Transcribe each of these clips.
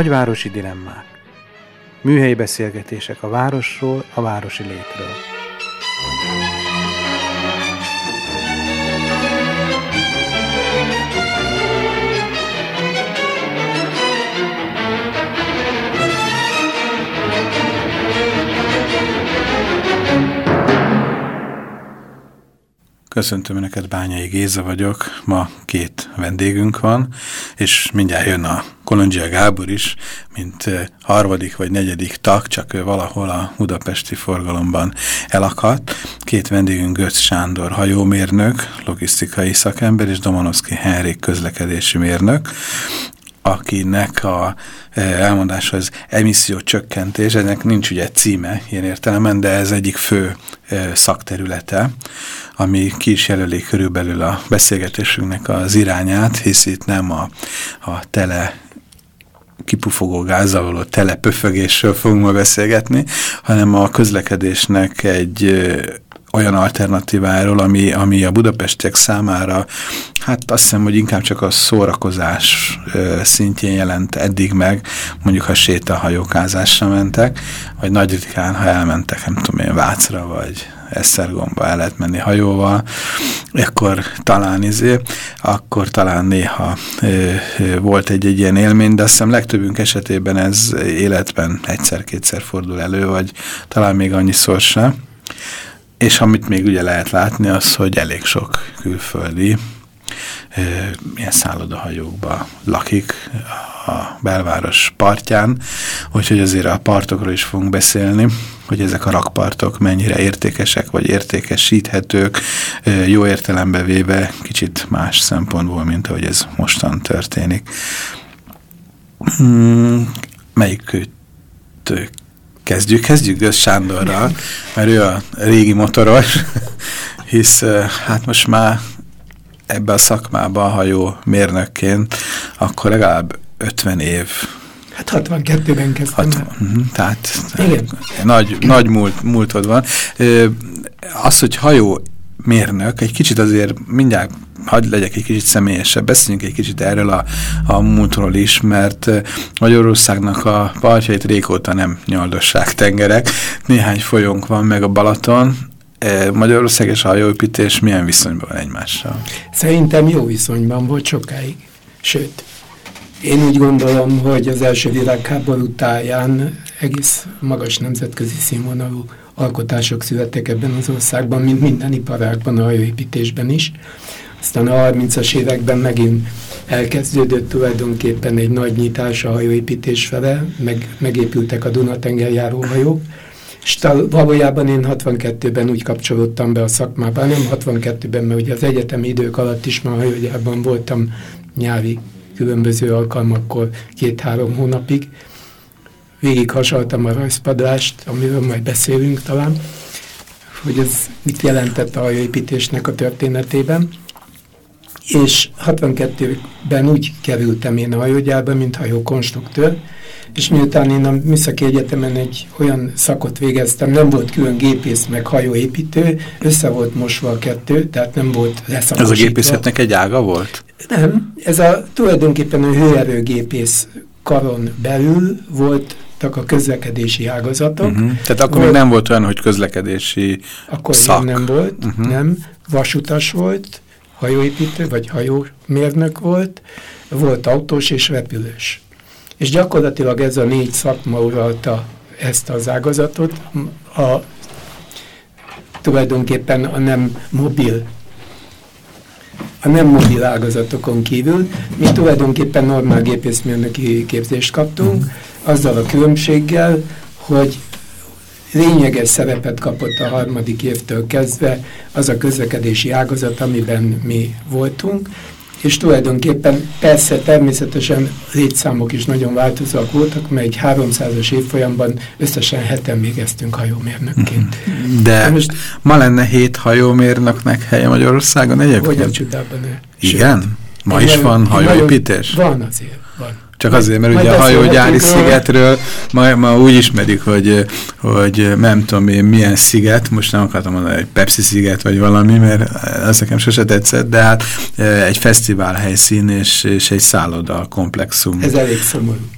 Nagyvárosi dilemmák. Műhelyi beszélgetések a városról, a városi létről. Köszöntöm Önöket, Bányai Géza vagyok. Ma két vendégünk van, és mindjárt jön a Kolondzsia Gábor is, mint harmadik vagy negyedik tag, csak ő valahol a budapesti forgalomban elakadt. Két vendégünk Götz Sándor hajómérnök, logisztikai szakember, és Domanovszki Henrik közlekedési mérnök akinek a elmondása az emisszió csökkentés, ennek nincs ugye címe ilyen értelemben, de ez egyik fő szakterülete, ami ki is jelöli körülbelül a beszélgetésünknek az irányát, hisz itt nem a, a tele kipufogó gázzal való telepöfögésről fogunk ma beszélgetni, hanem a közlekedésnek egy olyan alternatíváról, ami, ami a budapestiek számára, hát azt hiszem, hogy inkább csak a szórakozás szintjén jelent eddig meg, mondjuk ha sétahajókázásra mentek, vagy nagy ritkán, ha elmentek, nem tudom én, Vácra, vagy Esztergomba el lehet menni hajóval, akkor talán izé, akkor talán néha ö, ö, volt egy, egy ilyen élmény, de azt hiszem legtöbbünk esetében ez életben egyszer-kétszer fordul elő, vagy talán még annyiszor sem. És amit még ugye lehet látni, az, hogy elég sok külföldi ilyen szállodahajókba lakik a belváros partján, úgyhogy azért a partokról is fogunk beszélni, hogy ezek a rakpartok mennyire értékesek vagy értékesíthetők, jó értelembe véve kicsit más szempontból, mint ahogy ez mostan történik. Hmm, melyik Kezdjük, kezdjük Göz Sándorral, mert ő a régi motoros, hisz hát most már ebbe a szakmába, ha jó mérnökként, akkor legalább 50 év. Hát 62-ben kezdtem. 60, uh -huh, tehát Igen. nagy, nagy múlt, múltod van. Az, hogy hajó mérnök, egy kicsit azért mindjárt hagyd legyek egy kicsit személyesebb, beszéljünk egy kicsit erről a, a múltról is, mert Magyarországnak a partjait régóta nem nyaldossák tengerek. Néhány folyónk van meg a Balaton, Magyarország és a hajóépítés milyen viszonyban van egymással? Szerintem jó viszonyban volt sokáig. Sőt, én úgy gondolom, hogy az első világháború táján egész magas nemzetközi színvonalú alkotások születtek ebben az országban, mint minden iparágban, a hajóépítésben is. Aztán a 30-as években megint elkezdődött tulajdonképpen egy nagy nyitás a hajóépítés fele, meg, megépültek a Dunatenger járóhajók, és valójában én 62-ben úgy kapcsolódtam be a szakmába, nem 62-ben, mert ugye az egyetemi idők alatt is már hajógyárban voltam nyári különböző alkalmakkor két-három hónapig. Végig hasaltam a rajzpadlást, amiről majd beszélünk talán, hogy ez mit jelentett a hajóépítésnek a történetében és 62-ben úgy kerültem én a hajógyárba, mint hajókonstruktőr, és miután én a Műszaki Egyetemen egy olyan szakot végeztem, nem volt külön gépész meg hajóépítő, össze volt mosva a kettő, tehát nem volt leszakosítva. Ez a gépészetnek egy ága volt? Nem, ez a tulajdonképpen a hőerőgépész karon belül volt a közlekedési ágazatok. Uh mhm. -huh. Tehát akkor volt, még nem volt olyan, hogy közlekedési akkor szak. Nem volt, uh mhm. -huh. nem. Vasutas volt, hajóépítő vagy hajómérnök volt, volt autós és repülős. És gyakorlatilag ez a négy szakma uralta ezt az ágazatot, a, tulajdonképpen a nem mobil a nem mobil ágazatokon kívül. Mi tulajdonképpen normál gépészmérnöki képzést kaptunk, azzal a különbséggel, hogy lényeges szerepet kapott a harmadik évtől kezdve az a közlekedési ágazat, amiben mi voltunk, és tulajdonképpen persze természetesen létszámok is nagyon változóak voltak, mert egy 300-as évfolyamban összesen heten végeztünk hajómérnökként. De most, ma lenne hét hajómérnöknek helye Magyarországon egyébként? Hogy a csodában. Igen? Ma is van hajóépítés? Van azért, van. Csak azért, mert Majd ugye a hajógyári szigetről ma, ma úgy ismerik, hogy, hogy nem tudom én milyen sziget, most nem akartam mondani, hogy Pepsi sziget vagy valami, mert ez nekem sose tetszett, de hát e, egy fesztivál helyszín és, és egy szálloda komplexum. Ez elég szomorú.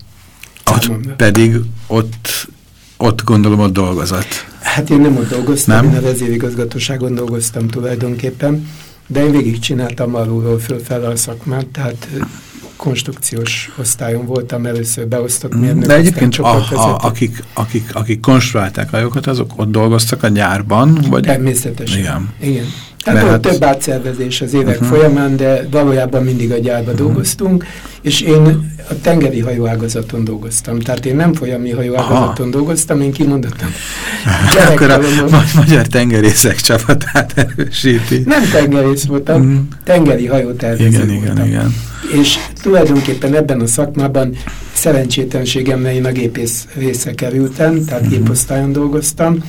Ott pedig ott, ott gondolom ott dolgozott. Hát én nem ott dolgoztam, nem? én a vezérigazgatóságon dolgoztam tulajdonképpen, de én végigcsináltam alulról föl fel a szakmát, tehát konstrukciós osztályon voltam, először beosztott mérnök. De egyébként a, a, akik, akik, akik konstruálták hajókat, azok ott dolgoztak a gyárban? Vagy? Természetesen. Igen. Igen. Hát volt hát... több átszervezés az évek uh -huh. folyamán, de valójában mindig a gyárba uh -huh. dolgoztunk, és én a tengeri hajóágazaton dolgoztam. Tehát én nem folyami hajóágazaton dolgoztam, én kimondottam. Akkor a ma magyar tengerészek csapatát erősíti. Nem tengerész voltam, uh mhm. -huh. tengeri hajótervező igen, voltam. Igen, igen. És tulajdonképpen ebben a szakmában szerencsétlenségemre én a gépész része kerültem, tehát mhm. géposztályon dolgoztam,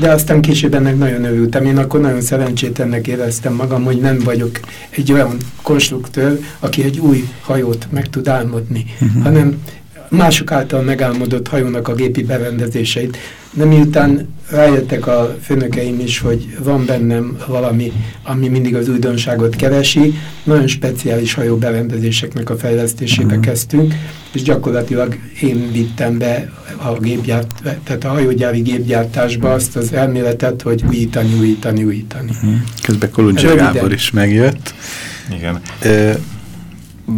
de aztán később ennek nagyon örültem. Én akkor nagyon szerencsétlennek éreztem magam, hogy nem vagyok egy olyan konstruktőr, aki egy új hajót meg tud álmodni, uh mhm. -huh. hanem mások által megálmodott hajónak a gépi berendezéseit. De miután rájöttek a főnökeim is, hogy van bennem valami, ami mindig az újdonságot keresi, nagyon speciális hajó berendezéseknek a fejlesztésébe uh mhm. -huh. kezdtünk, és gyakorlatilag én vittem be a gépgyárt, tehát a hajógyári gépgyártásba azt az elméletet, hogy újítani, újítani, újítani. Uh mhm. -huh. Közben Kolundzsia Gábor is megjött. Igen. Uh,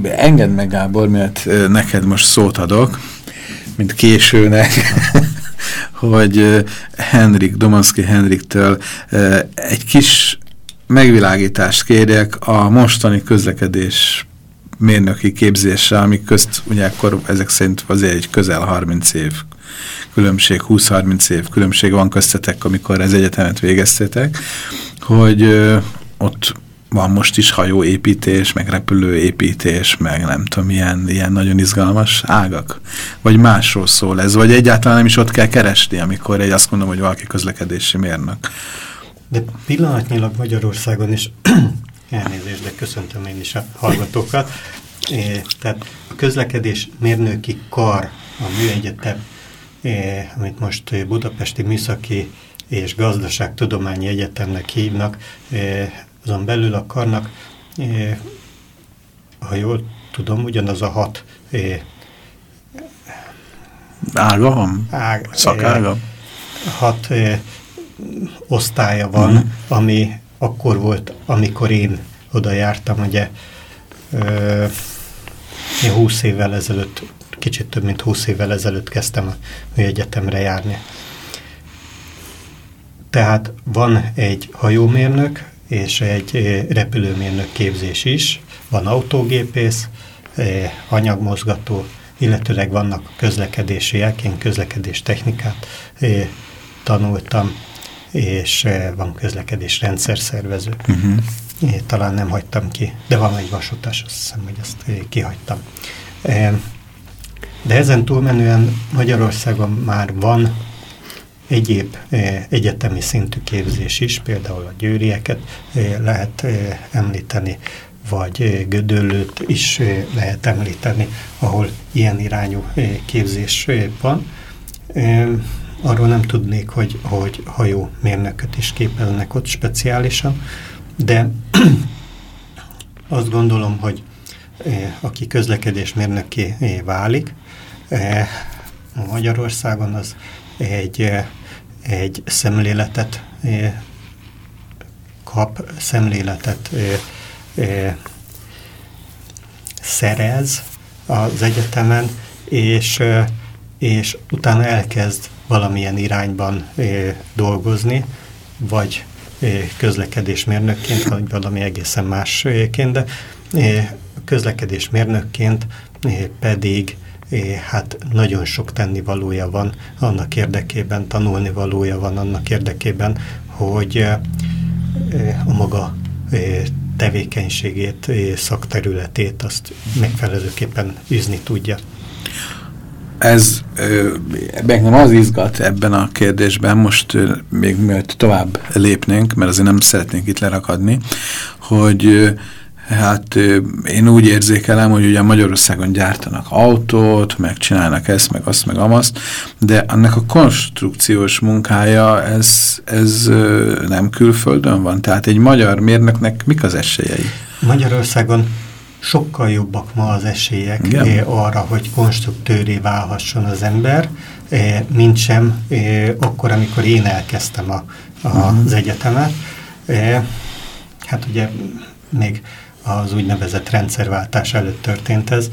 engedd meg, Gábor, mert neked most szót adok, mint későnek, hogy Henrik, Domanski Henriktől egy kis megvilágítást kérjek a mostani közlekedés mérnöki képzésre, ami közt ugye akkor ezek szerint azért egy közel 30 év különbség, 20-30 év különbség van köztetek, amikor ez egyetemet végeztetek, hogy ö, ott van most is hajóépítés, meg repülőépítés, meg nem tudom, ilyen, ilyen nagyon izgalmas ágak? Vagy másról szól ez? Vagy egyáltalán nem is ott kell keresni, amikor egy azt mondom, hogy valaki közlekedési mérnök? De pillanatnyilag Magyarországon is, elnézést, de köszöntöm én is a hallgatókat, é, tehát a közlekedés mérnöki kar, a műegyetem, é, amit most Budapesti Műszaki és Gazdaságtudományi Egyetemnek hívnak, azon belül a karnak, eh, ha jól tudom, ugyanaz a hat eh, ága van? Ág, Szakága? Eh, hat eh, osztálya van, mm. ami akkor volt, amikor én oda jártam, ugye eh, én 20 évvel ezelőtt, kicsit több mint 20 évvel ezelőtt kezdtem a egyetemre járni. Tehát van egy hajómérnök, és egy eh, repülőmérnök képzés is, van autógépész, eh, anyagmozgató, illetőleg vannak közlekedésiek, én közlekedés technikát eh, tanultam, és van közlekedés rendszerszervező. Uh mhm. -huh. Talán nem hagytam ki, de van egy vasutas, azt hiszem, hogy ezt kihagytam. De ezen túlmenően Magyarországon már van egyéb eh, egyetemi szintű képzés is, például a győrieket eh, lehet eh, említeni, vagy Gödöllőt is lehet említeni, ahol ilyen irányú képzés van. Arról nem tudnék, hogy, hogy hajómérnököt is képelnek ott speciálisan, de azt gondolom, hogy aki közlekedésmérnöké válik, Magyarországon az egy, egy szemléletet kap, szemléletet szerez az egyetemen, és, és utána elkezd valamilyen irányban dolgozni, vagy közlekedésmérnökként, vagy valami egészen másként, de közlekedésmérnökként pedig hát nagyon sok tennivalója van annak érdekében, tanulni valója van annak érdekében, hogy a maga tevékenységét, szakterületét azt megfelelőképpen űzni tudja. Ez engem az izgat ebben a kérdésben, most még mielőtt tovább lépnénk, mert azért nem szeretnénk itt lerakadni, hogy Hát én úgy érzékelem, hogy ugye Magyarországon gyártanak autót, meg csinálnak ezt, meg azt, meg amazt, de annak a konstrukciós munkája, ez, ez nem külföldön van. Tehát egy magyar mérnöknek mik az esélyei? Magyarországon sokkal jobbak ma az esélyek Igen. arra, hogy konstruktőré válhasson az ember, mint sem akkor, amikor én elkezdtem a, a, uh mhm. -huh. az egyetemet. Hát ugye még az úgynevezett rendszerváltás előtt történt ez.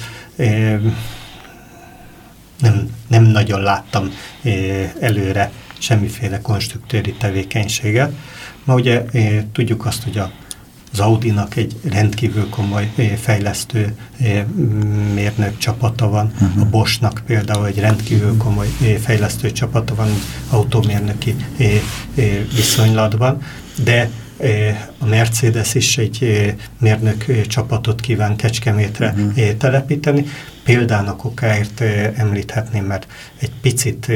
Nem, nem nagyon láttam előre semmiféle konstruktőri tevékenységet. Ma ugye tudjuk azt, hogy a az Audi-nak egy rendkívül komoly fejlesztő mérnök csapata van, uh -huh. a Bosch-nak például egy rendkívül komoly fejlesztő csapata van autómérnöki viszonylatban, de a Mercedes is egy mérnök csapatot kíván Kecskemétre uh -huh. telepíteni. Példának okáért említhetném, mert egy picit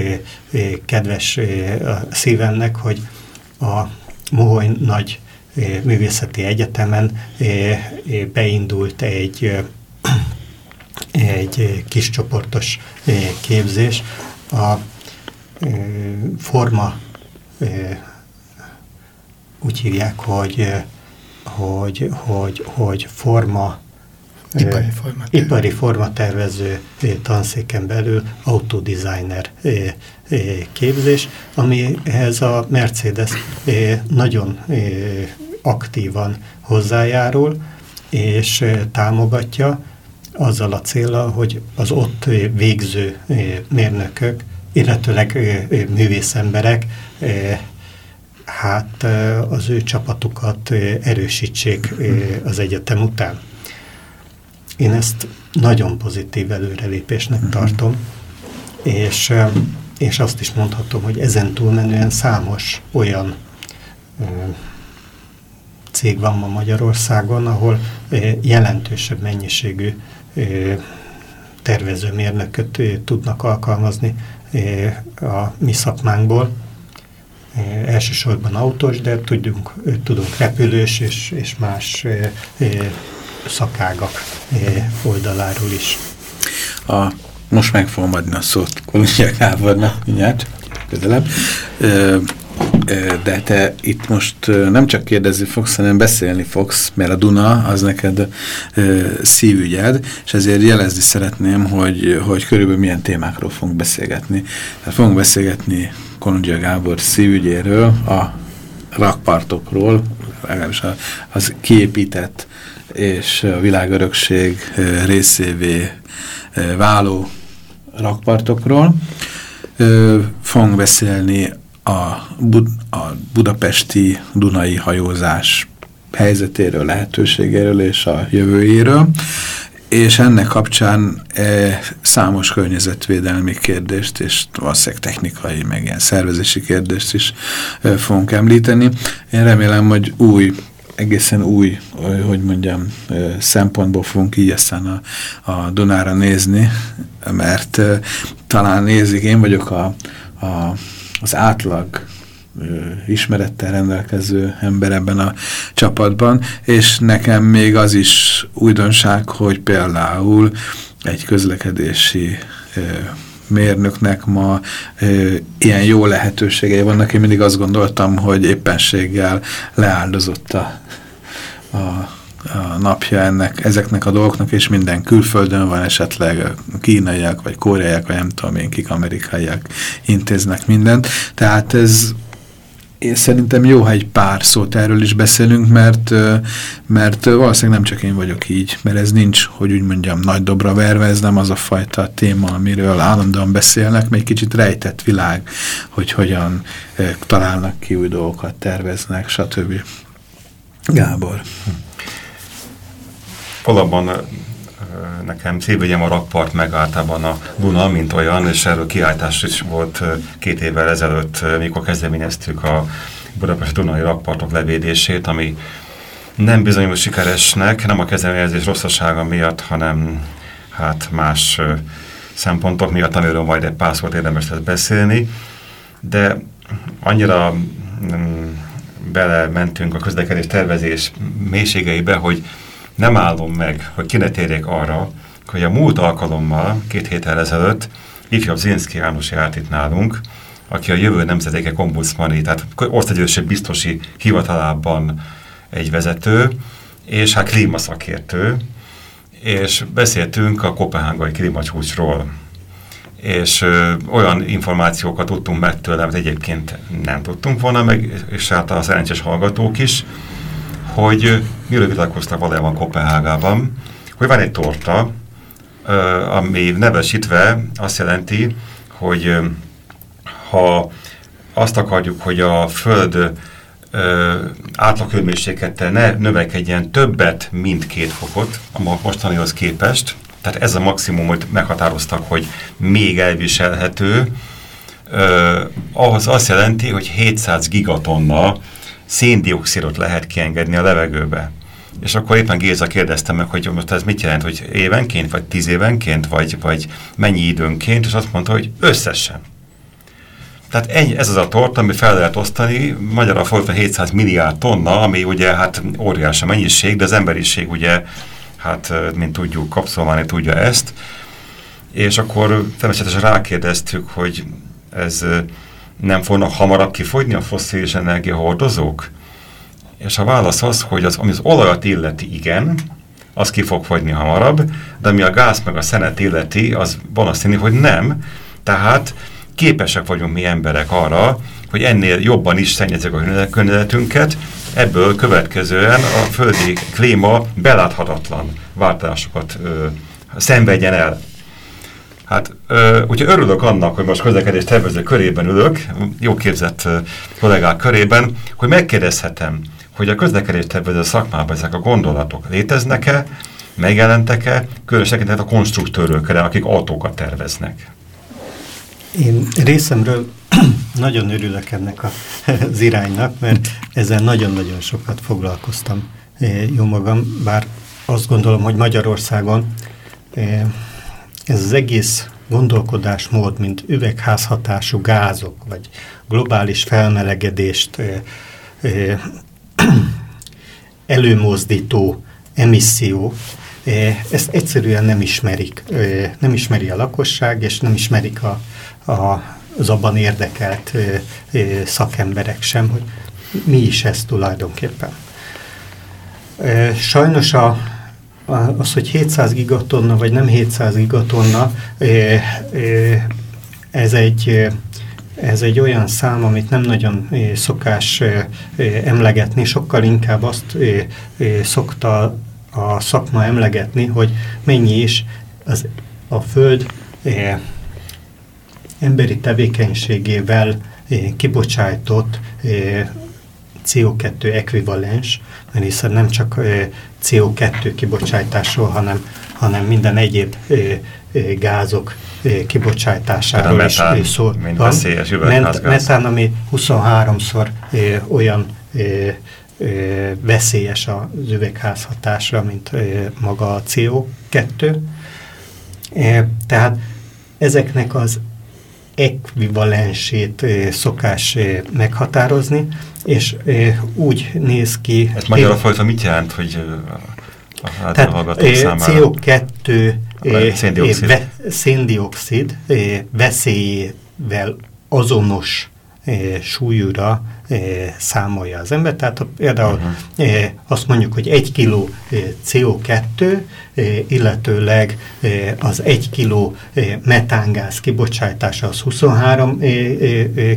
kedves a szívemnek, hogy a Moholy nagy művészeti egyetemen beindult egy, egy kis csoportos képzés. A forma úgy hívják, hogy, hogy, hogy, hogy forma Ipari formatervező. Ipari formatervező tanszéken belül autodesigner képzés, amihez a Mercedes nagyon aktívan hozzájárul és támogatja azzal a célral, hogy az ott végző mérnökök, illetőleg művészemberek hát az ő csapatukat erősítsék az egyetem után. Én ezt nagyon pozitív előrelépésnek mhm. tartom, és, és azt is mondhatom, hogy ezen túlmenően számos olyan cég van ma Magyarországon, ahol jelentősebb mennyiségű tervezőmérnököt tudnak alkalmazni a mi szakmánkból. Elsősorban autós, de tudunk, tudunk repülős és, és más szakágak oldaláról is. A, most meg fogom adni a szót Kolonsia Gábornak, mindjárt, közelebb de te itt most nem csak kérdezni fogsz, hanem beszélni fogsz, mert a Duna az neked szívügyed, és ezért jelezni szeretném, hogy, hogy körülbelül milyen témákról fogunk beszélgetni. Tehát fogunk beszélgetni Kolondzsia Gábor szívügyéről, a rakpartokról, legalábbis az kiépített és a világörökség részévé váló rakpartokról. Fogunk beszélni a, Bud a budapesti Dunai hajózás helyzetéről, lehetőségéről és a jövőjéről, és ennek kapcsán e, számos környezetvédelmi kérdést és valószínűleg technikai, meg ilyen szervezési kérdést is e, fogunk említeni. Én remélem, hogy új, egészen új, hogy mondjam, szempontból fogunk így aztán a, a Dunára nézni, mert talán nézik, én vagyok a, a az átlag ismerettel rendelkező ember ebben a csapatban, és nekem még az is újdonság, hogy például egy közlekedési mérnöknek ma ilyen jó lehetőségei vannak. Én mindig azt gondoltam, hogy éppenséggel leáldozott a, a napja ennek, ezeknek a dolgoknak, és minden külföldön van esetleg kínaiak, vagy koreaiak, vagy nem tudom én kik, amerikaiak intéznek mindent. Tehát ez én szerintem jó, ha egy pár szót erről is beszélünk, mert, mert valószínűleg nem csak én vagyok így, mert ez nincs, hogy úgy mondjam, nagy dobra verve, ez nem az a fajta téma, amiről állandóan beszélnek, még kicsit rejtett világ, hogy hogyan találnak ki új dolgokat, terveznek, stb. Gábor. Hm valóban nekem szívügyem a rakpart, meg általában a Duna, mint olyan, és erről kiáltás is volt két évvel ezelőtt, mikor kezdeményeztük a Budapest Dunai rakpartok levédését, ami nem bizonyul sikeresnek, nem a kezdeményezés rosszasága miatt, hanem hát más szempontok miatt, amiről majd egy pár szót érdemes lesz beszélni, de annyira mm, belementünk a közlekedés tervezés mélységeibe, hogy nem állom meg, hogy ki ne térjék arra, hogy a múlt alkalommal, két héttel ezelőtt, ifjabb Zinszki János járt itt nálunk, aki a jövő nemzedéke kombuszmani, tehát országgyűlési biztosi hivatalában egy vezető, és hát klímaszakértő, és beszéltünk a kopenhágai klímacsúcsról. És ö, olyan információkat tudtunk meg tőle, amit egyébként nem tudtunk volna meg, és hát a szerencsés hallgatók is, hogy miről vitatkoztak valójában Kopenhágában, hogy van egy torta, ami nevesítve azt jelenti, hogy ha azt akarjuk, hogy a Föld átlaghőmérséklettel ne növekedjen többet, mint két fokot a mostanihoz képest, tehát ez a maximum, hogy meghatároztak, hogy még elviselhető, ahhoz azt jelenti, hogy 700 gigatonna széndiokszidot lehet kiengedni a levegőbe. És akkor éppen Géza kérdezte meg, hogy most ez mit jelent, hogy évenként, vagy tíz évenként, vagy, vagy mennyi időnként, és azt mondta, hogy összesen. Tehát ennyi, ez az a tort, ami fel lehet osztani, magyarra fordítva 700 milliárd tonna, ami ugye hát óriási mennyiség, de az emberiség ugye, hát mint tudjuk, kapszolmálni tudja ezt. És akkor természetesen rákérdeztük, hogy ez nem fognak hamarabb kifogyni a fosszilis energiahordozók? És a válasz az, hogy az, ami az olajat illeti, igen, az ki fog fogyni hamarabb, de ami a gáz meg a szenet illeti, az valószínű, hogy nem. Tehát képesek vagyunk mi emberek arra, hogy ennél jobban is szennyezzük a környezetünket, ebből következően a földi klíma beláthatatlan változásokat ö, szenvedjen el. Hát, ö, úgyhogy örülök annak, hogy most közlekedés tervező körében ülök, jó képzett kollégák körében, hogy megkérdezhetem, hogy a közlekedés tervező szakmában ezek a gondolatok léteznek-e, megjelentek-e, különösen a konstruktőrökre, akik autókat terveznek. Én részemről nagyon örülök ennek az iránynak, mert ezzel nagyon-nagyon sokat foglalkoztam jó magam, bár azt gondolom, hogy Magyarországon eh, ez az egész gondolkodásmód, mint üvegházhatású gázok, vagy globális felmelegedést előmozdító emisszió, ezt egyszerűen nem ismerik, nem ismeri a lakosság, és nem ismerik a, a, az abban érdekelt szakemberek sem, hogy mi is ez tulajdonképpen. Sajnos a, az, hogy 700 gigatonna vagy nem 700 gigatonna, ö, ö, ez egy ez egy olyan szám, amit nem nagyon szokás emlegetni, sokkal inkább azt szokta a szakma emlegetni, hogy mennyi is az, a Föld emberi tevékenységével eh, kibocsájtott eh, CO2 ekvivalens, mert hiszen nem csak eh, CO2 kibocsátásról, hanem, hanem minden egyéb gázok kibocsátásáról is szól. Mint veszélyes Metán, ami 23-szor olyan veszélyes az üvegházhatásra, mint maga a CO2. Tehát ezeknek az ekvivalensét szokás meghatározni, és úgy néz ki... Ez magyarra fajta mit jelent, hogy a tehát, hallgatók számára? CO2 széndiokszid, széndiokszid veszélyével azonos súlyúra számolja az ember. Tehát például uh -huh. azt mondjuk, hogy egy kiló CO2, illetőleg az egy kiló metángáz kibocsátása az 23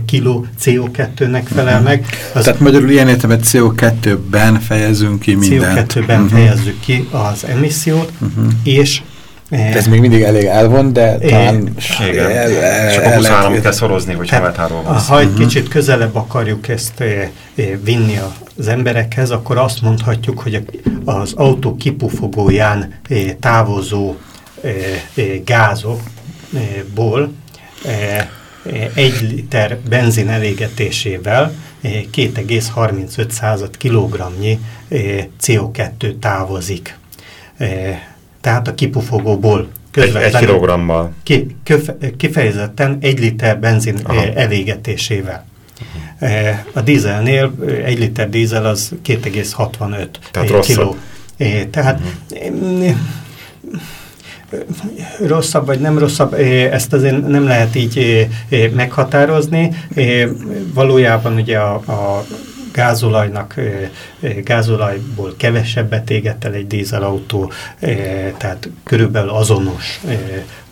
kiló CO2-nek felel meg. Az Tehát magyarul ilyen értelemben CO2-ben fejezünk ki mindent. CO2-ben uh -huh. fejezzük ki az emissziót, uh -huh. és de ez még mindig elég elvon, de talán... Igen. El, akkor 23 kell szorozni, hogy hemetáról van Ha egy uh mhm. -huh. kicsit közelebb akarjuk ezt vinni az emberekhez, akkor azt mondhatjuk, hogy az autó kipufogóján távozó gázokból egy liter benzin elégetésével 2,35 kg-nyi CO2 távozik. Tehát a kipufogóból egy, egy kilogrammal. Ki, kifejezetten egy liter benzin Aha. elégetésével. A dízelnél egy liter dízel az 2,65 Tehát kiló. Tehát mhm. rosszabb vagy nem rosszabb, ezt azért nem lehet így meghatározni. Valójában ugye a, a gázolajnak, gázolajból kevesebbet éget el egy dízelautó, tehát körülbelül azonos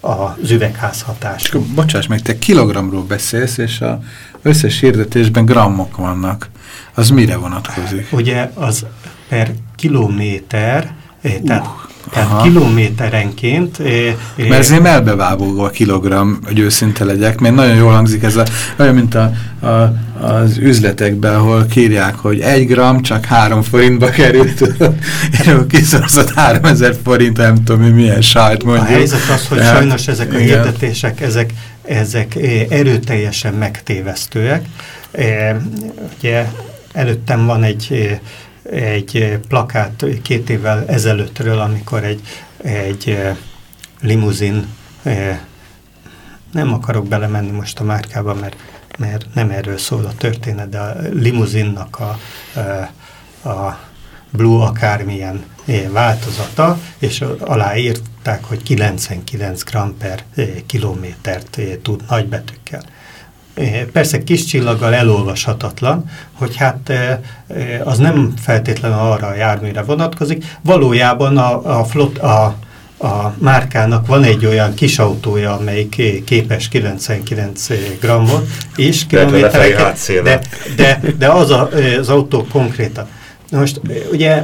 az üvegházhatás. Bocsáss meg, te kilogramról beszélsz, és a összes hirdetésben grammok vannak. Az mire vonatkozik? Ugye az per kilométer, tehát uh. Tehát Aha. kilométerenként... É, é, mert ezért melbevágógó a kilogramm, hogy őszinte legyek, mert nagyon jól hangzik ez a, olyan, mint a, a, az üzletekben, ahol kírják, hogy egy gram csak három forintba került, és akkor kiszorozott három ezer forint, nem tudom, hogy milyen sajt mondjuk. A helyzet az, hogy hát, sajnos ezek a hirdetések, ezek, ezek erőteljesen megtévesztőek. Ugye előttem van egy egy plakát két évvel ezelőttről, amikor egy, egy limuzin, nem akarok belemenni most a márkába, mert, mert nem erről szól a történet, de a limuzinnak a, a Blue akármilyen változata, és aláírták, hogy 99 g per kilométert tud nagybetűkkel. Persze kis csillaggal elolvashatatlan, hogy hát az nem feltétlenül arra a járműre vonatkozik. Valójában a, a, flott, a, a márkának van egy olyan kis autója, amelyik képes 99 grammot és kilométereket, de, de, de az a, az autó konkrétan. Most ugye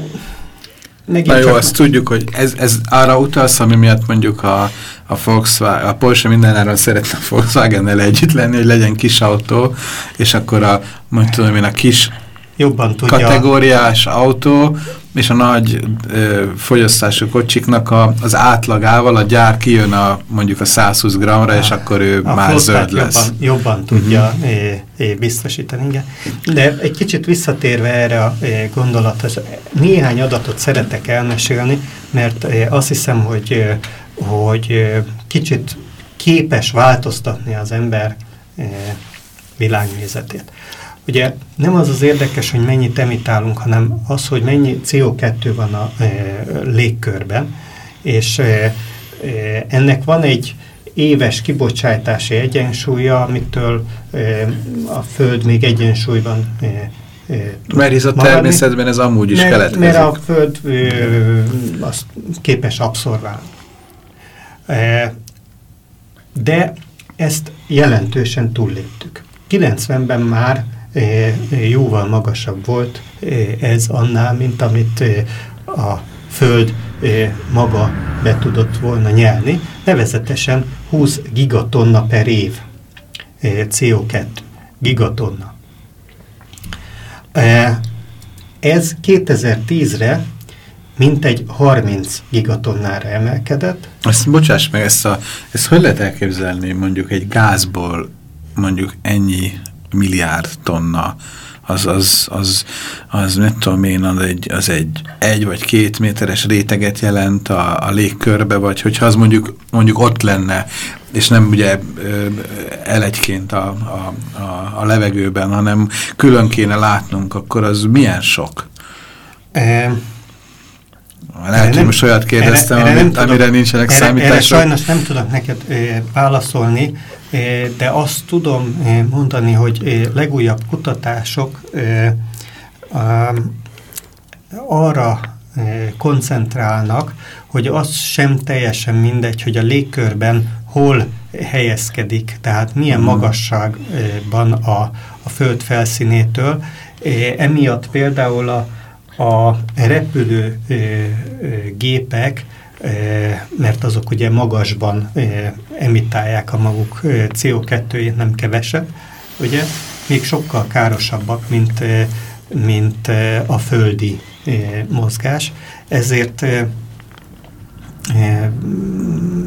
Megint Na jó, csak... azt tudjuk, hogy ez, ez arra utalsz, ami miatt mondjuk a, a Volkswagen, a Porsche mindenáron szeretne a Volkswagen-nel együtt lenni, hogy legyen kis autó, és akkor a, mondjuk tudom én, a kis jobban tudja. kategóriás autó, és a nagy ö, fogyasztású kocsiknak a, az átlagával a gyár kijön a, mondjuk a 120 g-ra, és akkor ő a már zöld lesz. Jobban, jobban tudja uh -huh. é, é, biztosítani, igen. De egy kicsit visszatérve erre a é, gondolathoz, néhány adatot szeretek elmesélni, mert é, azt hiszem, hogy, hogy kicsit képes változtatni az ember é, világnézetét. Ugye nem az az érdekes, hogy mennyit emitálunk, hanem az, hogy mennyi CO2 van a e, légkörben, és e, e, ennek van egy éves kibocsátási egyensúlya, amitől e, a Föld még egyensúlyban e, e, mert hisz a természetben ez amúgy is mert, keletkezik. Mert a Föld e, azt képes abszorválni. E, de ezt jelentősen túlléptük. 90-ben már jóval magasabb volt ez annál, mint amit a Föld maga be tudott volna nyelni, nevezetesen 20 gigatonna per év CO2. Gigatonna. Ez 2010-re mintegy 30 gigatonnára emelkedett. Ezt bocsáss meg, ezt, a, ezt hogy lehet elképzelni mondjuk egy gázból mondjuk ennyi milliárd tonna, az, az, az, az nem tudom én, az egy, az egy egy vagy két méteres réteget jelent a, a légkörbe, vagy hogyha az mondjuk, mondjuk ott lenne, és nem ugye elegyként a, a, a, a levegőben, hanem külön kéne látnunk, akkor az milyen sok? E lehet, hogy most olyat kérdeztem, erre, erre amit, tudom, amire nincsenek erre, számítások. Erre sajnos nem tudok neked e, válaszolni, de azt tudom e, mondani, hogy e, legújabb kutatások arra koncentrálnak, hogy az sem teljesen mindegy, hogy a légkörben hol helyezkedik, tehát milyen hmm. magasságban a, a föld felszínétől. Emiatt például a a repülő gépek, mert azok ugye magasban emitálják a maguk CO2-jét, nem kevesebb, ugye, még sokkal károsabbak, mint, mint a földi mozgás. Ezért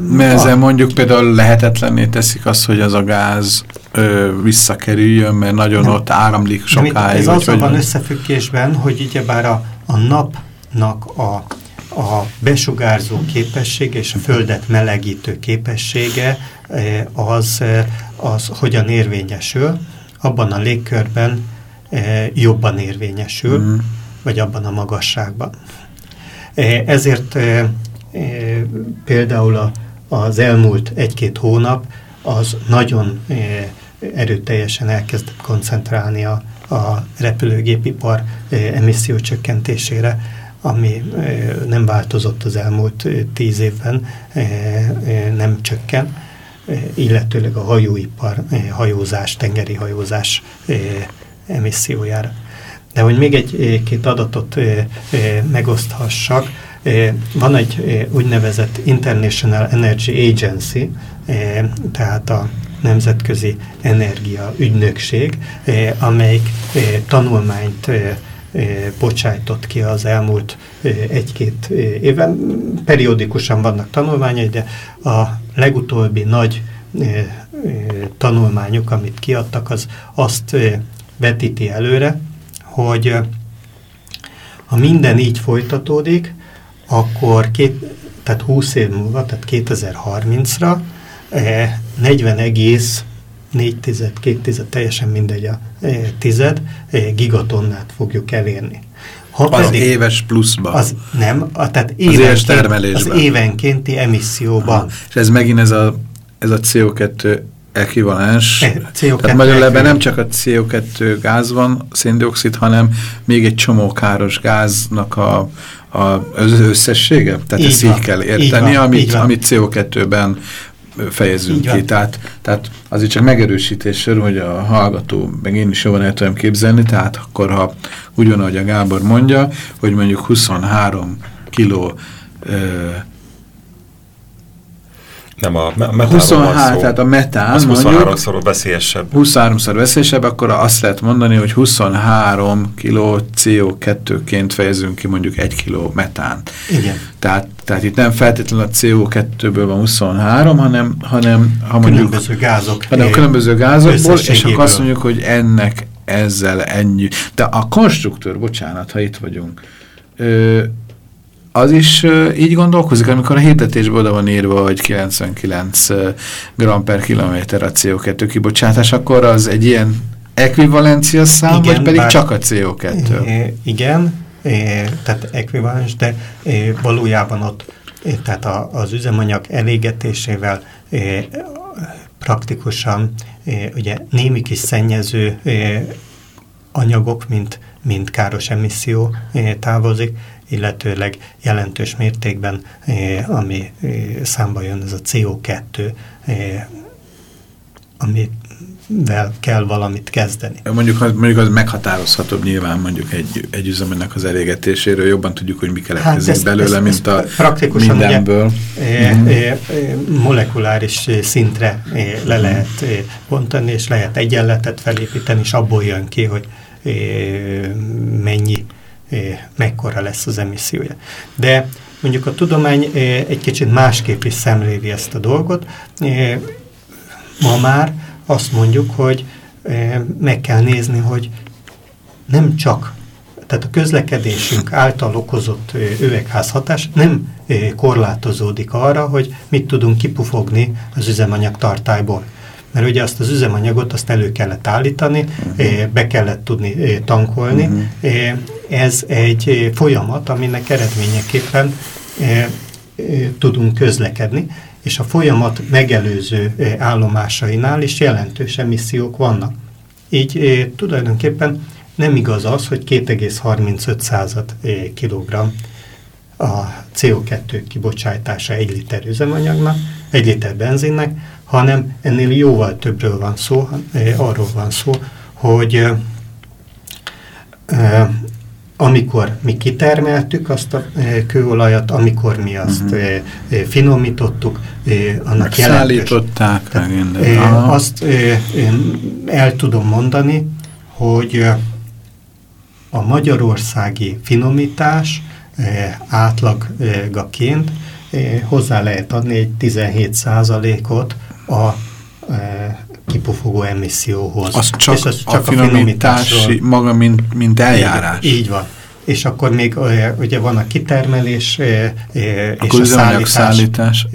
Mert ezzel mondjuk például lehetetlenné teszik azt, hogy az a gáz ö, visszakerüljön, mert nagyon nem. ott áramlik sokáig. Ez azzal van összefüggésben, hogy ugye bár a, a napnak a, a besugárzó képessége és a földet melegítő képessége az, az hogyan érvényesül, abban a légkörben jobban érvényesül, mm. vagy abban a magasságban. Ezért például az elmúlt egy-két hónap az nagyon erőteljesen elkezdett koncentrálni a, a repülőgépipar emisszió csökkentésére, ami nem változott az elmúlt tíz évben, nem csökken, illetőleg a hajóipar, hajózás, tengeri hajózás emissziójára. De hogy még egy-két adatot megoszthassak, van egy úgynevezett International Energy Agency, tehát a Nemzetközi Energia Ügynökség, amelyik tanulmányt bocsájtott ki az elmúlt egy-két éven. Periódikusan vannak tanulmányai, de a legutóbbi nagy tanulmányuk, amit kiadtak, az azt vetíti előre, hogy ha minden így folytatódik, akkor két, tehát 20 év múlva, tehát 2030-ra 40 4 tized, 2 tized, teljesen mindegy a tized, gigatonnát fogjuk elérni. Ha az pedig, éves pluszban? Az nem, a, tehát évenként, az éves termelésben. Az évenkénti emisszióban. Aha. És ez megint ez a, ez a CO2 ekvivalens. E, CO2 Tehát magyarul nem csak a CO2 gáz van, széndiokszid, hanem még egy csomó káros gáznak a, a, az összessége. Tehát így ezt van, így kell érteni, van, amit, amit CO2-ben fejezünk így ki. Tehát, tehát azért csak megerősítésről, hogy a hallgató, meg én is jobban el tudom képzelni, tehát akkor ha ugyanúgy a Gábor mondja, hogy mondjuk 23 kiló nem a metánról 23, tehát a metán az 23-szor veszélyesebb. 23-szor veszélyesebb, akkor azt lehet mondani, hogy 23 kg CO2-ként fejezünk ki mondjuk 1 kg metán. Igen. Tehát, tehát itt nem feltétlenül a CO2-ből van 23, hanem, hanem ha mondjuk, különböző gázok. Hanem a különböző gázokból, és akkor azt mondjuk, hogy ennek ezzel ennyi. De a konstruktőr, bocsánat, ha itt vagyunk, ö, az is így gondolkozik, amikor a hirdetésből oda van írva, hogy 99 uh, gram per kilométer a CO2 kibocsátás, akkor az egy ilyen ekvivalencia szám, igen, vagy pedig bár, csak a CO2? E, igen, e, tehát ekvivalens, de e, valójában ott tehát a, az üzemanyag elégetésével praktikusan ugye némi kis szennyező anyagok, mint, mint káros emisszió távozik, illetőleg jelentős mértékben, eh, ami eh, számba jön, ez a CO2, eh, amivel kell valamit kezdeni. Mondjuk, mondjuk az meghatározhatóbb nyilván mondjuk egy, egy üzemennek az elégetéséről, jobban tudjuk, hogy mi keletkezik hát belőle, ezt, mint a praktikusan mindenből. Ugye, mm -hmm. molekuláris szintre le lehet bontani, és lehet egyenletet felépíteni, és abból jön ki, hogy mennyi mekkora lesz az emissziója. De mondjuk a tudomány egy kicsit másképp is szemléli ezt a dolgot. Ma már azt mondjuk, hogy meg kell nézni, hogy nem csak, tehát a közlekedésünk által okozott üvegházhatás nem korlátozódik arra, hogy mit tudunk kipufogni az üzemanyag tartályból mert ugye azt az üzemanyagot azt elő kellett állítani, -huh. be kellett tudni tankolni. Ez egy folyamat, aminek eredményeképpen tudunk közlekedni, és a folyamat megelőző állomásainál is jelentős emissziók vannak. Így tulajdonképpen nem igaz az, hogy 2,35 kg a CO2 kibocsátása egy liter üzemanyagnak, egy liter benzinnek, hanem ennél jóval többről van szó, eh, arról van szó, hogy eh, eh, amikor mi kitermeltük azt a kőolajat, amikor mi azt uh mhm. -huh. finomítottuk, annak jelentős. Azt el tudom mondani, hogy a magyarországi finomítás átlagaként hozzá lehet adni egy 17 százalékot a kipufogó emisszióhoz. Az csak, és az csak a, a finomítási maga, mint, mint eljárás. Így, így van. És akkor még ugye van a kitermelés és a szállítás. szállítás.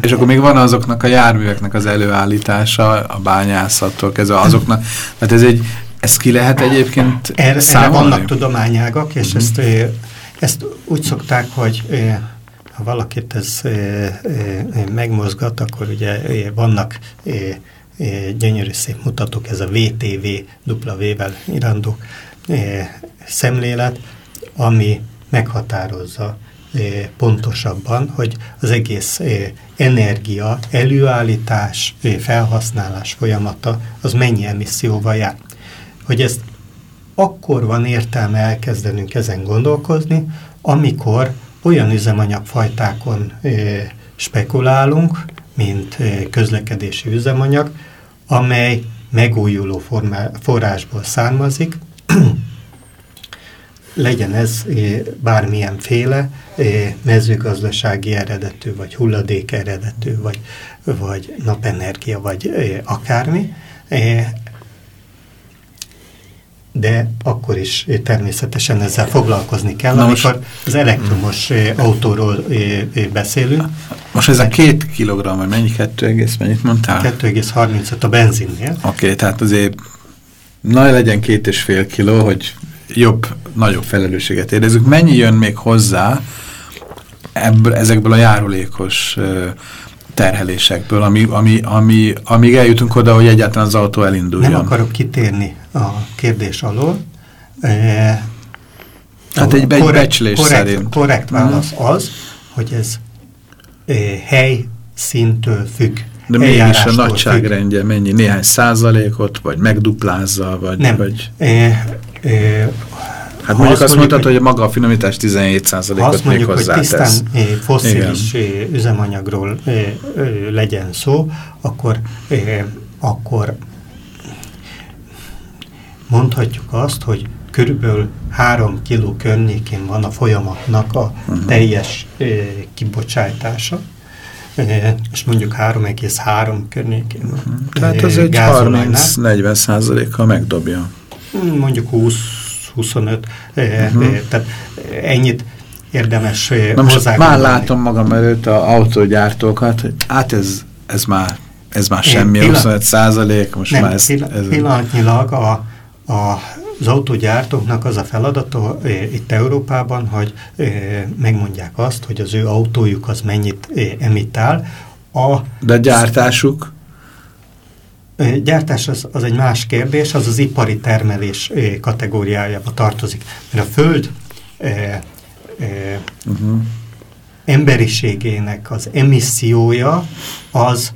És akkor még van azoknak a járműveknek az előállítása, a bányászattól kezdve azoknak. Tehát ez egy, ez ki lehet egyébként Erre, erre vannak tudományágak, és uh -huh. ezt, ezt úgy szokták, hogy ha valakit ez megmozgat, akkor ugye vannak gyönyörű szép mutatók, ez a VTV, W-vel irandó szemlélet, ami meghatározza pontosabban, hogy az egész energia, előállítás, felhasználás folyamata az mennyi emisszióval jár. Hogy ezt akkor van értelme elkezdenünk ezen gondolkozni, amikor olyan üzemanyagfajtákon spekulálunk, mint közlekedési üzemanyag, amely megújuló formá, forrásból származik, legyen ez bármilyen féle mezőgazdasági eredetű, vagy hulladék eredetű, vagy, vagy napenergia, vagy akármi, de akkor is természetesen ezzel foglalkozni kell, Na amikor most, az elektromos autóról beszélünk. Most ez a két kilogramm, vagy mennyi? Kettő mennyit mondtál? 2,35 a benzinnél. Oké, okay, tehát azért na legyen két és fél kiló, hogy jobb, nagyobb felelősséget érezzük. Mennyi jön még hozzá ebből, ezekből a járulékos terhelésekből, ami, ami, ami, amíg eljutunk oda, hogy egyáltalán az autó elinduljon. Nem akarok kitérni a kérdés alól. E, hát egy, egy becslés korrekt, szerint. Korrekt válasz uh -huh. az, hogy ez e, hely szintől függ. De mégis a nagyságrendje függ. mennyi? Néhány százalékot, vagy megduplázza, vagy... Nem. Vagy... E, e, Hát mondjuk azt, mondtad, hogy maga a finomítás 17%-ot még hozzátesz. Azt tisztán fosszilis üzemanyagról legyen szó, akkor, akkor mondhatjuk azt, hogy körülbelül 3 kiló környékén van a folyamatnak a mhm. teljes kibocsátása, és mondjuk 3,3 környékén. Uh mhm. Tehát az egy 30-40 százalékkal megdobja. Mondjuk 20 25, uh -huh. tehát ennyit érdemes Na most már látom magam előtt a autógyártókat, hogy hát ez, ez már ez már semmi, pillan 25 százalék, most nem, már ez... ez pillanatnyilag a, a, az autógyártóknak az a feladata itt Európában, hogy megmondják azt, hogy az ő autójuk az mennyit emittál. A, De gyártásuk? Gyártás az, az egy más kérdés, az az ipari termelés kategóriájába tartozik. Mert a föld e, e, uh -huh. emberiségének az emissziója az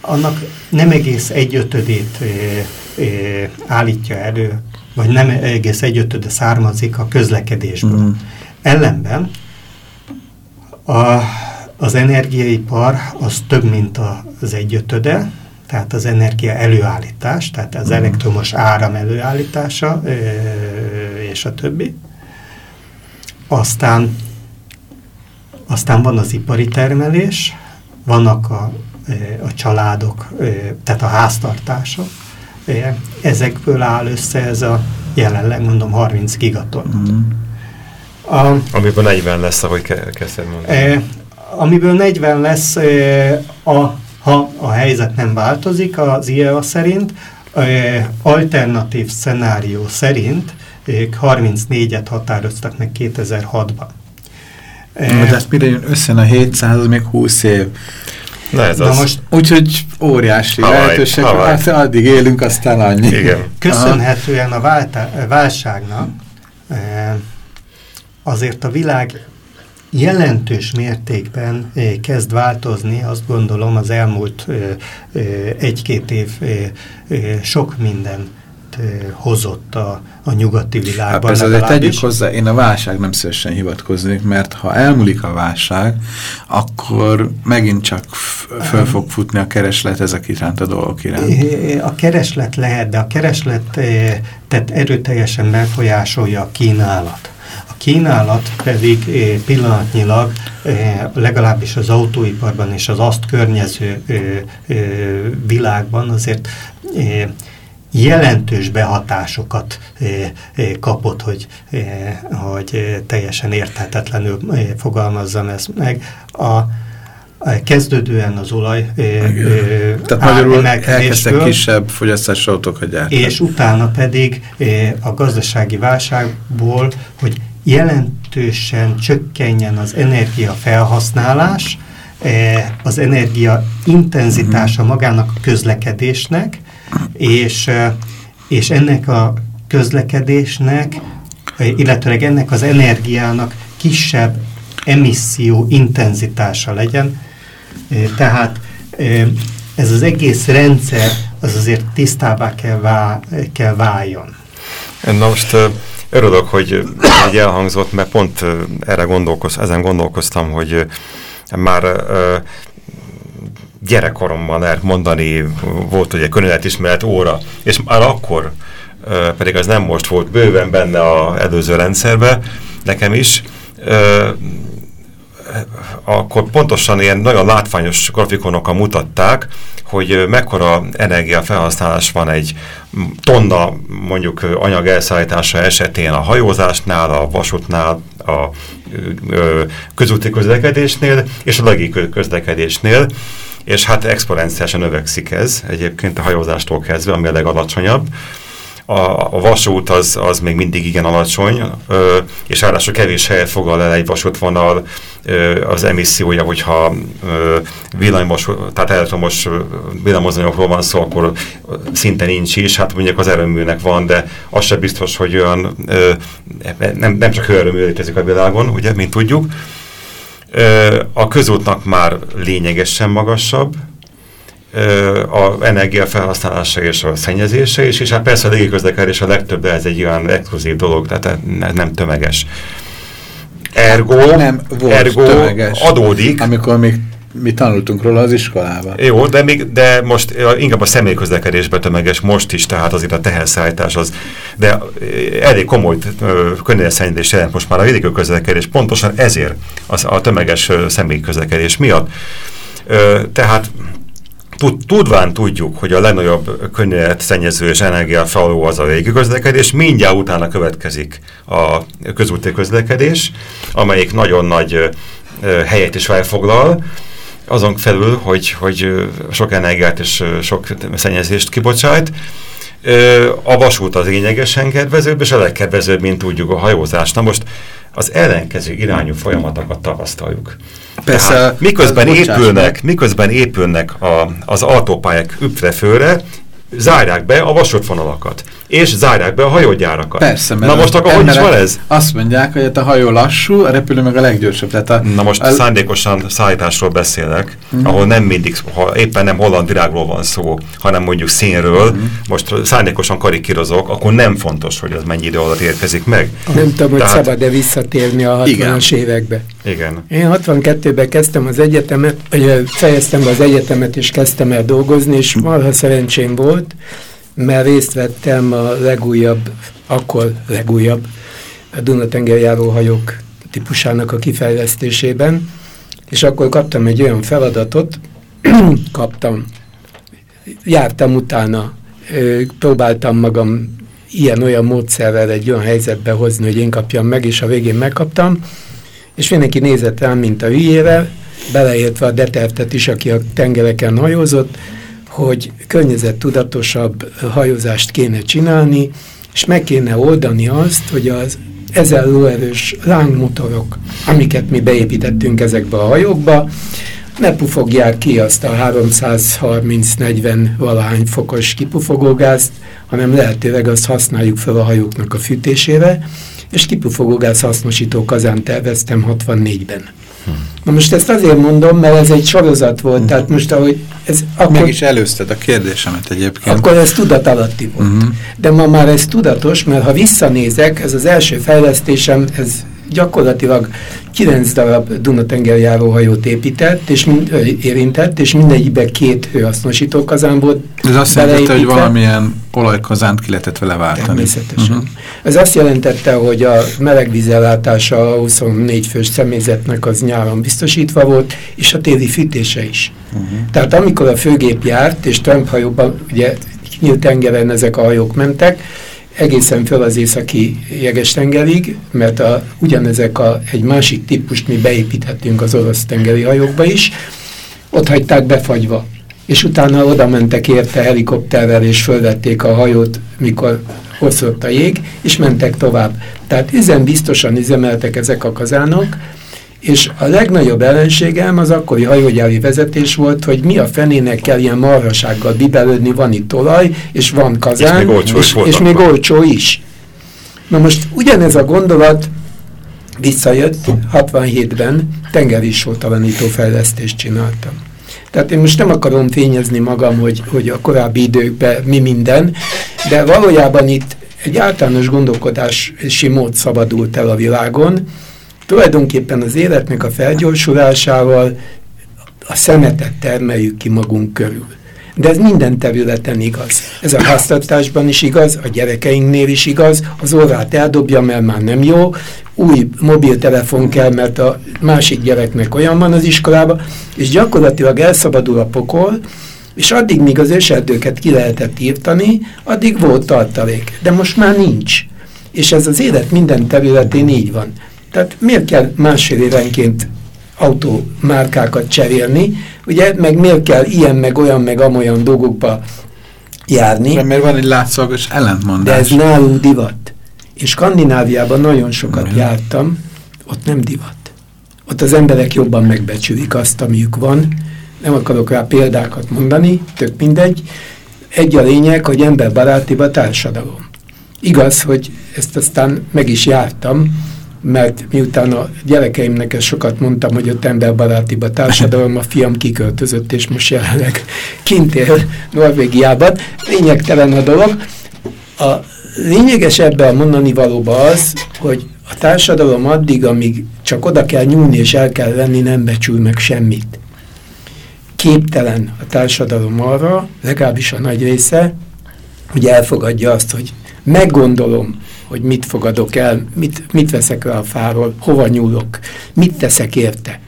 annak nem egész egyötödét e, e, állítja elő, vagy nem egész egyötöde származik a közlekedésből. Uh -huh. Ellenben a, az energiaipar az több, mint az egyötöde, tehát az energia előállítás, tehát az mhm. elektromos áram előállítása és a többi. Aztán, aztán van az ipari termelés, vannak a, a családok, tehát a háztartások. Ezekből áll össze ez a jelenleg mondom 30 gigaton. Mm. A, amiből 40 lesz, ahogy kezdted mondani. Amiből 40 lesz a ha a helyzet nem változik az IEA szerint, alternatív szenárió szerint ők 34-et határoztak meg 2006-ban. De ezt mire jön össze a 700, az még 20 év. Na ez Na az. most, úgyhogy óriási havaj, lehetőség, havaj. hát addig élünk, aztán annyi. Igen. Köszönhetően a válságnak azért a világ jelentős mértékben eh, kezd változni, azt gondolom az elmúlt eh, eh, egy-két év sok minden hozott a, a nyugati világban. Hát azért tegyük hozzá, én a válság nem szívesen hivatkoznék, mert ha elmúlik a válság, akkor megint csak föl fog futni a kereslet ezek iránt a dolgok iránt. A kereslet lehet, de a kereslet tehát erőteljesen befolyásolja a kínálat. A kínálat pedig pillanatnyilag legalábbis az autóiparban és az azt környező világban azért jelentős behatásokat kapott, hogy, hogy teljesen érthetetlenül fogalmazzam ezt meg. A, kezdődően az olaj Tehát magyarul elkezdtek kisebb fogyasztási autókat gyártani. És utána pedig a gazdasági válságból, hogy jelentősen csökkenjen az energia felhasználás, az energia intenzitása mhm. magának a közlekedésnek, és, és ennek a közlekedésnek, illetőleg ennek az energiának kisebb emisszió intenzitása legyen. Tehát ez az egész rendszer az azért tisztábbá kell, vá kell váljon. Na most örülök, hogy, hogy elhangzott, mert pont erre gondolkoz, ezen gondolkoztam, hogy már gyerekkoromban lehet mondani, volt ugye környezetismeret óra, és már akkor, pedig az nem most volt bőven benne az előző rendszerbe, nekem is, akkor pontosan ilyen nagyon látványos grafikonokkal mutatták, hogy mekkora energiafelhasználás van egy tonna mondjuk anyag elszállítása esetén a hajózásnál, a vasútnál, a közúti közlekedésnél és a legi közlekedésnél és hát exponenciálisan növekszik ez egyébként a hajózástól kezdve, ami a legalacsonyabb. A, vasút az, az még mindig igen alacsony, ö, és ráadásul kevés helyet foglal el egy vasútvonal ö, az emissziója, hogyha ö, villamos, tehát elektromos villamozanyagokról van szó, akkor szinte nincs is, hát mondjuk az erőműnek van, de az sem biztos, hogy olyan, ö, nem, nem csak erőmű létezik a világon, ugye, mint tudjuk, a közútnak már lényegesen magasabb, a energia felhasználása és a szennyezése is, és hát persze a légiközlekedés a legtöbb, de ez egy olyan exkluzív dolog, tehát nem tömeges. Ergo, nem volt ergo tömeges. adódik. Amikor még mi tanultunk róla az iskolában. Jó, de, még, de most inkább a személyközlekedésben tömeges most is, tehát azért a teherszállítás az, de elég komoly környezetszennyezés jelent most már a vidéki közlekedés, pontosan ezért az, a tömeges személyközlekedés miatt. Tehát tudván tudjuk, hogy a legnagyobb szennyező és energiafaló az a közlekedés, mindjárt utána következik a közúti közlekedés, amelyik nagyon nagy helyet is felfoglal, azon felül, hogy, hogy sok energiát és sok szennyezést kibocsájt, a vasút az lényegesen kedvezőbb, és a legkedvezőbb, mint tudjuk, a hajózás. Na most az ellenkező irányú folyamatokat tapasztaljuk. Persze, Tehát, miközben épülnek, miközben épülnek a, az autópályák üptre zárják be a vasútvonalakat és zárják be a hajógyárakat. Persze, mert Na most akkor hogy is van ez? Azt mondják, hogy a hajó lassú, a repülő meg a leggyorsabb. Tehát a, Na most a, szándékosan szállításról beszélek, uh mhm. -huh. ahol nem mindig, ha éppen nem holland virágról van szó, hanem mondjuk színről, uh mhm. -huh. most szándékosan karikírozok, akkor nem fontos, hogy az mennyi idő alatt érkezik meg. Nem tudom, Tehát, hogy szabad-e visszatérni a 60-as évekbe. Igen. Én 62-ben kezdtem az egyetemet, fejeztem be az egyetemet, és kezdtem el dolgozni, és marha szerencsém volt, mert részt vettem a legújabb, akkor legújabb a Dunatengerjáró hajók típusának a kifejlesztésében, és akkor kaptam egy olyan feladatot, kaptam, jártam utána, próbáltam magam ilyen-olyan módszerrel egy olyan helyzetbe hozni, hogy én kapjam meg, és a végén megkaptam, és mindenki nézett rám, mint a hülyével, beleértve a detertet is, aki a tengereken hajózott, hogy környezettudatosabb hajózást kéne csinálni, és meg kéne oldani azt, hogy az ezer lóerős lángmotorok, amiket mi beépítettünk ezekbe a hajókba, ne pufogják ki azt a 330-40 valahány fokos kipufogógázt, hanem lehetőleg azt használjuk fel a hajóknak a fűtésére, és kipufogógáz hasznosító kazán terveztem 64-ben. Na most ezt azért mondom, mert ez egy sorozat volt, uh -huh. tehát most ahogy ez akkor... Meg is előzted a kérdésemet egyébként. Akkor ez tudatalatti volt. Uh -huh. De ma már ez tudatos, mert ha visszanézek, ez az első fejlesztésem, ez gyakorlatilag 9 darab Dunatengerjáró hajót épített, és mind, érintett, és mindegyikben két hőhasznosító kazán volt Ez azt jelentette, hogy valamilyen olajkazánt ki lehetett vele váltani. Természetesen. Uh -huh. Ez azt jelentette, hogy a melegvízellátása a 24 fős személyzetnek az nyáron biztosítva volt, és a téli fűtése is. Uh -huh. Tehát amikor a főgép járt, és Trump hajóban, ugye nyílt tengeren ezek a hajók mentek, egészen föl az északi jeges-tengerig, mert a, ugyanezek a, egy másik típust mi beépítettünk az orosz tengeri hajókba is, ott hagyták befagyva. És utána oda mentek érte helikopterrel, és fölvették a hajót, mikor hosszott a jég, és mentek tovább. Tehát üzen biztosan üzemeltek ezek a kazánok, és a legnagyobb ellenségem az akkori hajógyári vezetés volt, hogy mi a fenének kell ilyen marhasággal bibelődni, van itt olaj, és van kazán, és még olcsó, és, és még olcsó is. Na most ugyanez a gondolat visszajött 67-ben, tengerisótalanító fejlesztést csináltam. Tehát én most nem akarom fényezni magam, hogy, hogy a korábbi időkben mi minden, de valójában itt egy általános gondolkodási mód szabadult el a világon, Tulajdonképpen az életnek a felgyorsulásával a szemetet termeljük ki magunk körül. De ez minden területen igaz. Ez a háztartásban is igaz, a gyerekeinknél is igaz, az orrát eldobja, mert már nem jó, új mobiltelefon kell, mert a másik gyereknek olyan van az iskolában, és gyakorlatilag elszabadul a pokol, és addig, míg az őserdőket ki lehetett írtani, addig volt tartalék. De most már nincs. És ez az élet minden területén így van. Tehát miért kell másfél évenként autómárkákat cserélni, ugye, meg miért kell ilyen, meg olyan, meg amolyan dolgokba járni. Mert, mert van egy látszagos ellentmondás. De ez nálunk divat. És Skandináviában nagyon sokat Igen. jártam, ott nem divat. Ott az emberek jobban megbecsülik azt, amiük van. Nem akarok rá példákat mondani, tök mindegy. Egy a lényeg, hogy emberbarátibb a társadalom. Igaz, hogy ezt aztán meg is jártam, mert miután a gyerekeimnek ezt sokat mondtam, hogy ott emberbarátibb a társadalom, a fiam kiköltözött, és most jelenleg kint él Norvégiában. Lényegtelen a dolog. A lényeges ebben a mondani valóban az, hogy a társadalom addig, amíg csak oda kell nyúlni és el kell venni, nem becsül meg semmit. Képtelen a társadalom arra, legalábbis a nagy része, hogy elfogadja azt, hogy meggondolom, hogy mit fogadok el, mit, mit veszek le a fáról, hova nyúlok, mit teszek érte.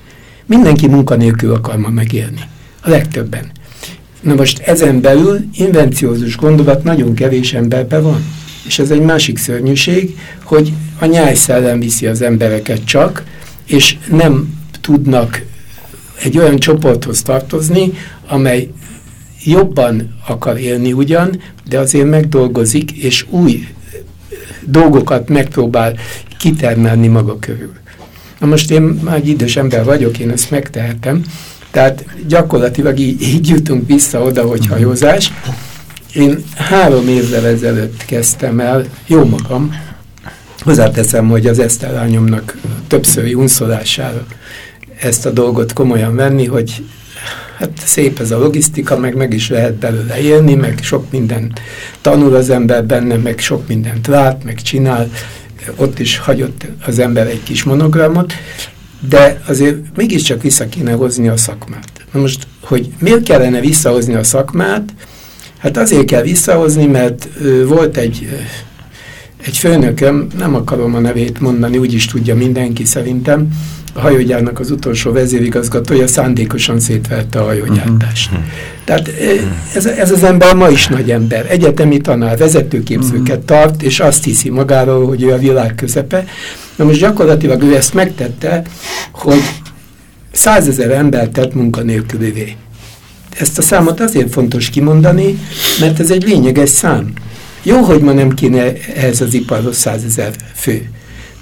Mindenki munkanélkül akar ma megélni. A legtöbben. Na most ezen belül invenciózus gondolat nagyon kevés emberben van. És ez egy másik szörnyűség, hogy a nyájszellem viszi az embereket csak, és nem tudnak egy olyan csoporthoz tartozni, amely jobban akar élni ugyan, de azért megdolgozik, és új dolgokat megpróbál kitermelni maga körül. Na most én már egy idős ember vagyok, én ezt megtehetem, tehát gyakorlatilag így, így jutunk vissza oda, hogy hajózás. Én három évvel ezelőtt kezdtem el, jó magam, hozzáteszem, hogy az esztelányomnak többszöri unszolására ezt a dolgot komolyan venni, hogy hát szép ez a logisztika, meg meg is lehet belőle élni, meg sok mindent tanul az ember benne, meg sok mindent lát, meg csinál, ott is hagyott az ember egy kis monogramot, de azért mégiscsak vissza kéne hozni a szakmát. Na most, hogy miért kellene visszahozni a szakmát? Hát azért kell visszahozni, mert volt egy, egy főnököm, nem akarom a nevét mondani, úgyis tudja mindenki szerintem, hajógyárnak az utolsó vezérigazgatója szándékosan szétverte a hajógyártást. Uh mhm. -huh. Tehát ez, ez az ember ma is nagy ember, egyetemi tanár, vezetőképzőket mhm. tart, és azt hiszi magáról, hogy ő a világ közepe. Na most gyakorlatilag ő ezt megtette, hogy százezer ember tett munkanélkülivé. Ezt a számot azért fontos kimondani, mert ez egy lényeges szám. Jó, hogy ma nem kéne ehhez az iparhoz százezer fő.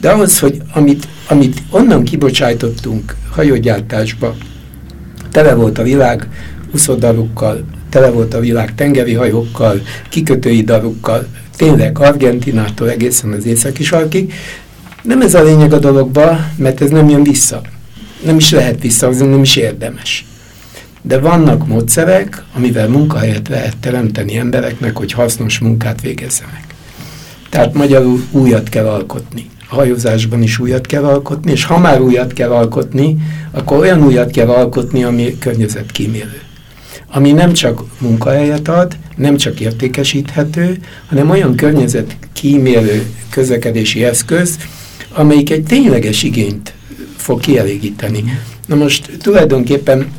De ahhoz, hogy amit, amit onnan kibocsájtottunk hajógyártásba, tele volt a világ uszodarukkal, tele volt a világ tengeri hajókkal, kikötői darukkal, tényleg Argentinától egészen az északi sarkig. Nem ez a lényeg a dologba, mert ez nem jön vissza. Nem is lehet visszahozni, nem is érdemes. De vannak módszerek, amivel munkahelyet lehet teremteni embereknek, hogy hasznos munkát végezzenek. Tehát magyarul újat kell alkotni hajózásban is újat kell alkotni, és ha már újat kell alkotni, akkor olyan újat kell alkotni, ami környezetkímélő. Ami nem csak munkahelyet ad, nem csak értékesíthető, hanem olyan környezetkímélő közlekedési eszköz, amelyik egy tényleges igényt fog kielégíteni. Na most tulajdonképpen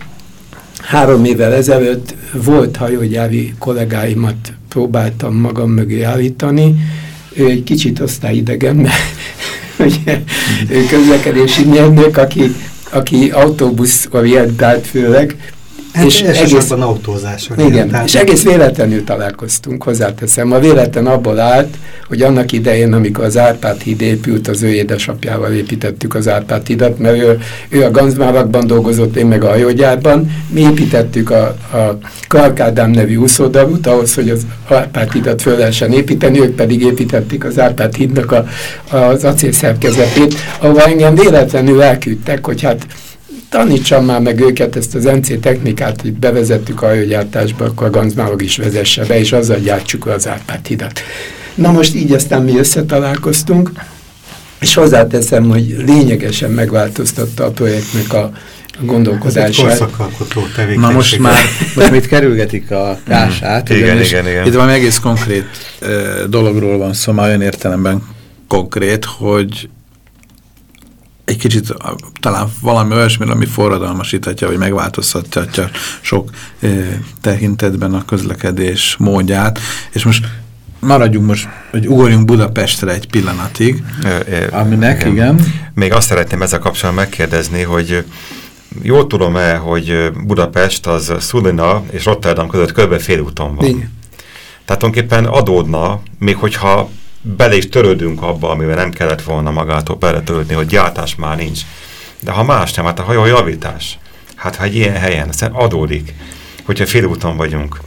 három évvel ezelőtt volt hajógyári kollégáimat próbáltam magam mögé állítani, ő egy kicsit osztályidegen, mert ugye, közlekedési mérnök, aki, aki autóbusz orientált főleg, Hát és egész, autózás. Igen, tehát... és egész véletlenül találkoztunk, hozzáteszem. A véletlen abból állt, hogy annak idején, amikor az Árpád híd épült, az ő édesapjával építettük az Árpád hidat, mert ő, ő a Ganzmávakban dolgozott, én meg a hajógyárban. Mi építettük a, a Karkádám nevű úszódarút, ahhoz, hogy az Árpád hidat föl lehessen építeni, ők pedig építették az Árpád hídnak a, az acélszerkezetét, ahol engem véletlenül elküldtek, hogy hát tanítsam már meg őket ezt az NC technikát, hogy bevezettük a hajógyártásba, akkor a Ganzmálog is vezesse be, és azzal gyártsuk az Árpád hidat. Na most így aztán mi összetalálkoztunk, és hozzáteszem, hogy lényegesen megváltoztatta a projektnek a gondolkodását. Na most már, most mit kerülgetik a kását. Mm. Igen, igen, igen. Itt van egész konkrét uh, dologról van szó, már olyan értelemben konkrét, hogy egy kicsit talán valami olyasmi, ami forradalmasíthatja, vagy megváltoztatja sok eh, tekintetben a közlekedés módját. És most maradjunk most, hogy ugorjunk Budapestre egy pillanatig, é, aminek, igen. igen. Még azt szeretném ezzel kapcsolatban megkérdezni, hogy jól tudom-e, hogy Budapest az Szulina és Rotterdam között kb. fél úton van. Igen. Tehát tulajdonképpen adódna, még hogyha bele is törődünk abba, amivel nem kellett volna magától beletörődni, hogy gyártás már nincs. De ha más nem, hát a hajó javítás. Hát ha egy ilyen helyen adódik, hogyha félúton vagyunk,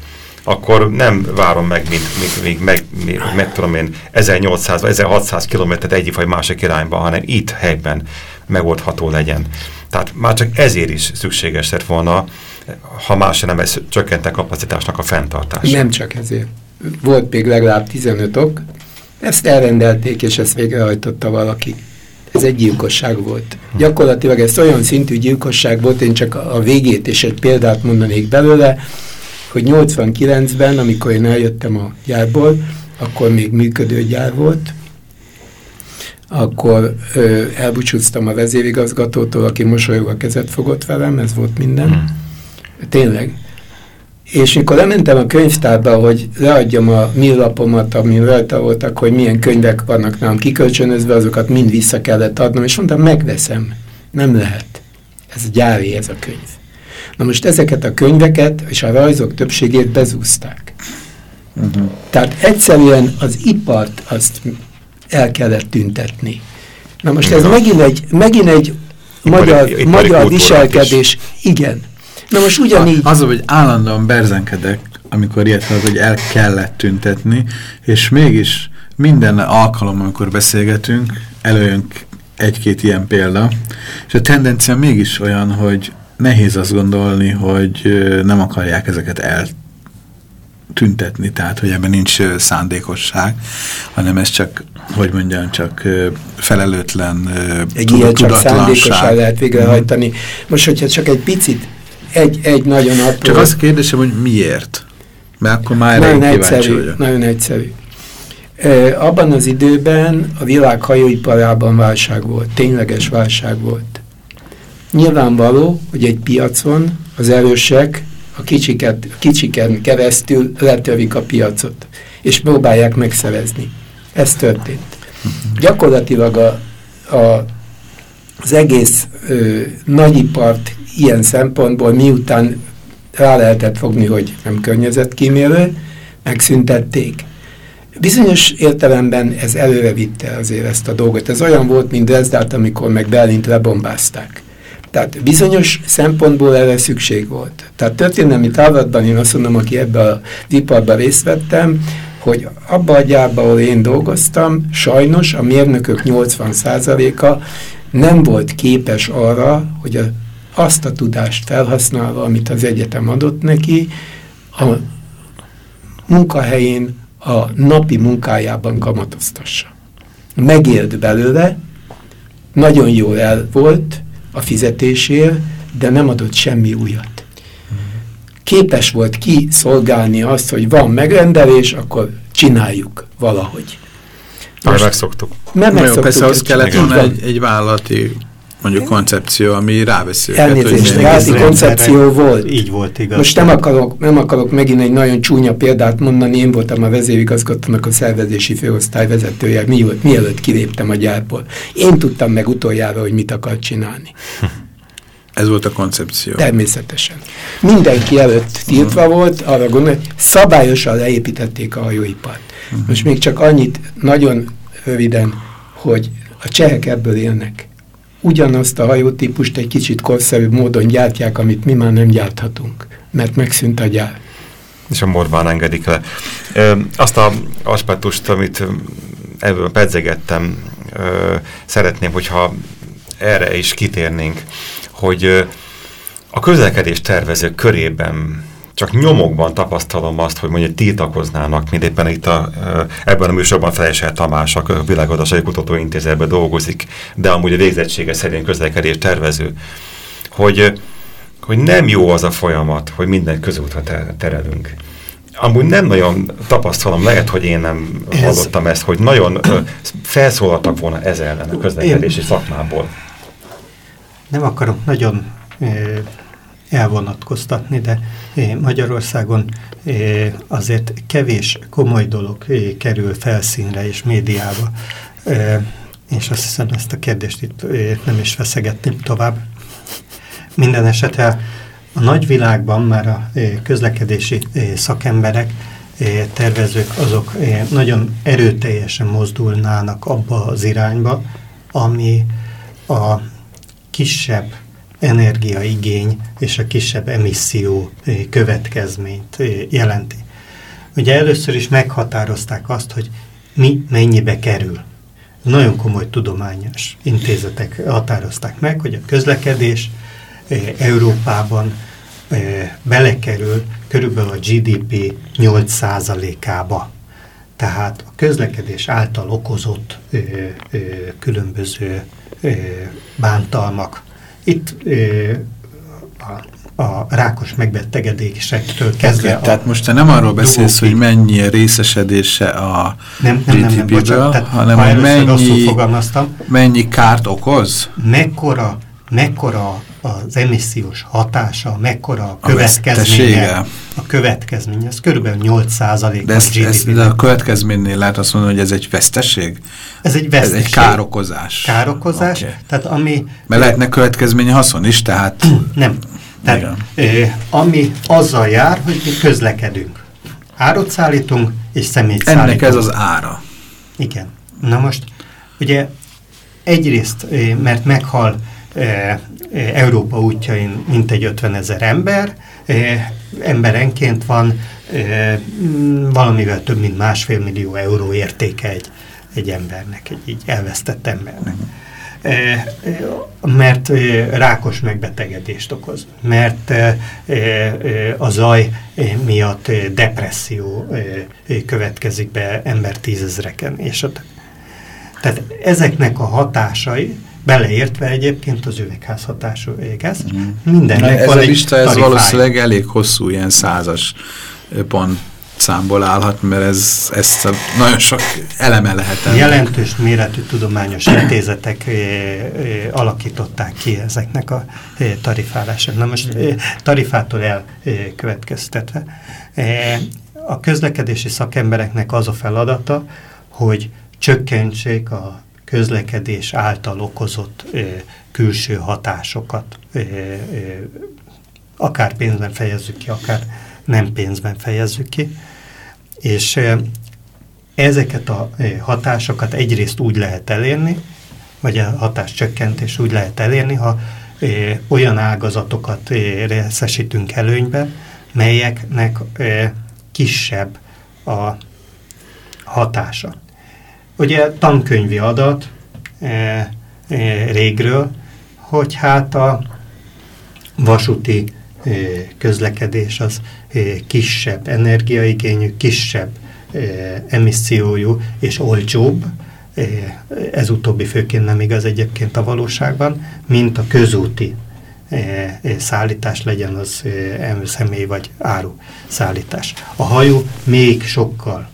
akkor nem várom meg, mint, mint, mint meg, még, meg tudom én, 1800 vagy 1600 kilométert egyik vagy másik irányba, hanem itt helyben megoldható legyen. Tehát már csak ezért is szükséges lett volna, ha más nem, ez csökkente kapacitásnak a fenntartása. Nem csak ezért. Volt még legalább 15 ok, ezt elrendelték, és ezt végrehajtotta valaki. Ez egy gyilkosság volt. Gyakorlatilag ez olyan szintű gyilkosság volt, én csak a végét és egy példát mondanék belőle, hogy 89-ben, amikor én eljöttem a gyárból, akkor még működő gyár volt, akkor ö, elbúcsúztam a vezérigazgatótól, aki mosolyogva kezet fogott velem, ez volt minden. Hmm. Tényleg. És mikor lementem a könyvtárba, hogy leadjam a mi lapomat, amin rajta voltak, hogy milyen könyvek vannak nálam kikölcsönözve, azokat mind vissza kellett adnom, és mondtam, megveszem. Nem lehet. Ez gyári ez a könyv. Na most ezeket a könyveket és a rajzok többségét bezúzták. Uh. -huh. Tehát egyszerűen az ipart azt el kellett tüntetni. Na most ez megint egy, megint egy ipari, magyar, ipari magyar viselkedés. Is. Igen. Na most ugyanígy... Az, hogy állandóan berzenkedek, amikor ilyet hallok, hogy el kellett tüntetni, és mégis minden alkalom, amikor beszélgetünk, előjön egy-két ilyen példa, és a tendencia mégis olyan, hogy nehéz azt gondolni, hogy nem akarják ezeket eltüntetni, tehát hogy ebben nincs szándékosság, hanem ez csak, hogy mondjam, csak felelőtlen Egy ilyen csak szándékosan lehet végrehajtani. Most, hogyha csak egy picit egy, egy nagyon apró... Csak azt kérdésem, hogy miért? Mert akkor már nagyon egyszerű, vagyok. Nagyon egyszerű. E, abban az időben a világ hajóiparában válság volt, tényleges válság volt. Nyilvánvaló, hogy egy piacon az erősek a kicsiket, a kicsiken keresztül letörik a piacot, és próbálják megszerezni. Ez történt. Gyakorlatilag a, a, az egész ö, nagyipart ilyen szempontból miután rá lehetett fogni, hogy nem környezetkímélő, megszüntették. Bizonyos értelemben ez előre vitte azért ezt a dolgot. Ez olyan volt, mint Dresdát, amikor meg Berlint lebombázták. Tehát bizonyos szempontból erre szükség volt. Tehát történelmi távlatban én azt mondom, aki ebbe a iparban részt vettem, hogy abba a gyárba, ahol én dolgoztam, sajnos a mérnökök 80%-a nem volt képes arra, hogy a azt a tudást felhasználva, amit az egyetem adott neki, a munkahelyén, a napi munkájában kamatoztassa. megélt belőle, nagyon jól el volt a fizetésél, de nem adott semmi újat. Képes volt kiszolgálni azt, hogy van megrendelés, akkor csináljuk valahogy. Most, megszoktuk. Mert megszoktuk. Persze ahhoz kellett volna egy, egy vállalati mondjuk koncepció, ami ráveszi őket. Elnézést, vállalati koncepció volt. Így volt, igaz. Most nem akarok, nem akarok megint egy nagyon csúnya példát mondani, én voltam a vezérigazgatónak a szervezési főosztály vezetője, mielőtt kiléptem a gyárból. Én tudtam meg utoljára, hogy mit akar csinálni. Ez volt a koncepció. Természetesen. Mindenki előtt tiltva volt, arra gondolom, hogy szabályosan leépítették a hajóipart. Uh mhm. -huh. Most még csak annyit, nagyon röviden, hogy a csehek ebből élnek. Ugyanazt a hajótípust egy kicsit korszerűbb módon gyártják, amit mi már nem gyárthatunk, mert megszűnt a gyár. És a morván engedik le. Ö, azt a aspektust, amit ebből pedzegettem, ö, szeretném, hogyha erre is kitérnénk hogy a közlekedés tervezők körében csak nyomokban tapasztalom azt, hogy mondjuk tiltakoznának, mint éppen itt a, ebben a műsorban Felesel Tamás, a Világazdasági Kutatóintézetben dolgozik, de amúgy a végzettsége szerint közlekedés tervező, hogy, hogy nem jó az a folyamat, hogy minden közútra terelünk. Amúgy nem nagyon tapasztalom, lehet, hogy én nem Ez... hallottam ezt, hogy nagyon felszólaltak volna ez ellen a közlekedési én... szakmából nem akarok nagyon elvonatkoztatni, de Magyarországon azért kevés komoly dolog kerül felszínre és médiába. És azt hiszem, ezt a kérdést itt nem is feszegetném tovább. Minden esetre a nagyvilágban már a közlekedési szakemberek, tervezők, azok nagyon erőteljesen mozdulnának abba az irányba, ami a kisebb energiaigény és a kisebb emisszió következményt jelenti. Ugye először is meghatározták azt, hogy mi mennyibe kerül. Nagyon komoly tudományos intézetek határozták meg, hogy a közlekedés Európában belekerül körülbelül a GDP 8%-ába. Tehát a közlekedés által okozott ö, ö, különböző bántalmak. Itt a, a rákos megbetegedésektől kezdve... Okay, tehát most te nem arról beszélsz, hogy mennyi részesedése a GDP-ből, hanem hogy mennyi, mennyi kárt okoz? Mekkora, mekkora az emissziós hatása, mekkora a következménye. A, a következménye, ez körülbelül 8 százalék de, ezt, ezt, de a következménynél lehet azt mondani, hogy ez egy veszteség? Ez egy veszteség. Ez egy károkozás. Károkozás, okay. tehát ami... Mert lehetne következménye haszon is, tehát... Nem. Tehát, ö, ami azzal jár, hogy mi közlekedünk. Árot szállítunk, és személyt Ennek szállítunk. ez az ára. Igen. Na most, ugye egyrészt, mert meghal Európa útjain mintegy 50 ezer ember, emberenként van valamivel több mint másfél millió euró értéke egy, egy embernek, egy így elvesztett embernek. Mert rákos megbetegedést okoz, mert a zaj miatt depresszió következik be ember tízezreken, és a tehát ezeknek a hatásai beleértve egyébként az üvegházhatású égez. Mm. Mindennek ez a lista ez valószínűleg elég hosszú, ilyen százas pont számból állhat, mert ez, ezt nagyon sok eleme lehet. Ennek. Jelentős méretű tudományos intézetek e, e, alakították ki ezeknek a e, tarifálását. Na most e, tarifától elkövetkeztetve. E, a közlekedési szakembereknek az a feladata, hogy csökkentsék a közlekedés által okozott külső hatásokat, akár pénzben fejezzük ki, akár nem pénzben fejezzük ki. És ezeket a hatásokat egyrészt úgy lehet elérni, vagy a hatáscsökkentés úgy lehet elérni, ha olyan ágazatokat részesítünk előnyben, melyeknek kisebb a hatása. Ugye tankönyvi adat e, e, régről, hogy hát a vasúti e, közlekedés az e, kisebb energiaigényű, kisebb e, emissziójú és olcsóbb, ez utóbbi főként nem igaz egyébként a valóságban, mint a közúti szállítás legyen az személy vagy áru szállítás. A hajó még sokkal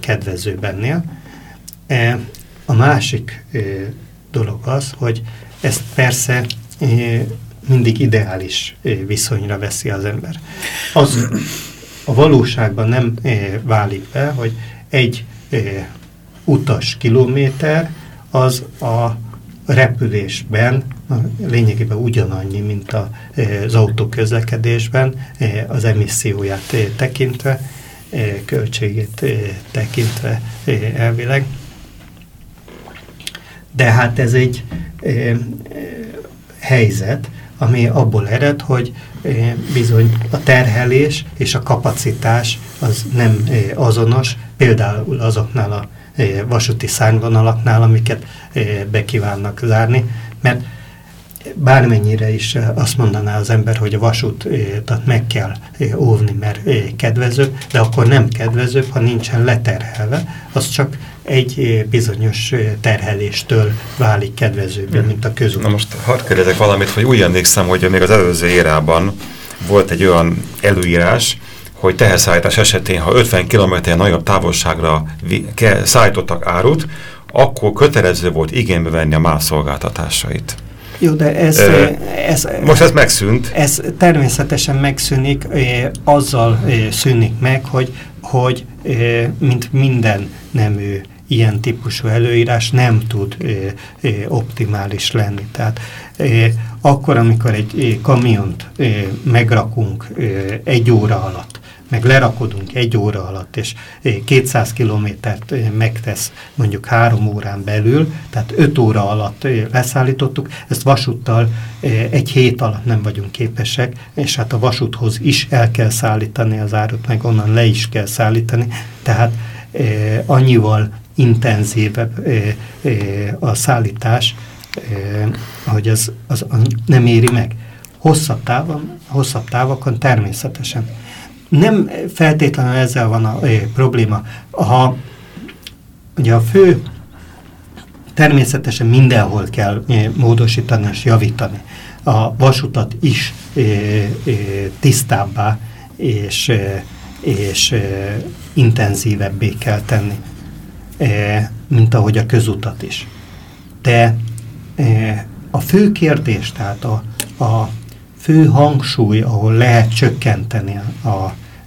kedvezőbb ennél. A másik dolog az, hogy ezt persze mindig ideális viszonyra veszi az ember. Az a valóságban nem válik be, hogy egy utas kilométer az a repülésben lényegében ugyanannyi, mint az autóközlekedésben az emisszióját tekintve, költségét tekintve elvileg. De hát ez egy helyzet, ami abból ered, hogy bizony a terhelés és a kapacitás az nem azonos, például azoknál a vasúti szárnyvonalaknál, amiket bekívánnak zárni, mert bármennyire is azt mondaná az ember, hogy a vasútat meg kell óvni, mert kedvező, de akkor nem kedvező, ha nincsen leterhelve, az csak egy bizonyos terheléstől válik kedvezőbb, hmm. mint a közút. Na most hadd kérdezek valamit, hogy úgy emlékszem, hogy még az előző érában volt egy olyan előírás, hogy teherszállítás esetén, ha 50 km nagyobb távolságra szállítottak árut, akkor kötelező volt igénybe venni a más szolgáltatásait. Jó, de ez, Ö, ez... Most ez megszűnt. Ez természetesen megszűnik, azzal szűnik meg, hogy, hogy mint minden nemű ilyen típusú előírás nem tud optimális lenni. Tehát akkor, amikor egy kamiont megrakunk egy óra alatt, meg lerakodunk egy óra alatt, és 200 kilométert megtesz mondjuk három órán belül, tehát 5 óra alatt leszállítottuk, ezt vasúttal egy hét alatt nem vagyunk képesek, és hát a vasúthoz is el kell szállítani az árut, meg onnan le is kell szállítani, tehát annyival intenzívebb a szállítás, hogy az, az, az nem éri meg. Hosszabb, távon, hosszabb távokon természetesen nem feltétlenül ezzel van a probléma. Ha ugye a fő természetesen mindenhol kell módosítani és javítani. A vasutat is tisztábbá és, és é, intenzívebbé kell tenni, mint ahogy a közutat is. De é, a fő kérdés, tehát a, a fő hangsúly, ahol lehet csökkenteni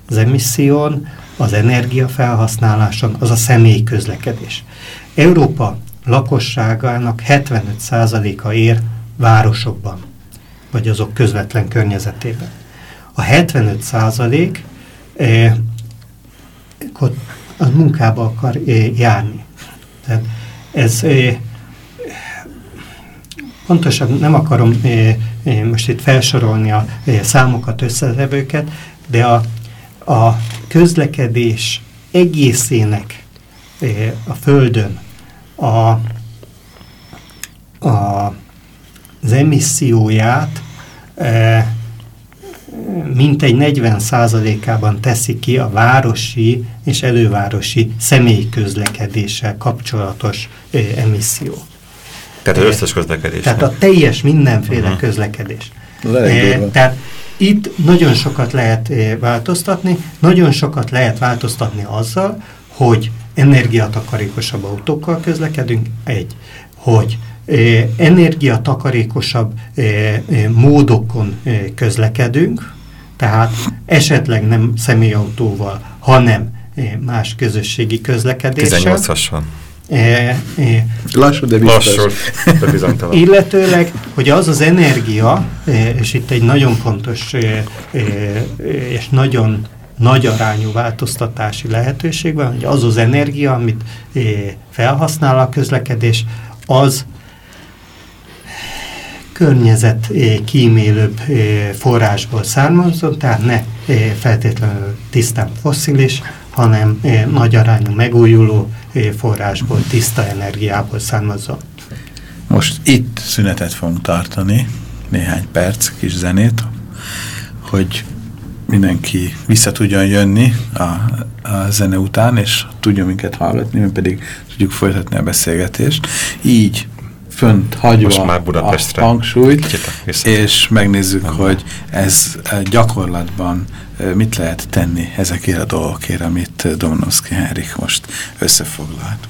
az emisszión, az energiafelhasználáson, az a személyi közlekedés. Európa lakosságának 75%-a ér városokban, vagy azok közvetlen környezetében. A 75% eh, az munkába akar járni. Tehát ez pontosan nem akarom most itt felsorolni a számokat, összetevőket, de a a közlekedés egészének a Földön a, a, az emisszióját mintegy 40 százalékában teszi ki a városi és elővárosi személyközlekedéssel kapcsolatos e, emisszió. Tehát az összes közlekedés. Tehát a teljes mindenféle uh. -huh. közlekedés. E, tehát itt nagyon sokat lehet eh, változtatni, nagyon sokat lehet változtatni azzal, hogy energiatakarékosabb autókkal közlekedünk, egy, hogy eh, energiatakarékosabb eh, módokon közlekedünk, tehát esetleg nem személyautóval, hanem más közösségi közlekedéssel. 18-asan. E, e, Lassú, de biztos. Lassú, de bizonytalan. Illetőleg, hogy az az energia, és itt egy nagyon fontos és nagyon nagy arányú változtatási lehetőség van, hogy az az energia, amit felhasznál a közlekedés, az környezet kímélőbb forrásból származott, tehát ne feltétlenül tisztán fosszilis, hanem nagy arányú megújuló forrásból, tiszta energiából származó. Most itt szünetet fogunk tartani, néhány perc, kis zenét, hogy mindenki vissza tudjon jönni a, a zene után, és tudjon minket hallgatni, mi pedig tudjuk folytatni a beszélgetést. Így fönt hagyva Most már Budapestre. a hangsúlyt, és megnézzük, Nem. hogy ez gyakorlatban mit lehet tenni ezekért a dolgokért, amit Domonovszki Henrik most összefoglalt.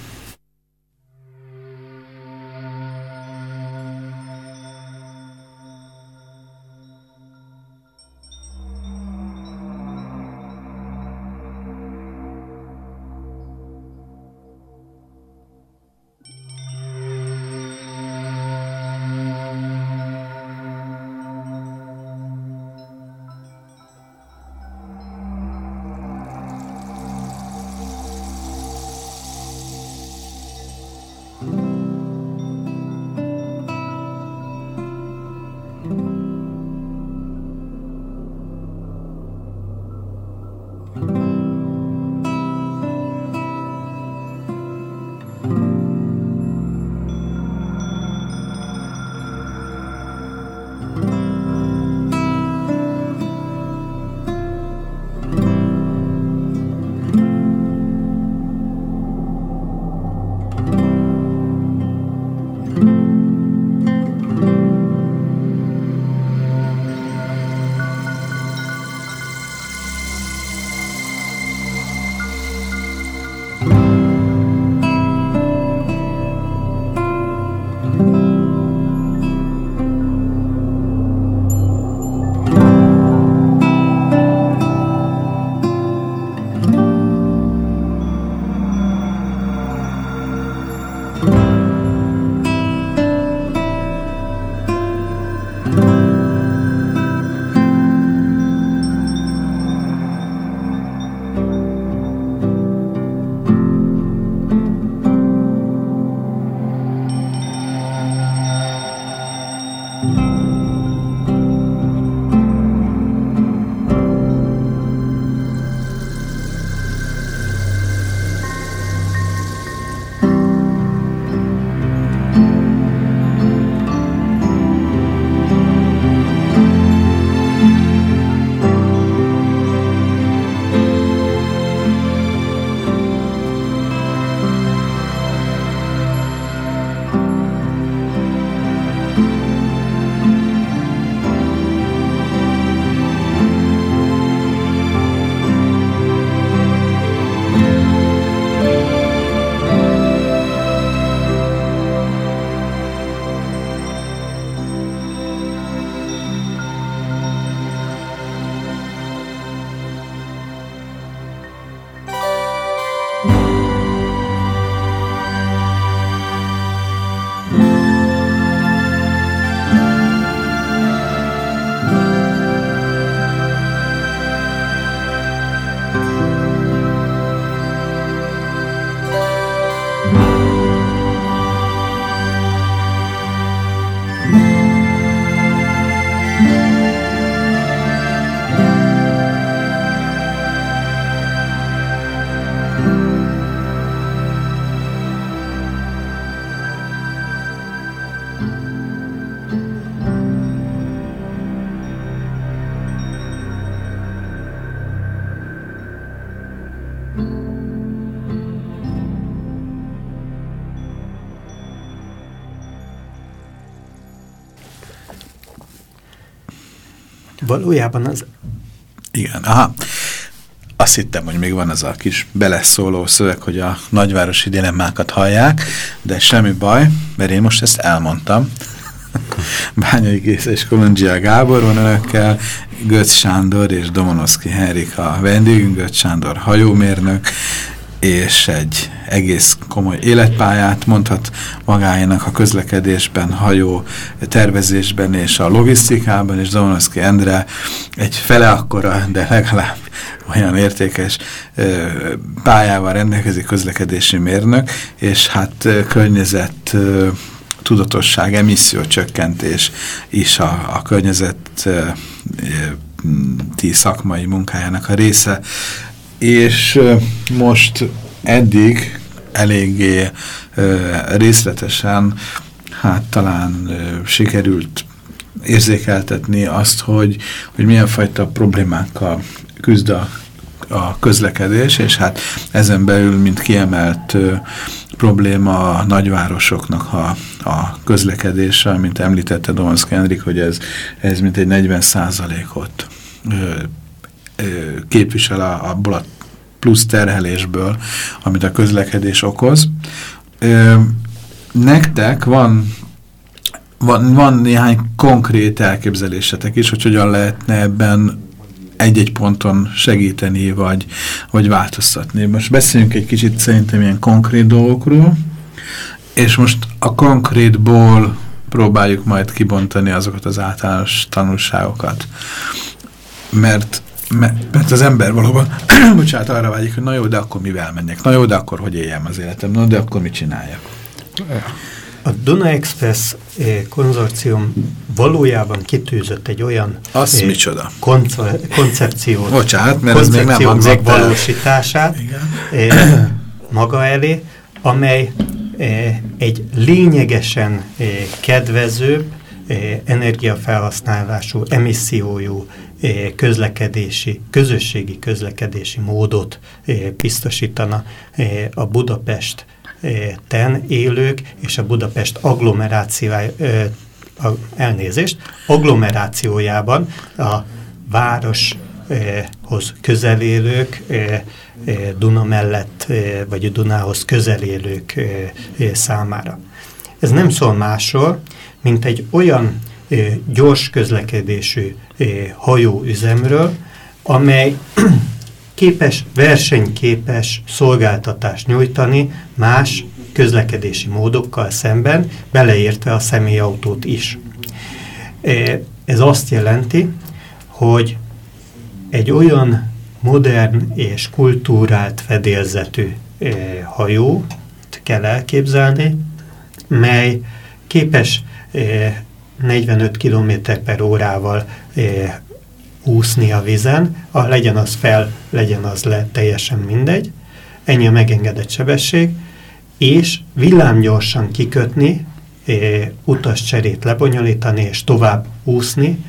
Valójában az... Igen, aha. Azt hittem, hogy még van az a kis beleszóló szöveg, hogy a nagyvárosi dilemmákat hallják, de semmi baj, mert én most ezt elmondtam. Bányai Gész és Kolondzsia Gábor van önökkel, Götz Sándor és Domonoszki Henrik a vendégünk, Götz Sándor hajómérnök, és egy egész komoly életpályát mondhat magáénak a közlekedésben, hajó tervezésben és a logisztikában, és Zamonoszki Endre egy fele akkora, de legalább olyan értékes pályával rendelkezik közlekedési mérnök, és hát környezet tudatosság, emissziócsökkentés is a, a környezet ti szakmai munkájának a része. És most eddig eléggé részletesen, hát talán sikerült érzékeltetni azt, hogy, hogy milyen fajta problémákkal küzd a, a közlekedés, és hát ezen belül, mint kiemelt ö, probléma a nagyvárosoknak a, a közlekedése, mint említette Donszki Henrik, hogy ez, ez mint egy 40 százalékot képvisel a, abból a plusz terhelésből, amit a közlekedés okoz. Ö, nektek van, van, van néhány konkrét elképzelésetek is, hogy hogyan lehetne ebben egy-egy ponton segíteni, vagy, vagy változtatni. Most beszéljünk egy kicsit szerintem ilyen konkrét dolgokról, és most a konkrétból próbáljuk majd kibontani azokat az általános tanulságokat. Mert mert az ember valóban, bocsánat, arra vágyik, hogy na jó, de akkor mivel menjek? Na jó, de akkor hogy éljem az életem? Na, de akkor mit csináljak? A Duna Express eh, konzorcium valójában kitűzött egy olyan Az eh, micsoda? Konce koncepciót, Bocsánat, mert ez még nem megvalósítását eh, maga elé, amely eh, egy lényegesen eh, kedvezőbb, energiafelhasználású, emissziójú Eh, közlekedési, közösségi közlekedési módot eh, biztosítana eh, a Budapest ten élők és a Budapest agglomerációja, elnézést, agglomerációjában a városhoz közelélők, Duna mellett, vagy Dunához közelélők számára. Ez nem szól másról, mint egy olyan gyors közlekedésű hajóüzemről, amely képes, versenyképes szolgáltatást nyújtani más közlekedési módokkal szemben, beleértve a személyautót is. Ez azt jelenti, hogy egy olyan modern és kultúrált fedélzetű hajót kell elképzelni, mely képes 45 km per órával úszni a vizen, a, legyen az fel, legyen az le, teljesen mindegy, ennyi a megengedett sebesség, és villámgyorsan kikötni, eh, utascserét lebonyolítani és tovább úszni,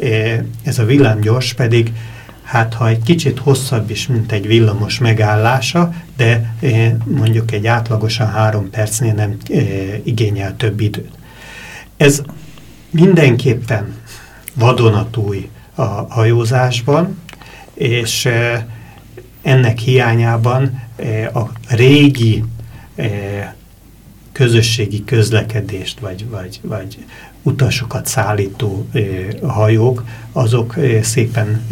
eh, ez a villámgyors pedig hát ha egy kicsit hosszabb is, mint egy villamos megállása, de eh, mondjuk egy átlagosan három percnél nem eh, igényel több időt. Ez mindenképpen vadonatúj a hajózásban, és e, ennek hiányában e, a régi e, közösségi közlekedést, vagy, vagy, vagy utasokat szállító hajók, azok szépen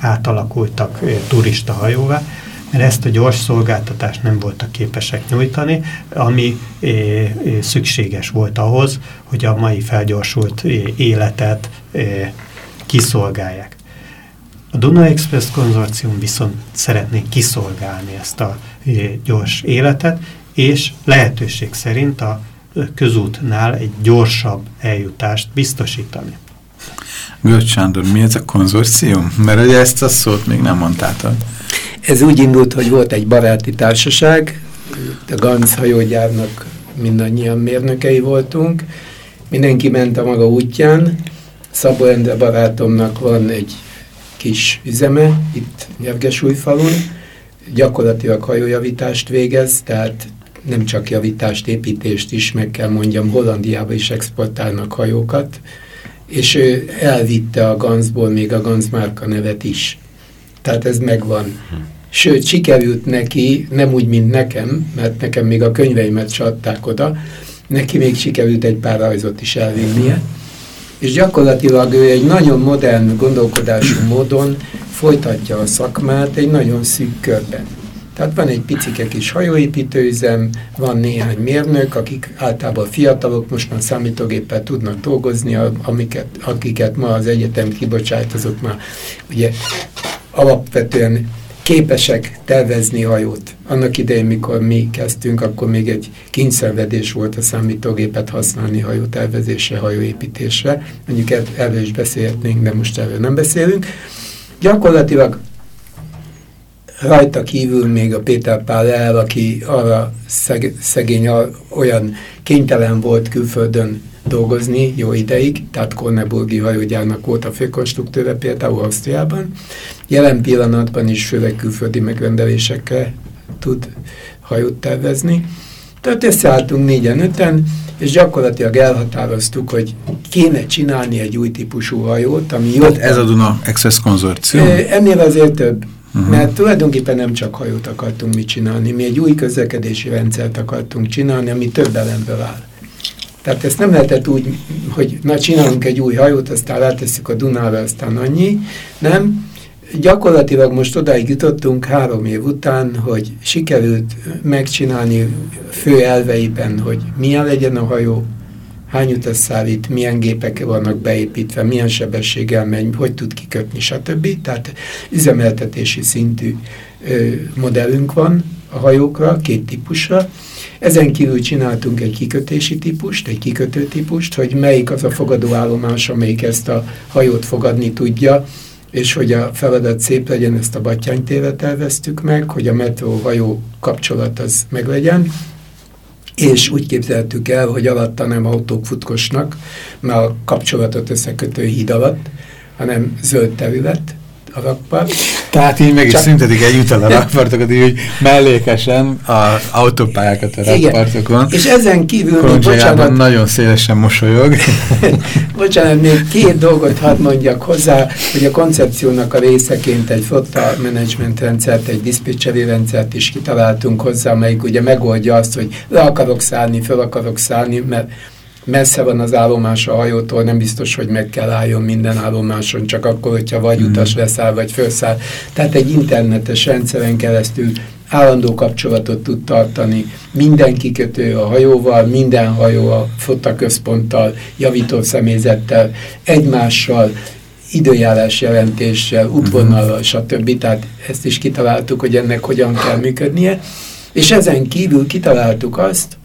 átalakultak turista hajóvá, mert ezt a gyors szolgáltatást nem voltak képesek nyújtani, ami é, é, szükséges volt ahhoz, hogy a mai felgyorsult é, életet é, kiszolgálják. A Duna Express konzorcium viszont szeretné kiszolgálni ezt a é, gyors életet, és lehetőség szerint a közútnál egy gyorsabb eljutást biztosítani. Göld Sándor, mi ez a konzorcium? Mert ugye ezt a szót még nem mondtál. Ez úgy indult, hogy volt egy baráti társaság, a Ganz hajógyárnak mindannyian mérnökei voltunk, mindenki ment a maga útján, Szabó Endre barátomnak van egy kis üzeme, itt Nyergesújfalun, gyakorlatilag hajójavítást végez, tehát nem csak javítást, építést is, meg kell mondjam, Hollandiába is exportálnak hajókat, és ő elvitte a Ganzból még a Ganz márka nevet is. Tehát ez megvan. Sőt, sikerült neki, nem úgy, mint nekem, mert nekem még a könyveimet se adták oda, neki még sikerült egy pár rajzot is elvinnie, és gyakorlatilag ő egy nagyon modern gondolkodású módon folytatja a szakmát egy nagyon szűk körben. Tehát van egy picike kis hajóépítőüzem, van néhány mérnök, akik általában fiatalok, most már számítógéppel tudnak dolgozni, amiket, akiket ma az egyetem kibocsát, azok már ugye alapvetően képesek tervezni hajót. Annak idején, mikor mi kezdtünk, akkor még egy kényszervedés volt a számítógépet használni hajótervezésre, hajóépítésre. Mondjuk er erről is beszélhetnénk, de most erről nem beszélünk. Gyakorlatilag rajta kívül még a Péter Pál el, aki arra szeg, szegény olyan kénytelen volt külföldön dolgozni jó ideig, tehát Korneburgi hajógyárnak volt a főkonstruktőre például Ausztriában. Jelen pillanatban is főleg külföldi megrendelésekkel tud hajót tervezni. Tehát összeálltunk négyen-öten, és gyakorlatilag elhatároztuk, hogy kéne csinálni egy új típusú hajót, ami jó. ez a Duna Access Konzorcium? Ennél azért több. Uh -huh. Mert tulajdonképpen nem csak hajót akartunk mit csinálni, mi egy új közlekedési rendszert akartunk csinálni, ami több elemből áll. Tehát ezt nem lehetett úgy, hogy na csinálunk egy új hajót, aztán rátesszük a Dunára, aztán annyi, nem? Gyakorlatilag most odáig jutottunk három év után, hogy sikerült megcsinálni fő elveiben, hogy milyen legyen a hajó, hány utas szállít, milyen gépek vannak beépítve, milyen sebességgel megy, hogy tud kikötni, stb. Tehát üzemeltetési szintű ö, modellünk van a hajókra, két típusra. Ezen kívül csináltunk egy kikötési típust, egy kikötő típust, hogy melyik az a fogadóállomás, amelyik ezt a hajót fogadni tudja, és hogy a feladat szép legyen, ezt a Battyánytéret terveztük meg, hogy a metró-hajó kapcsolat az meglegyen, és úgy képzeltük el, hogy alatta nem autók futkosnak, mert a kapcsolatot összekötő híd alatt, hanem zöld terület, a rakpart. Tehát így meg is Csak... szüntetik egyúttal a rakpartokat, hogy mellékesen az autópályákat a rakpartokon. És ezen kívül még, bocsánat... nagyon szélesen mosolyog. bocsánat, még két dolgot hadd mondjak hozzá, hogy a koncepciónak a részeként egy flotta menedzsment rendszert, egy diszpécseri rendszert is kitaláltunk hozzá, amelyik ugye megoldja azt, hogy le akarok szállni, föl akarok szállni, mert messze van az állomás a hajótól, nem biztos, hogy meg kell álljon minden állomáson, csak akkor, hogyha vagy mm. utas leszáll, vagy felszáll. Tehát egy internetes rendszeren keresztül állandó kapcsolatot tud tartani minden kikötő a hajóval, minden hajó a fotaközponttal, javító személyzettel, egymással, időjárás jelentéssel, útvonallal, mhm. stb. Tehát ezt is kitaláltuk, hogy ennek hogyan kell működnie. És ezen kívül kitaláltuk azt,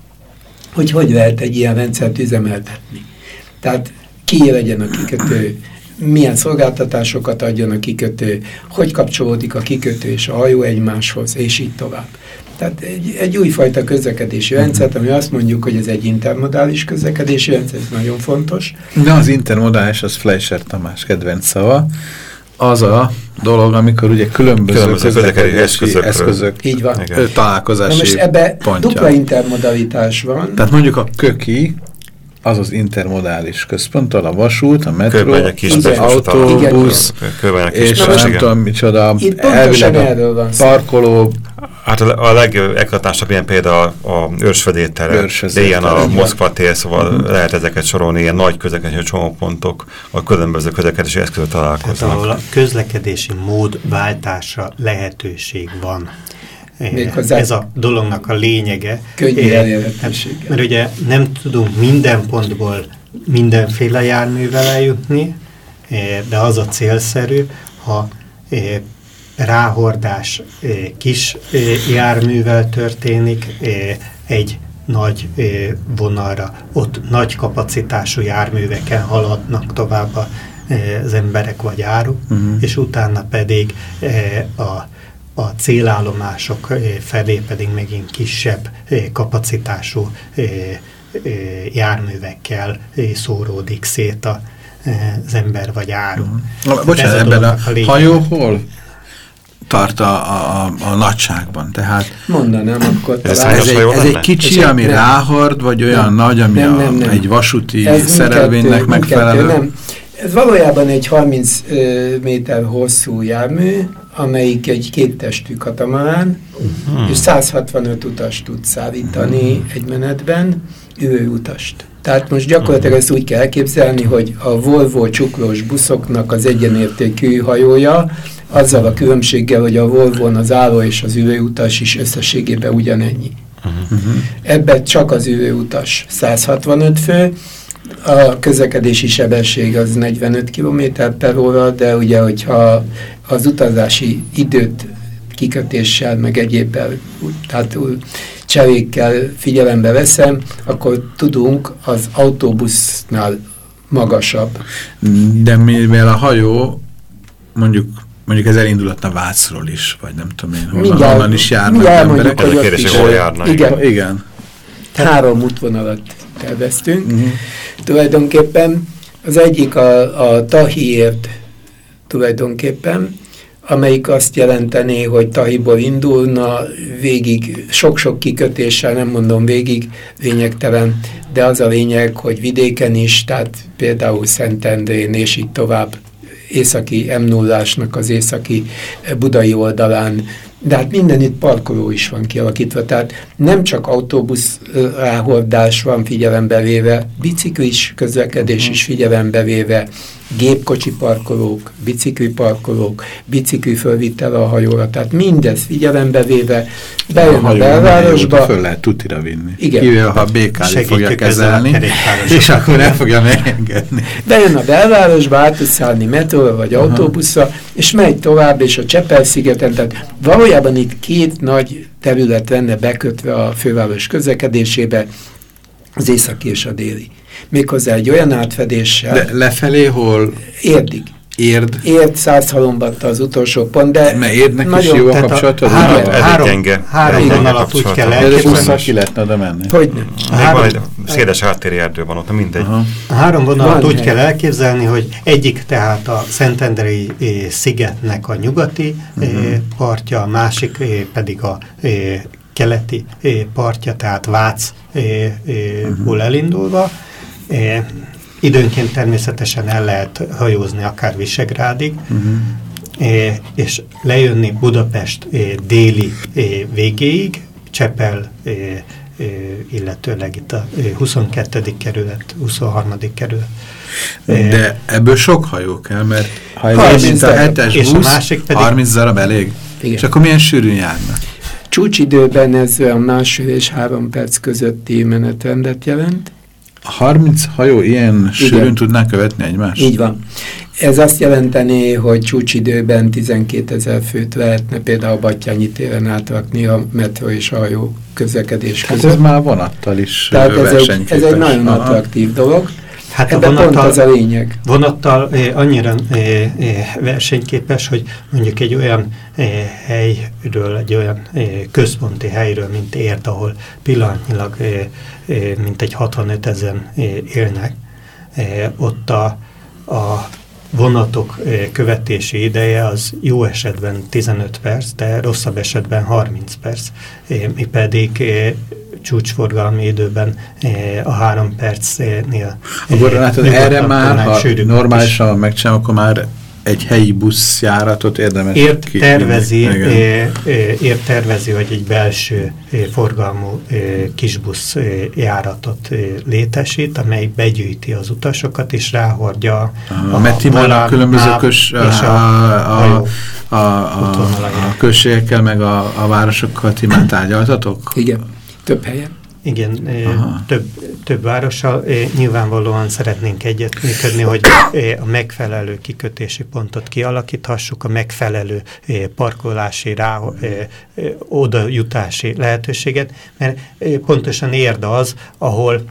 hogy hogy lehet egy ilyen rendszert üzemeltetni. Tehát ki legyen a kikötő, milyen szolgáltatásokat adjon a kikötő, hogy kapcsolódik a kikötő és a hajó egymáshoz, és így tovább. Tehát egy, egy újfajta közlekedési mhm. rendszert, ami azt mondjuk, hogy ez egy intermodális közlekedési rendszer, ez nagyon fontos. De az intermodális, az Fleischer Tamás kedvenc szava, az a dolog, amikor ugye különböző, különböző közlekedési eszközök, eszközök így van. találkozási most ebbe pontja. dupla intermodalitás van. Tehát mondjuk a köki, az az intermodális központtal, a vasút, a metró, az autóbusz, és nem tudom micsoda, elvileg a parkoló, Hát a, a legeklatásabb ilyen példa a, a de ilyen a Moszkva tér, szóval uh -huh. lehet ezeket sorolni, ilyen nagy közlekedési csomópontok, a különböző közlekedési eszközök találkoznak. Tehát ahol a közlekedési mód váltása lehetőség van. Méghozzá Ez a dolognak a lényege. Könnyű Mert ugye nem tudunk minden pontból mindenféle járművel eljutni, de az a célszerű, ha ráhordás kis járművel történik, egy nagy vonalra. Ott nagy kapacitású járműveken haladnak tovább az emberek vagy áruk, uh mhm. -huh. és utána pedig a a célállomások felé pedig megint kisebb kapacitású járművekkel szóródik szét az ember vagy áru. -huh. Bocsánat, ebben a, a hajó hol tart a, a, a nagyságban. Tehát Mondanám, akkor ez, ez, egy, ez egy kicsi, ami nem. ráhord, vagy olyan nem, nagy, ami nem, nem, nem. A, egy vasúti ez szerelvénynek megfelelő? Nem. Ez valójában egy 30 méter hosszú jármű, amelyik egy kéttestű katamarán, uh -huh. és 165 utas tud szállítani -huh. egy menetben, ő utast. Tehát most gyakorlatilag ezt úgy kell elképzelni, hogy a Volvo csuklós buszoknak az egyenértékű hajója, azzal a különbséggel, hogy a volvo az álló és az ülőutas is összességében ugyanennyi. Uh -huh. Ebben csak az ülőutas 165 fő, a közlekedési sebesség az 45 km per óra, de ugye, hogyha az utazási időt kikötéssel, meg egyébben, tehát cserékkel figyelembe veszem, akkor tudunk az autóbusznál magasabb. De mivel a hajó mondjuk mondjuk ez elindulhatna Vácról is, vagy nem tudom én, honnan, honnan is járnak emberek. Ez a kérdés, hol járnak. Igen. igen. Három útvonalat terveztünk. Uh -huh. Tulajdonképpen az egyik a, a Tahiért tulajdonképpen, amelyik azt jelenteni, hogy Tahiból indulna, végig sok-sok kikötéssel, nem mondom végig, lényegtelen, de az a lényeg, hogy vidéken is, tehát például Szentendrén és így tovább északi m 0 az északi budai oldalán de hát mindenütt parkoló is van kialakítva, tehát nem csak autóbusz ráhordás van figyelembe véve, biciklis közlekedés is figyelembe véve, gépkocsi parkolók, bicikli parkolók, bicikli fölvitel a hajóra, tehát mindez figyelembe véve bejön a, a belvárosba. Föl lehet tutira vinni. Igen. Kivéve, ha BKD fogja kezelni, és akkor el fogja megengedni. Bejön a belvárosba, át tud szállni metróra vagy Aha. autóbuszra, és megy tovább, és a Csepel-szigeten, tehát valójában itt két nagy terület lenne bekötve a főváros közlekedésébe, az északi és a déli méghozzá egy olyan átfedéssel. De lefelé hol? Érdig. Érd? Érd száz halombatta az utolsó pont, de... Mert Érdnek nagyon, is jó a kapcsolatod? Három, három, három, három vonalat úgy kell elképzelni. Ki lehetne oda menni. Hogy. Még három, van egy széles háttéri erdő van ott, mindegy. Aha. A három vonalat van úgy hely. kell elképzelni, hogy egyik tehát a Szentendrei szigetnek a nyugati uh mhm. -huh. partja, a másik pedig a keleti partja, tehát Vácból uh -huh. elindulva, időnként természetesen el lehet hajózni akár Visegrádig, uh -huh. é, és lejönni Budapest é, déli é, végéig, Csepel, é, illetőleg itt a 22. kerület, 23. kerület. De ebből sok hajó kell, mert ha ez mint a 7-es busz, a másik pedig, 30 darab elég. Igen. És akkor milyen sűrűn járnak? Csúcsidőben ez olyan másfél és három perc közötti menetrendet jelent, 30 hajó ilyen sűrűn tudná követni egymást? Így van. Ez azt jelenteni, hogy csúcsidőben 12 ezer főt lehetne például a Battyányi téren átrakni a metro és a hajó közlekedés között. Hát ez már vonattal is Tehát ez egy, ez egy nagyon Aha. attraktív dolog. Hát Ebben a vonattal, pont az a lényeg. Vonattal eh, annyira eh, eh, versenyképes, hogy mondjuk egy olyan eh, helyről, egy olyan eh, központi helyről, mint Érd, ahol pillanatnyilag eh, eh, mint egy 65 ezen eh, élnek, eh, ott a, a vonatok eh, követési ideje az jó esetben 15 perc, de rosszabb esetben 30 perc. Eh, mi pedig csúcsforgalmi időben a három percnél. Akkor látod, erre már, ha normálisan megcsinálom, akkor már egy helyi buszjáratot érdemes Ért tervezi, ért tervezi, hogy egy belső forgalmú kisbusz járatot létesít, amely begyűjti az utasokat, és ráhordja a, a a különböző kös, a, a, a, a, a, a községekkel, meg a, a városokkal ti már tárgyaltatok? Igen, több helyen. Igen, több, több várossal nyilvánvalóan szeretnénk egyetműködni, hogy a megfelelő kikötési pontot kialakíthassuk, a megfelelő parkolási, rá, oda jutási lehetőséget, mert pontosan érd az, ahol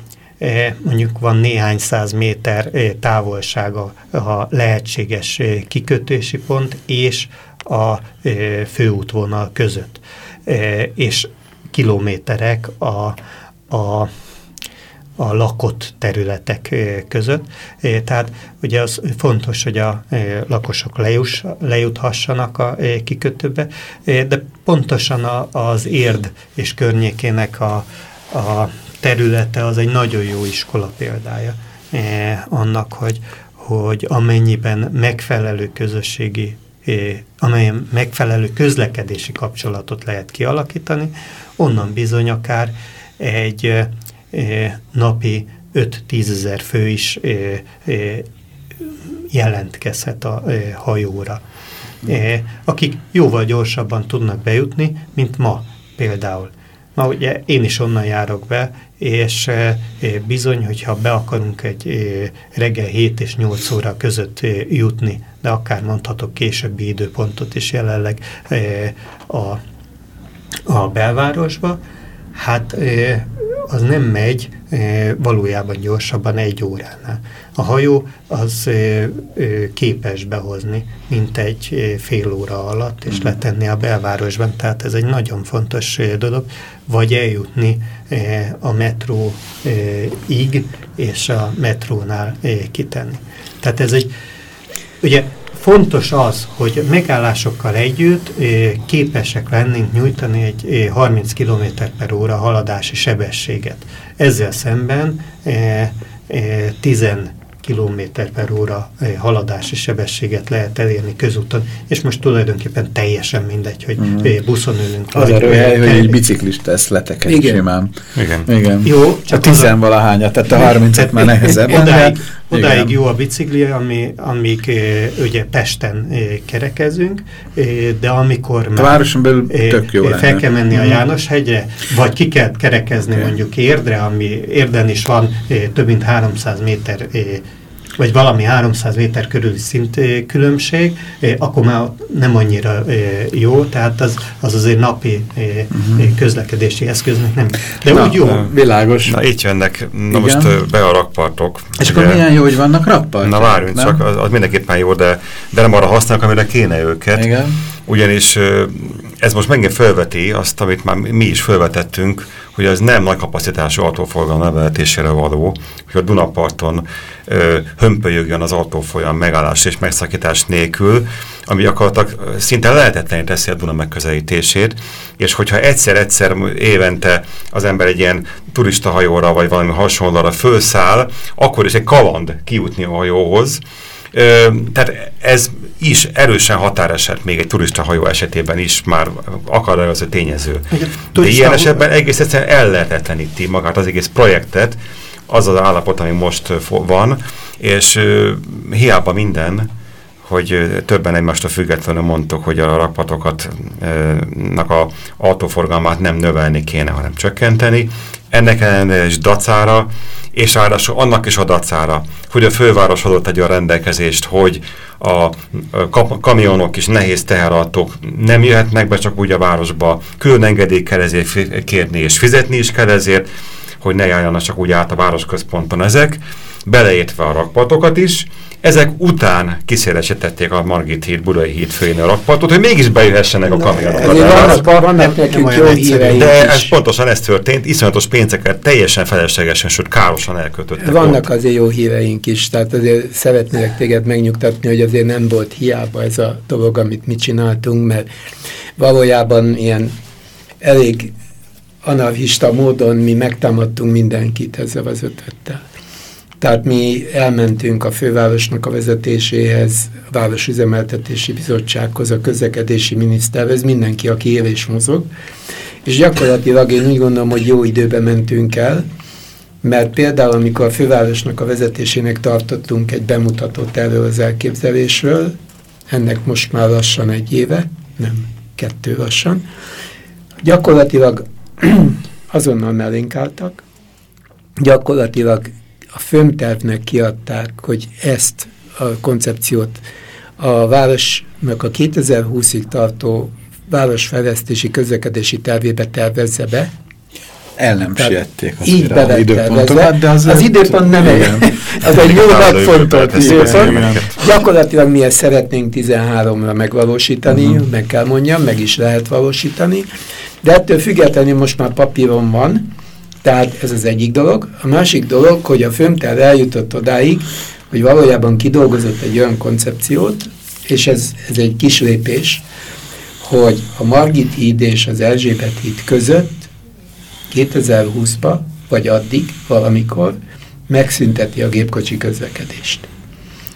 mondjuk van néhány száz méter távolsága a lehetséges kikötési pont és a főútvonal között. És kilométerek a, a, a lakott területek között. Tehát ugye az fontos, hogy a lakosok lejuss, lejuthassanak a kikötőbe, de pontosan az érd és környékének a, a területe az egy nagyon jó iskola példája annak, hogy, hogy amennyiben megfelelő közösségi amelyen megfelelő közlekedési kapcsolatot lehet kialakítani, onnan bizony akár egy napi 5-10 ezer fő is jelentkezhet a hajóra, akik jóval gyorsabban tudnak bejutni, mint ma például. Ma ugye én is onnan járok be, és bizony, hogyha be akarunk egy reggel 7 és 8 óra között jutni, de akár mondhatok későbbi időpontot is jelenleg a, a belvárosba, hát az nem megy valójában gyorsabban egy óránál. A hajó az képes behozni, mint egy fél óra alatt, és mm. letenni a belvárosban, tehát ez egy nagyon fontos dolog, vagy eljutni a metróig, és a metrónál kitenni. Tehát ez egy, ugye fontos az, hogy megállásokkal együtt képesek lennénk nyújtani egy 30 km per óra haladási sebességet. Ezzel szemben 10 km per óra eh, haladási sebességet lehet elérni közúton, és most tulajdonképpen teljesen mindegy, hogy mm. buszon ülünk. Az a hely, hogy egy biciklista ezt letekeri Igen. simán. Igen. Igen. Jó, csak a tizenvalahányat, tehát a 30 már nehezebb. Odáig, odáig jó a bicikli, ami, amíg e, ugye Pesten e, kerekezünk, e, de amikor már a városon belül tök jó fel lenne. kell menni a mhm. János hegyre, vagy ki kell kerekezni okay. mondjuk Érdre, ami Érden is van több mint 300 méter vagy valami 300 méter körüli szint különbség, akkor már nem annyira jó, tehát az, az azért napi uh-huh. közlekedési eszköznek nem. De Na, úgy jó. Világos. Na itt jönnek, na Igen. most be a rakpartok. És ugye, akkor milyen jó, hogy vannak rakpartok? Na várjunk, csak az, az mindenképpen jó, de, de nem arra használnak, amire kéne őket. Igen. Ugyanis ez most megint felveti azt, amit már mi is felvetettünk, hogy ez nem nagy kapacitású autóforgalom neveletésére való, hogy a Dunaparton ö, hömpölyögjön az autófolyam megállás és megszakítás nélkül, ami gyakorlatilag szinte lehetetlenül teszi a Duna megközelítését, és hogyha egyszer-egyszer évente az ember egy ilyen turistahajóra vagy valami hasonlóra fölszáll, akkor is egy kaland kijutni a hajóhoz, tehát ez is erősen határeset még egy turista hajó esetében is már akadályozó tényező. De ilyen esetben egész egyszerűen ellehetetleníti magát az egész projektet, az az állapot, ami most van, és hiába minden, hogy többen egymástól függetlenül mondtuk, hogy a rakpatokat a autóforgalmát nem növelni kéne, hanem csökkenteni. Ennek ellenére is dacára, és ráadásul annak is a dacára, hogy a főváros adott egy olyan rendelkezést, hogy a kamionok és nehéz teherautók nem jöhetnek be csak úgy a városba, külön engedélyt kell ezért kérni, és fizetni is kell ezért, hogy ne járjanak csak úgy át a városközponton ezek, beleértve a rakpatokat is, ezek után kiszélesítették a Margit híd, Budai híd főjén a rakpartot, hogy mégis bejöhessenek a kamionok. Vannak, vannak nekünk jó híreink De ez pontosan ez történt, iszonyatos pénzeket teljesen feleslegesen, sőt károsan elkötöttek. Vannak ott. azért jó híreink is, tehát azért szeretnélek téged megnyugtatni, hogy azért nem volt hiába ez a dolog, amit mi csináltunk, mert valójában ilyen elég anarchista módon mi megtámadtunk mindenkit ezzel az ötlettel. Tehát mi elmentünk a fővárosnak a vezetéséhez, a Városüzemeltetési Bizottsághoz, a közlekedési miniszterhez, mindenki, aki él és mozog, és gyakorlatilag én úgy gondolom, hogy jó időben mentünk el, mert például amikor a fővárosnak a vezetésének tartottunk egy bemutatót erről az elképzelésről, ennek most már lassan egy éve, nem kettő lassan, gyakorlatilag azonnal mellénk álltak, gyakorlatilag a fömtervnek kiadták, hogy ezt a koncepciót a városnak a 2020-ig tartó városfejlesztési közlekedési tervébe tervezze be. El nem Tehát siették így az időpontokat, de az, az időpont nem egy, az egy jó megfontolt időpont. Gyakorlatilag mi ezt szeretnénk 13-ra megvalósítani, uh mhm. -huh. meg kell mondjam, meg is lehet valósítani, de ettől függetlenül most már papíron van, tehát ez az egyik dolog. A másik dolog, hogy a filmtel eljutott odáig, hogy valójában kidolgozott egy olyan koncepciót, és ez, ez egy kis lépés, hogy a Margit híd és az Erzsébet híd között 2020-ba, vagy addig, valamikor megszünteti a gépkocsi közlekedést.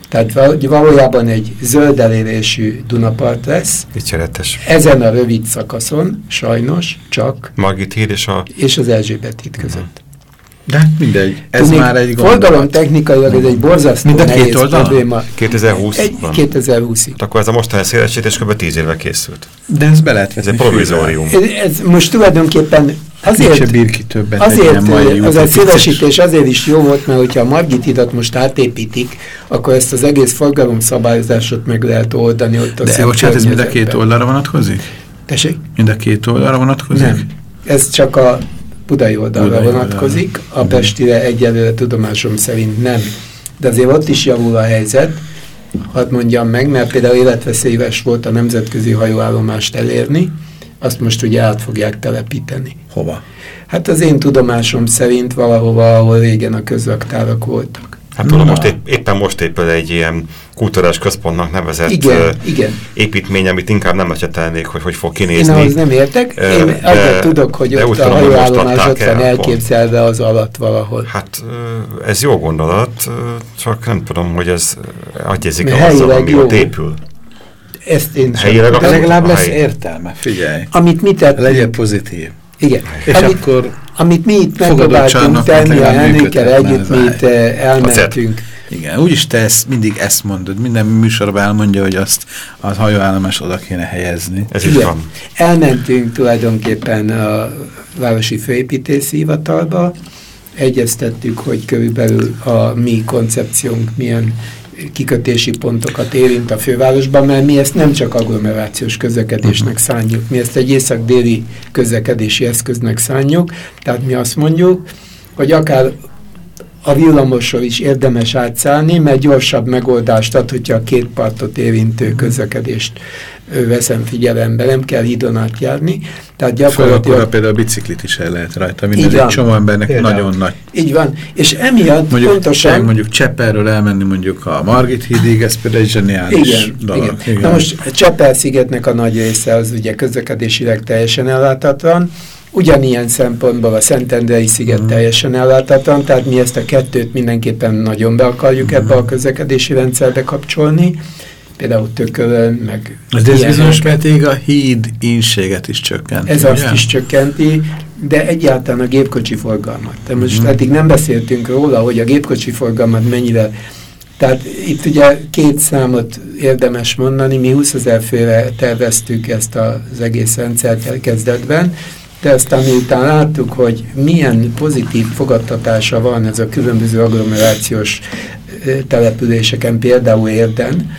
Tehát valójában egy zöld elérésű Dunapart lesz. Dicséretes. Ezen a rövid szakaszon, sajnos, csak. Margit híd és a... És az Erzsébet híd között. Uh -huh. De mindegy, ez Tudnék, már egy gondolat. Forgalom technikailag ez egy borzasztó Mind a két oldal? probléma. 2020 egy, 2020-ig. Hát akkor ez a mostani szélesítés kb. 10 évvel készült. De ez be lehet Ez egy provizórium. Ez, ez most tulajdonképpen azért, birki többet azért az a szélesítés azért is jó volt, mert hogyha a Margit hidat most átépítik, akkor ezt az egész forgalom szabályozásot meg lehet oldani ott a De bocsánat, ez mind a két oldalra vonatkozik? Tessék? Mind a két oldalra vonatkozik? Nem. Ez csak a budai oldalra Budai vonatkozik, oldalra. a Pestire egyelőre tudomásom szerint nem. De azért ott is javul a helyzet, hadd mondjam meg, mert például életveszélyes volt a nemzetközi hajóállomást elérni, azt most ugye át fogják telepíteni. Hova? Hát az én tudomásom szerint valahova, ahol régen a közraktárak voltak. Hát tudom, most épp, éppen most épül egy ilyen kulturális központnak nevezett Igen, ö, igen. építmény, amit inkább nem lecsetelnék, hogy hogy fog Én kinézni. ahhoz nem értek, én de- annyit tudok, hogy de ott a tudom, most hajóállomás ott van el, elképzelve az alatt valahol. Hát ö, ez jó gondolat, ö, csak nem tudom, hogy ez agyezik Mert -e azzal, ami jó. ott épül. Ezt én sem a- Legalább lesz értelme, figyelj. Amit mi tettünk, Legyen pozitív. igen, És amit, akkor amit mi itt megpróbáltunk tenni a működhetne együtt, mi itt eh, elmentünk. Igen, úgyis te ezt, mindig ezt mondod, minden műsorban elmondja, hogy azt a hajóállomás oda kéne helyezni. Ez is Igen. van. Elmentünk tulajdonképpen a Városi Főépítési Hivatalba, egyeztettük, hogy körülbelül a mi koncepciónk milyen kikötési pontokat érint a fővárosban, mert mi ezt nem csak agglomerációs közlekedésnek szánjuk, mi ezt egy észak-déli közlekedési eszköznek szánjuk, tehát mi azt mondjuk, hogy akár a villamosról is érdemes átszállni, mert gyorsabb megoldást ad, hogyha a két partot érintő közlekedést ö, veszem figyelembe, nem kell hídon átjárni. Tehát Föl akkor gyakorlatilag például a biciklit is el lehet rajta vinni, Így ez egy csomó embernek Például. nagyon nagy. így van. És emiatt Mondjuk, pontosan... mondjuk Csepperről elmenni mondjuk a Margit hídig, ez például egy zseniális Igen, dolog. igen. Na most a Csepel-szigetnek a nagy része az ugye közlekedésileg teljesen ellátatlan, ugyanilyen szempontból a Szentendrei sziget Mhm. teljesen ellátatlan, tehát mi ezt a kettőt mindenképpen nagyon be akarjuk ebbe Mhm. a közlekedési rendszerbe kapcsolni, például Tökölön, meg De ez bizonyos mértékig a híd inséget is csökkent. Ez azt is csökkenti, de egyáltalán a gépkocsi forgalmat. De most Mhm. eddig nem beszéltünk róla, hogy a gépkocsi forgalmat mennyire... Tehát itt ugye két számot érdemes mondani, mi 20 ezer főre terveztük ezt az egész rendszert kezdetben, de aztán miután láttuk, hogy milyen pozitív fogadtatása van ez a különböző agglomerációs településeken, például Érden,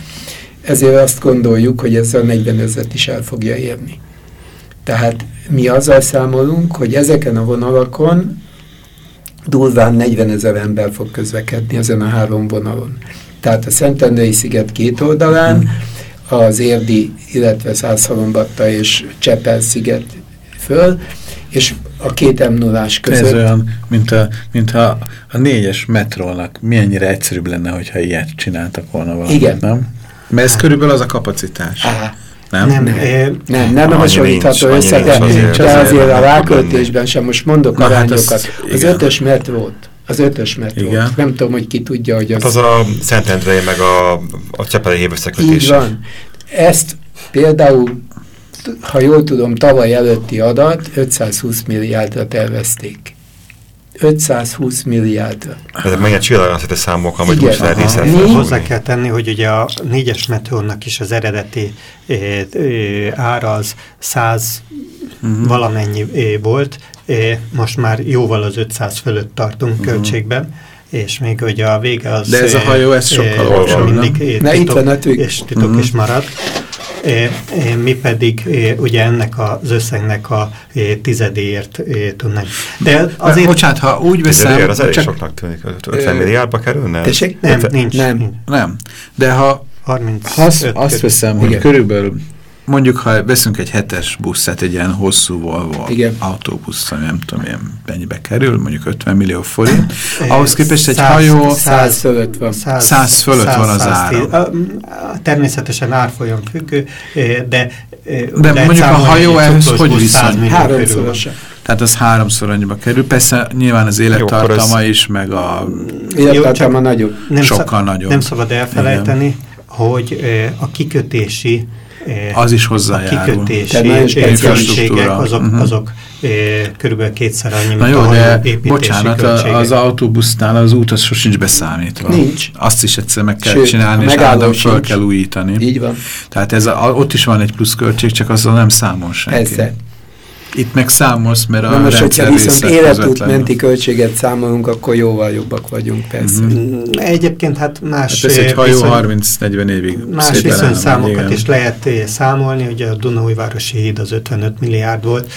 ezért azt gondoljuk, hogy ez a 40 ezeret is el fogja érni. Tehát mi azzal számolunk, hogy ezeken a vonalakon durván 40 ezer ember fog közlekedni ezen a három vonalon. Tehát a Szentendrei sziget két oldalán, az Érdi, illetve Százhalombatta és Csepel sziget föl, és a két m 0 Ez között. olyan, mint a, mint a, a négyes metrónak milyennyire egyszerűbb lenne, hogyha ilyet csináltak volna valamit, Igen. nem? Mert ez körülbelül az a kapacitás. Á, Nem? Nem, Nem. eh, nem, nem hasonlítható nincs, össze, de, azért, de azért a ráköltésben sem most mondok Na, hát arányokat. az- az igen. ötös metrót, az ötös metrót. Igen. Nem tudom, hogy ki tudja, hogy Hát az... az a Szentendrei meg a, a Csepeli hív Így összekötése. van. Ezt például, ha jól tudom, tavaly előtti adat 520 milliárdra tervezték. 520 milliárdra. Ezek mennyire csillagászati számok, amit Igen. úgy lehet. Mi? Hozzá kell tenni, hogy ugye a négyes metrónak is az eredeti eh, eh, ára az 100 Mhm. valamennyi eh, volt, eh, most már jóval az 500 fölött tartunk költségben, és még ugye a vége az... Mhm. De ez a hajó, ez sokkal eh, olcsóbb, mindig nem? eh, Na, itt titok, van és titok Mhm. is marad. Eh, eh, Mi pedig eh, ugye ennek az összegnek a tizedéért tudnánk. De Azért, bocsánat, ha úgy Veszem, veszem, az elég csak, soknak tűnik. 50 Ö, milliárdba kerülne? Tessék? nem, nincs. Nem. nem, de ha 35 ha azt, azt veszem, hogy körülbelül mondjuk, ha veszünk egy hetes buszát, egy ilyen hosszú Volvo Igen. autóbusz, ami nem tudom, ilyen mennyibe kerül, mondjuk 50 millió forint, ahhoz képest egy száz- hajó 100 fölött van. Száz- Száz fölött van az 110. ára. Természetesen árfolyam függő, eh, de eh, De lehet mondjuk a hajó ehhez hogy busz viszony? 100 millió körül van. Háromszorosa. Tehát az háromszor annyiba kerül. Persze nyilván az élettartama ez- is, meg a Élettartama nagyobb. Nem sokkal nagyobb. Nem szabad elfelejteni, hogy eh, a kikötési az is a hozzájárul. kikötési eh, speciális költségek azok, Mhm. azok eh, körülbelül kétszer annyi, Na mint a jó, de bocsánat, költségek. a- az autóbusznál az út az sosincs beszámítva. Nincs. Azt is egyszer meg kell Sőt, csinálni, a és állandóan sincs. kell újítani. Így van. Tehát ez a, ott is van egy pluszköltség, csak azzal nem számol senki. Persze. Itt meg számolsz, mert a Na most, hogyha viszont életútmenti költséget számolunk, akkor jóval jobbak vagyunk, persze. Mm -hmm. Egyébként hát más... Hát ez egy hajó 30-40 évig Más viszonyszámokat is lehet számolni, ugye a Dunaújvárosi híd az 55 milliárd volt,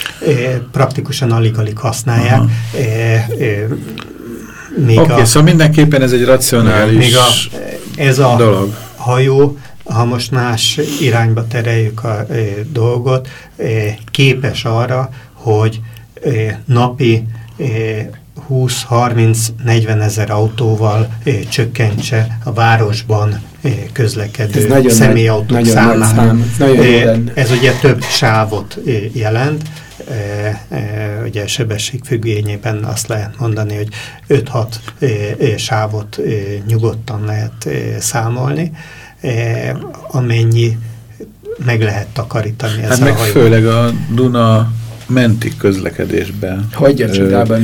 praktikusan alig-alig használják. Oké, okay, szóval mindenképpen ez egy racionális még a, ez a dolog. hajó ha most más irányba tereljük a e, dolgot, e, képes arra, hogy e, napi e, 20-30-40 ezer autóval csökkentse a városban közlekedő nagyon személyautók nagy, számát. Szám, e, ez ugye több sávot jelent. Ugye sebességfüggvényében azt lehet mondani, hogy 5-6 e, e, sávot nyugodtan lehet számolni. Eh, amennyi meg lehet takarítani hát meg a hajó. főleg a Duna menti közlekedésben. Hagyja csodában.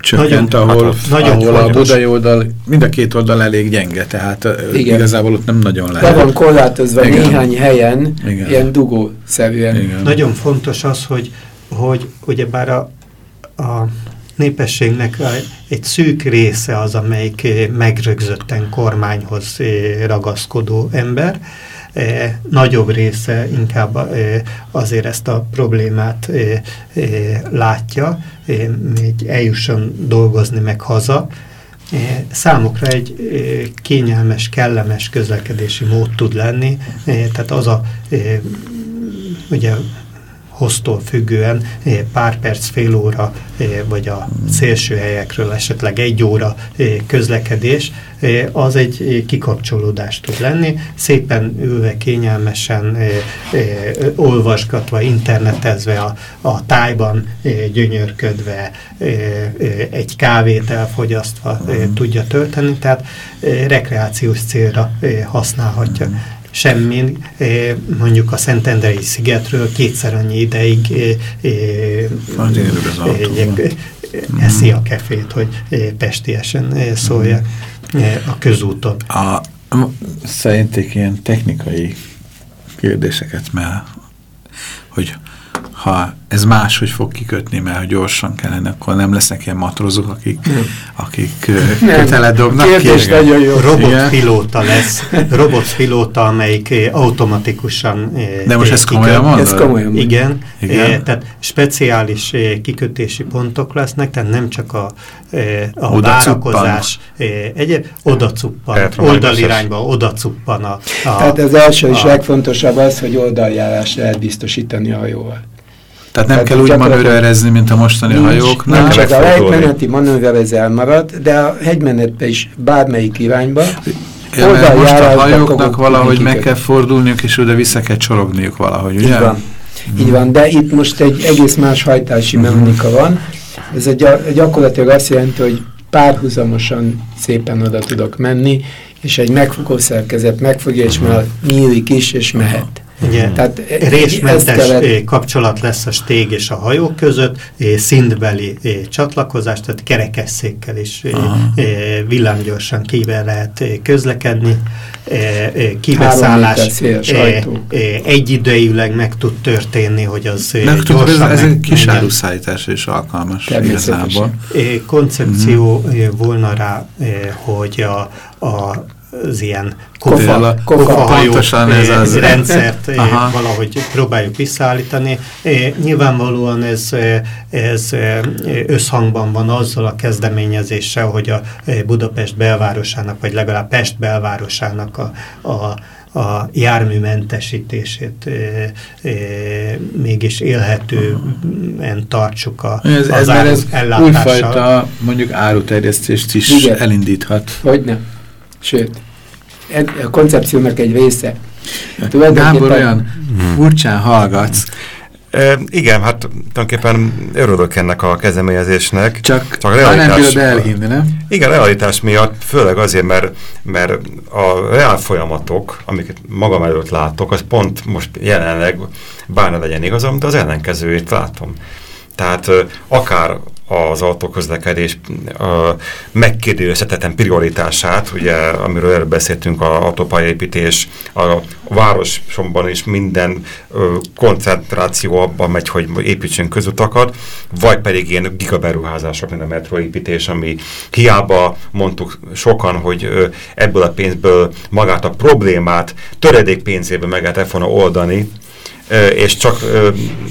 Csökkent, nagyon, ahol, hát, nagyon ahol a budai oldal, mind a két oldal elég gyenge, tehát Igen. igazából ott nem nagyon lehet. Le van korlátozva Igen. néhány helyen, Igen. ilyen dugószerűen. Igen. Nagyon fontos az, hogy, hogy ugyebár a, a népességnek egy szűk része az, amelyik eh, megrögzötten kormányhoz eh, ragaszkodó ember, eh, nagyobb része inkább azért ezt a problémát látja, még eljusson dolgozni meg haza. Számukra egy kényelmes, kellemes közlekedési mód tud lenni, tehát az a ugye hoztól függően eh, pár perc, fél óra, eh, vagy a szélső helyekről esetleg egy óra eh, közlekedés, az egy kikapcsolódás tud lenni. Szépen ülve, kényelmesen, olvasgatva, internetezve, a, a tájban gyönyörködve, egy kávét elfogyasztva tudja tölteni, tehát rekreációs célra használhatja semmi, eh, mondjuk a Szentendrei szigetről kétszer annyi ideig eh, eh, eszi a kefét, hogy pestiesen szólja a közúton. A, szerinték ilyen technikai kérdéseket, mert hogy ha ez máshogy fog kikötni, mert ha gyorsan kellene, akkor nem lesznek ilyen matrózok, akik, nem. akik kötele dobnak. Kérdés nagyon jó. Robotpilóta lesz. Robotpilóta, amelyik automatikusan De most ez komolyan mondod? Ez komolyan. Igen. Igen. Tehát speciális kikötési pontok lesznek, tehát nem csak a, a oda várakozás egyéb, oda cuppan, oldalirányba oda cuppan a, a... Tehát az első és legfontosabb az, hogy oldaljárást lehet biztosítani a hajóval. Tehát nem Tehát kell úgy manőverezni, mint a mostani nincs, hajóknál. Nem csak a lejtmeneti manőver ez elmarad, de a hegymenetbe is bármelyik irányba. Ja, mert most a hajóknak valahogy meg kell fordulniuk, és oda vissza kell csorogniuk valahogy, ugye? Így van. Mm. Így van, de itt most egy egész más hajtási mm. mechanika van. Ez egy, gyakorlatilag azt jelenti, hogy párhuzamosan szépen oda tudok menni, és egy megfogó szerkezet megfogja, és már nyílik is, és mehet. Ugye, Tehát részmentes kellett... kapcsolat lesz a stég és a hajó között, szintbeli csatlakozás, tehát kerekesszékkel is Aha. villámgyorsan kivel lehet közlekedni, kibeszállás egyidejűleg meg tud történni, hogy az meg gyorsan... Ez, ez egy kis áruszállításra is alkalmas igazából. Koncepció uh -huh. volna rá, hogy a, a az ilyen kofa, kofa, kofa pontosan ez az rendszert Aha. valahogy próbáljuk visszaállítani. Nyilvánvalóan ez, ez összhangban van azzal a kezdeményezéssel, hogy a Budapest belvárosának, vagy legalább Pest belvárosának a, a a járműmentesítését e, e, mégis élhetően tartsuk a, ez, az ez, ez újfajta mondjuk áruterjesztést is Igen. elindíthat. Hogyne. Sőt, a koncepciónak egy része. Gábor, olyan furcsán hallgatsz. E, igen, hát tulajdonképpen örülök ennek a kezdeményezésnek. Csak, csak a realitás, nem elhinni, nem? Igen, realitás miatt, főleg azért, mert, mert a reál folyamatok, amiket magam előtt látok, az pont most jelenleg, bár ne legyen igazam, de az ellenkezőjét látom. Tehát akár az autóközlekedés megkérdőjelezhetetlen prioritását, ugye, amiről előbb beszéltünk, a autópályaépítés, a városomban is minden ö, koncentráció abban megy, hogy építsünk közutakat, vagy pedig ilyen gigaberuházások, mint a metroépítés, ami hiába mondtuk sokan, hogy ö, ebből a pénzből magát a problémát töredék pénzéből meg lehet volna oldani, és csak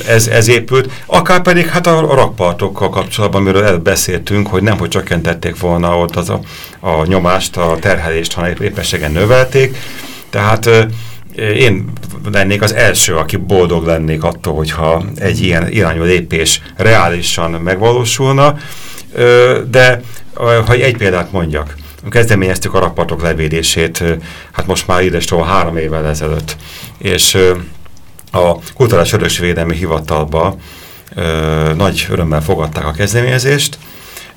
ez, ez épült, akár pedig hát a rakpartokkal kapcsolatban, amiről beszéltünk, hogy nem, hogy csökkentették volna ott az a, a nyomást, a terhelést, hanem épességen növelték. Tehát én lennék az első, aki boldog lennék attól, hogyha egy ilyen irányú lépés reálisan megvalósulna, de ha egy példát mondjak, kezdeményeztük a rakpartok levédését, hát most már idestől három évvel ezelőtt, és a Kulturális Örökségvédelmi Hivatalba ö, nagy örömmel fogadták a kezdeményezést.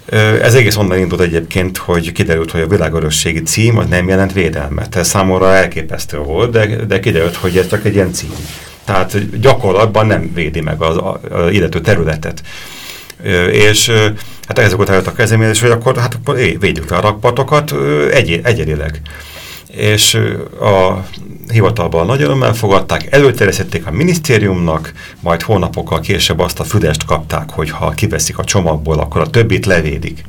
Ö, ez egész onnan indult egyébként, hogy kiderült, hogy a világörösségi cím az nem jelent védelmet. Ez számomra elképesztő volt, de, de kiderült, hogy ez csak egy ilyen cím. Tehát gyakorlatban nem védi meg az, a, a illető területet. Ö, és hát ezek után jött a kezdeményezés, hogy akkor, hát akkor é, védjük fel a rakpartokat egy, egyedileg és a hivatalban nagy örömmel fogadták, előterjesztették a minisztériumnak, majd hónapokkal később azt a füdest kapták, hogy ha kiveszik a csomagból, akkor a többit levédik.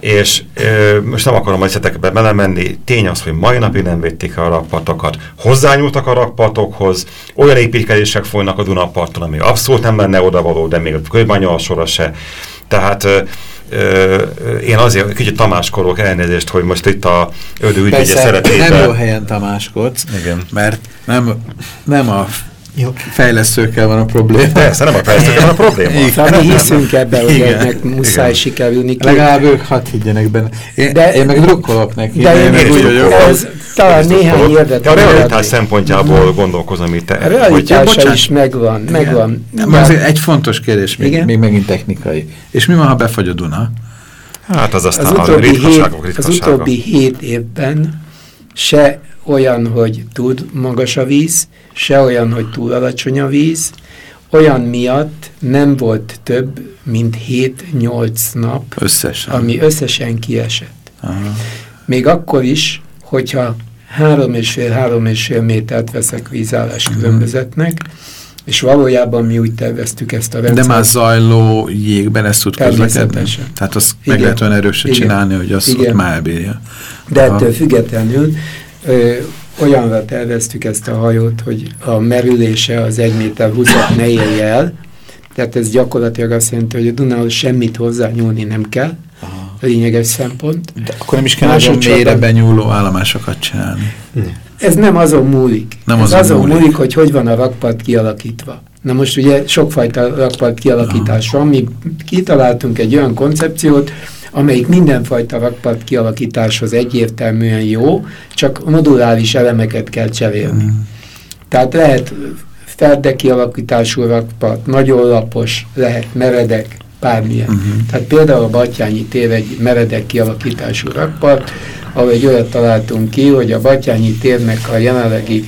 És ö, most nem akarom a részletekbe belemenni, tény az, hogy mai napig nem védték a rakpartokat, hozzányúltak a rakpartokhoz, olyan építkezések folynak a Dunaparton, ami abszolút nem lenne odavaló, de még a könyvanyal sora se. Tehát én azért kicsit tamáskorok elnézést, hogy most itt a ödő ügyvédje szeretében... nem jó helyen tamáskodsz, Igen. mert nem, nem a jó. fejlesztőkkel van a probléma. Persze, nem a fejlesztőkkel van a probléma. Igen. Mi hiszünk ebben, hogy ennek muszáj Igen. sikerülni. Legalább ők hadd higgyenek benne. Én, de, én meg drukkolok neki. De én, én meg úgy vagyok. Ez talán néhány érdekes. A realitás szempontjából gondolkozom itt. A realitása is megvan. megvan. Nem, azért egy fontos kérdés, még, még megint technikai. És mi van, ha befagy a Duna? Hát az aztán az utóbbi, hét, az utóbbi hét évben se olyan, hogy túl magas a víz, se olyan, hogy túl alacsony a víz, olyan miatt nem volt több, mint 7-8 nap, összesen. ami összesen kiesett. Aha. Még akkor is, hogyha három és fél, három és fél métert veszek vízállás -huh. különbözetnek, és valójában mi úgy terveztük ezt a rendszert. De már zajló jégben ezt tud közlekedni? Tehát azt igen, meg lehet olyan erősen igen, csinálni, hogy azt igen. ott már elbírja. De Aha. ettől függetlenül ö, olyanra terveztük ezt a hajót, hogy a merülése az 1 méter 20 ne élje el, tehát ez gyakorlatilag azt jelenti, hogy a Dunához semmit hozzányúlni nem kell, Aha. lényeges szempont. De akkor nem is kell nagyon mélyre benyúló állomásokat csinálni. Ez nem azon múlik. Nem ez azon, azon múlik. múlik, hogy hogy van a rakpart kialakítva. Na most ugye sokfajta rakpart kialakítás van, mi kitaláltunk egy olyan koncepciót, amelyik mindenfajta rakpart kialakításhoz egyértelműen jó, csak moduláris elemeket kell cserélni. Mm. Tehát lehet ferde kialakítású rakpart, nagyon lapos, lehet meredek, bármilyen. Uh -huh. Tehát például a Batyányi tér egy meredek kialakítású rakpart, ahol egy olyat találtunk ki, hogy a Batyányi térnek a jelenlegi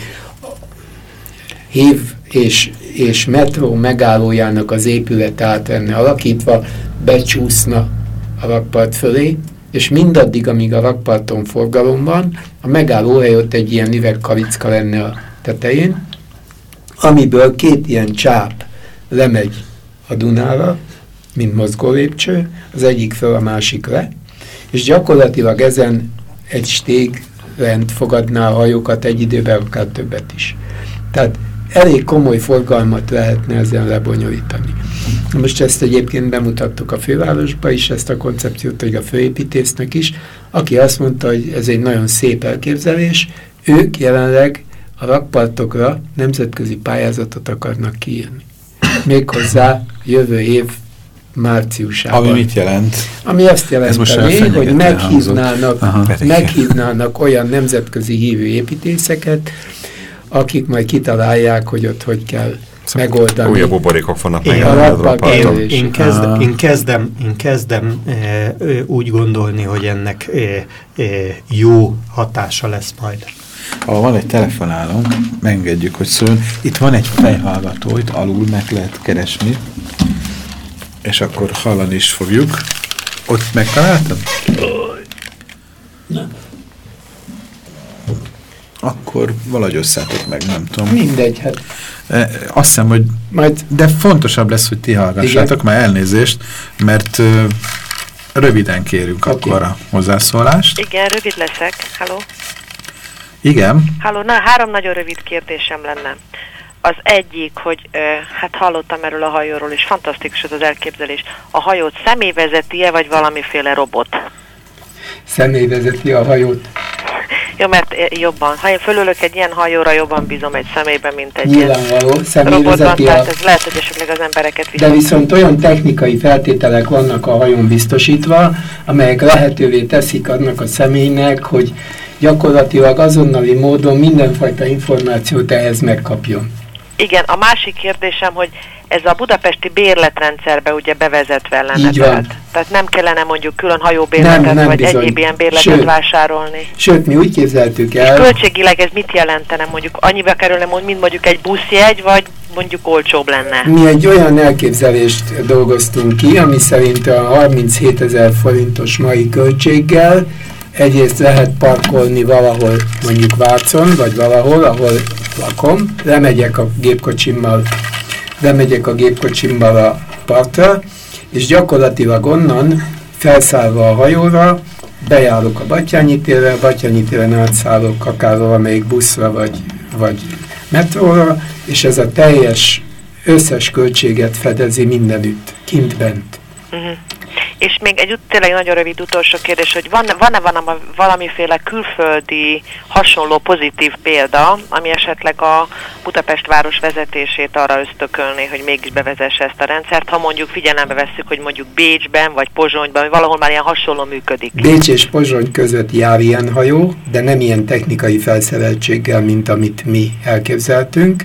hív és, és metró megállójának az épület át lenne alakítva, becsúszna a rakpart fölé, és mindaddig, amíg a rakparton forgalom van, a megállóhely ott egy ilyen üvegkalicka lenne a tetején, amiből két ilyen csáp lemegy a Dunára, mint mozgó lépcső, az egyik föl, a másik le, és gyakorlatilag ezen egy stég rend fogadná a hajókat egy időben, akár többet is. Tehát elég komoly forgalmat lehetne ezzel lebonyolítani. Most ezt egyébként bemutattuk a fővárosba is, ezt a koncepciót, hogy a főépítésznek is, aki azt mondta, hogy ez egy nagyon szép elképzelés, ők jelenleg a rakpartokra nemzetközi pályázatot akarnak kiírni. Méghozzá jövő év márciusában. Ami mit jelent? Ami azt jelenteni, hogy meghívnának, meghívnának olyan nemzetközi hívő építészeket, akik majd kitalálják, hogy ott hogy kell Szóval megoldani. Újabb buborékok vannak meg. Én, én, én, kezdem, én kezdem, én kezdem e, úgy gondolni, hogy ennek e, e, jó hatása lesz majd. Ha van egy telefonálunk, megengedjük, hogy szóljon. Itt van egy fejhallgató, itt alul meg lehet keresni. és akkor hallani is fogjuk. Ott megtaláltam? Nem. Akkor valahogy összeálltok meg, nem tudom. Mindegy, hát. E, azt hiszem, hogy Majd... de fontosabb lesz, hogy ti hallgassátok, már elnézést, mert ö, röviden kérünk okay. akkor a hozzászólást. Igen, rövid leszek. Halló? Igen. Halló, na, három nagyon rövid kérdésem lenne. Az egyik, hogy ö, hát hallottam erről a hajóról, és fantasztikus az elképzelés. A hajót személy vezeti-e, vagy valamiféle robot? Személy vezeti a hajót. Jó, mert jobban, ha én fölülök egy ilyen hajóra, jobban bízom egy személyben, mint egy Nyilvánvaló, robotban, tehát ez lehet, hogy esetleg az embereket viszont. De viszont olyan technikai feltételek vannak a hajón biztosítva, amelyek lehetővé teszik annak a személynek, hogy gyakorlatilag azonnali módon mindenfajta információt ehhez megkapjon. Igen, a másik kérdésem, hogy ez a budapesti bérletrendszerbe ugye bevezetve lenne. Így van. Tehát, nem kellene mondjuk külön hajóbérletet nem, nem vagy bizony. egyéb ilyen bérletet sőt, vásárolni. Sőt, mi úgy képzeltük el. És költségileg ez mit jelentene mondjuk? Annyiba kerülne mint mondjuk egy buszjegy, vagy mondjuk olcsóbb lenne? Mi egy olyan elképzelést dolgoztunk ki, ami szerint a 37 ezer forintos mai költséggel egyrészt lehet parkolni valahol, mondjuk Vácon, vagy valahol, ahol lakom, lemegyek a gépkocsimmal, lemegyek a gépkocsimmal a partra, és gyakorlatilag onnan felszállva a hajóra, bejárok a Batyányi térre, Batyányi téren átszállok akár valamelyik buszra vagy, vagy metróra, és ez a teljes összes költséget fedezi mindenütt, kint-bent. Uh mhm. -huh. És még egy tényleg nagyon rövid utolsó kérdés, hogy van-e van van valamiféle külföldi hasonló pozitív példa, ami esetleg a Budapest város vezetését arra ösztökölné, hogy mégis bevezesse ezt a rendszert, ha mondjuk figyelembe vesszük, hogy mondjuk Bécsben vagy Pozsonyban, vagy valahol már ilyen hasonló működik. Bécs és Pozsony között jár ilyen hajó, de nem ilyen technikai felszereltséggel, mint amit mi elképzeltünk,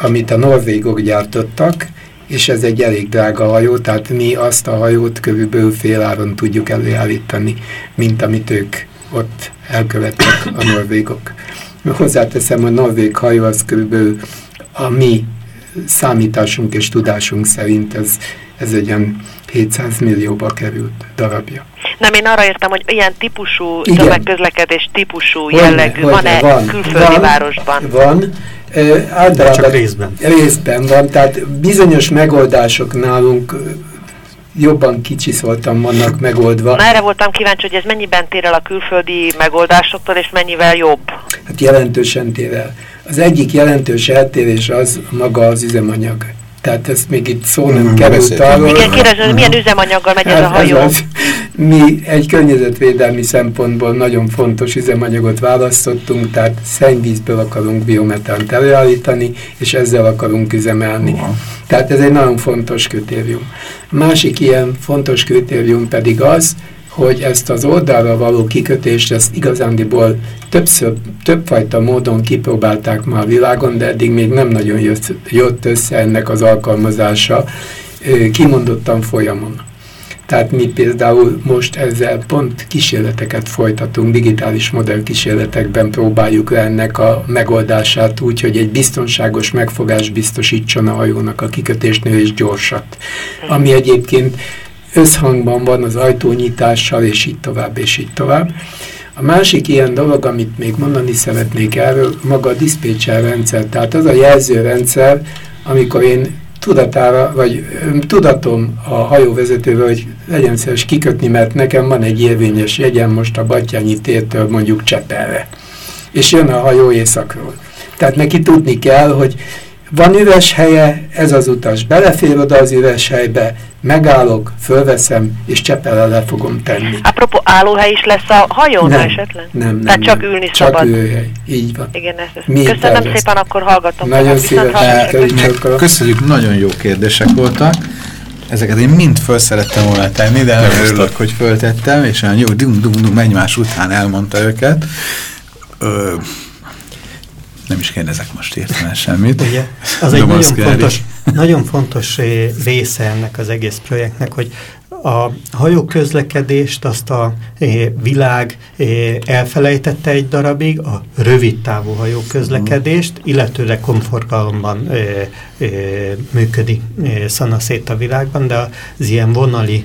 amit a norvégok gyártottak, és ez egy elég drága hajó, tehát mi azt a hajót körülbelül fél áron tudjuk előállítani, mint amit ők ott elkövettek a norvégok. Hozzáteszem, a norvég hajó az körülbelül a mi számításunk és tudásunk szerint ez, ez egy ilyen 700 millióba került darabja. Nem, én arra értem, hogy ilyen típusú tömegközlekedés típusú jellegű van-e van, külföldi van, városban? Van, általában csak részben. részben van, tehát bizonyos megoldások nálunk jobban kicsiszoltan vannak megoldva. Na erre voltam kíváncsi, hogy ez mennyiben tér el a külföldi megoldásoktól, és mennyivel jobb? Hát jelentősen tér el. Az egyik jelentős eltérés az maga az üzemanyag tehát ezt még itt szó nem mm, került arról. Igen, kérdezem, hogy milyen üzemanyaggal megy ez a hát hajó? Ez az, mi egy környezetvédelmi szempontból nagyon fontos üzemanyagot választottunk, tehát szennyvízből akarunk biometánt előállítani, és ezzel akarunk üzemelni. Uh -huh. Tehát ez egy nagyon fontos kritérium. Másik ilyen fontos kritérium pedig az, hogy ezt az oldalra való kikötést, ezt igazándiból többször, többfajta módon kipróbálták már a világon, de eddig még nem nagyon jött, jött össze ennek az alkalmazása kimondottan folyamon. Tehát mi például most ezzel pont kísérleteket folytatunk, digitális modellkísérletekben próbáljuk le ennek a megoldását úgy, hogy egy biztonságos megfogás biztosítson a hajónak a kikötésnél és gyorsat. Ami egyébként összhangban van az ajtónyitással, és így tovább, és így tovább. A másik ilyen dolog, amit még mondani szeretnék erről, maga a diszpécser rendszer, tehát az a jelzőrendszer, amikor én tudatára, vagy tudatom a hajóvezetővel, hogy legyen szíves kikötni, mert nekem van egy érvényes jegyem most a Batyányi tértől mondjuk Csepelre. És jön a hajó északról. Tehát neki tudni kell, hogy van üres helye, ez az utas belefér oda az üres helybe, megállok, fölveszem, és csepele le fogom tenni. Apropó, állóhely is lesz a hajón nem, esetleg? Nem, nem. Tehát csak nem. ülni csak szabad? Csak ülőhely, így van. Igen, ez, ez. Mi Köszönöm tervezt. szépen, akkor hallgatom. Nagyon szívesen. Köszönjük, nagyon jó kérdések voltak. Ezeket én mind föl szerettem volna tenni, de nem örülök, hogy föltettem, és olyan jó dum dum dum egymás után elmondta őket. Ö, nem is kérdezek most értelme semmit. Ugye, az egy nagyon fontos, nagyon fontos része ennek az egész projektnek, hogy a hajóközlekedést, azt a világ elfelejtette egy darabig, a rövid távú hajóközlekedést, illetőleg komfortgalomban működik szanaszét a világban, de az ilyen vonali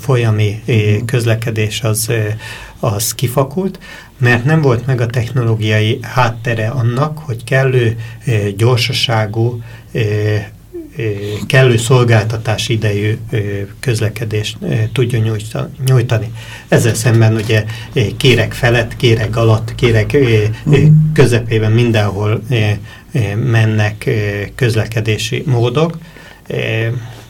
folyami közlekedés az, az kifakult, mert nem volt meg a technológiai háttere annak, hogy kellő gyorsaságú kellő szolgáltatás idejű közlekedést tudjon nyújtani. Ezzel szemben ugye kérek felett, kérek alatt, kérek közepében mindenhol mennek közlekedési módok.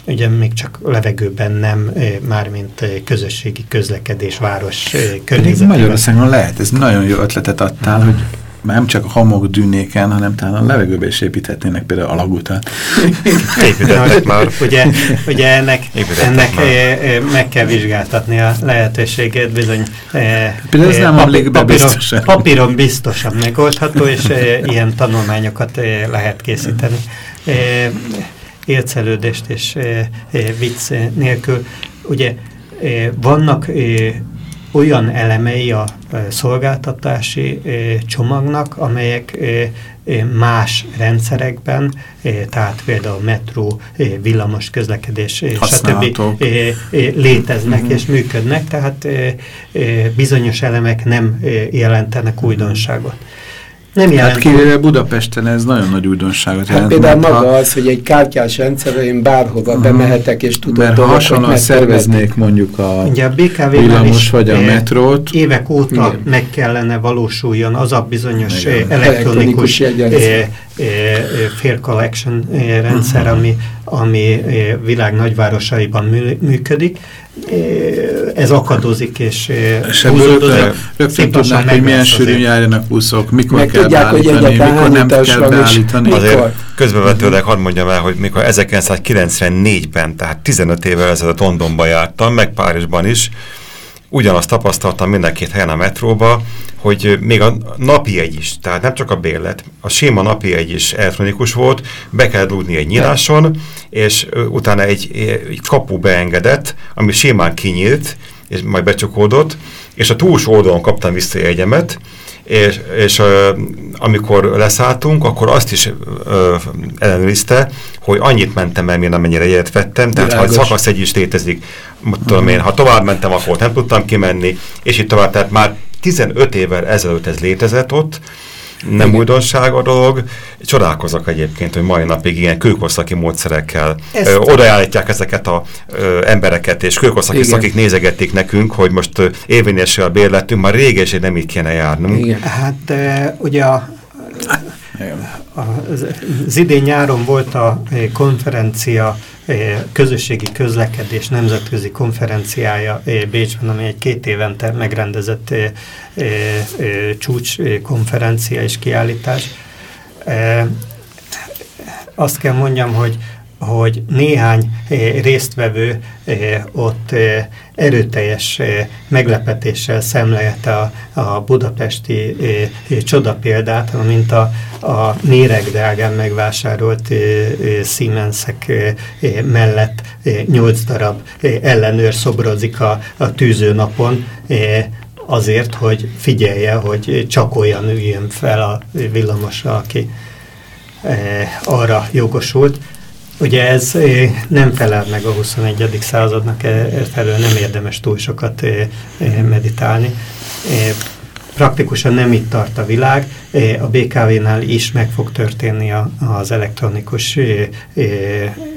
Ugye még csak levegőben nem, mármint közösségi közlekedés város környezetében. Magyarországon lehet, ez nagyon jó ötletet adtál, hogy nem csak a hamok dűnéken, hanem talán a levegőbe is építhetnének például alagutat. Építettek már. Ugye, ugye ennek, ennek már. meg kell vizsgáltatni a lehetőséget, bizony például ez nem papír, papíron, biztosan. papíron biztosan megoldható, és ilyen tanulmányokat lehet készíteni. Élcelődést és vicc nélkül. Ugye vannak olyan elemei a szolgáltatási csomagnak, amelyek más rendszerekben, tehát például metró, villamos közlekedés, stb. léteznek és működnek, tehát bizonyos elemek nem jelentenek újdonságot. Nem jelent. Hát kivéve Budapesten ez nagyon nagy újdonságot hát jelent. Például maga ha... az, hogy egy kártyás rendszerre én bárhova uh-huh. bemehetek és tudom Mert ha hasonlóan szerveznék mondjuk a, Ugye a villamos vagy a metrót. Évek óta igen. meg kellene valósuljon az a bizonyos igen. elektronikus, elektronikus fair collection rendszer, uh-huh. ami, ami világ nagyvárosaiban működik ez akadozik, és, és húzódozik. Rögtön tudnák, hogy milyen sűrűn járjanak buszok, mikor Meg kell tudják, beállítani, mikor nem kell beállítani. Azért közbevetőleg hadd mondjam el, hogy mikor 1994-ben, tehát 15 évvel ezelőtt Londonba jártam, meg Párizsban is, ugyanazt tapasztaltam minden két helyen a metróba, hogy még a napi egy is, tehát nem csak a bérlet, a séma napi egy is elektronikus volt, be kell dugni egy nyiláson, és utána egy, egy kapu beengedett, ami sémán kinyílt, és majd becsukódott, és a túlsó oldalon kaptam vissza egyemet, és, és amikor leszálltunk, akkor azt is uh, ellenőrizte, hogy annyit mentem el, én amennyire egyet vettem, tehát Bilágos. ha szakasz egy is létezik, tudom én, ha tovább mentem, akkor nem tudtam kimenni, és itt tovább, tehát már 15 évvel ezelőtt ez létezett ott, nem Igen. újdonság a dolog. Csodálkozok egyébként, hogy mai napig ilyen kőkorszaki módszerekkel ö, odaállítják ezeket a ö, embereket, és kőkorszaki Igen. szakik nézegették nekünk, hogy most érvényesül a bérletünk, már réges, nem így kéne járnunk. Igen. Hát e, ugye a, az, az idén nyáron volt a konferencia közösségi közlekedés nemzetközi konferenciája Bécsben, ami egy két évente megrendezett csúcs konferencia és kiállítás. Azt kell mondjam, hogy hogy néhány résztvevő ott erőteljes meglepetéssel szemlelte a, a budapesti csodapéldát, mint a, a méregdrágán megvásárolt Siemensek mellett nyolc darab ellenőr szobrozik a, a tűzőnapon, azért, hogy figyelje, hogy csak olyan üljön fel a villamosra, aki arra jogosult. Ugye ez nem felel meg a 21. századnak, felől nem érdemes túl sokat meditálni. Praktikusan nem itt tart a világ, a BKV-nál is meg fog történni az elektronikus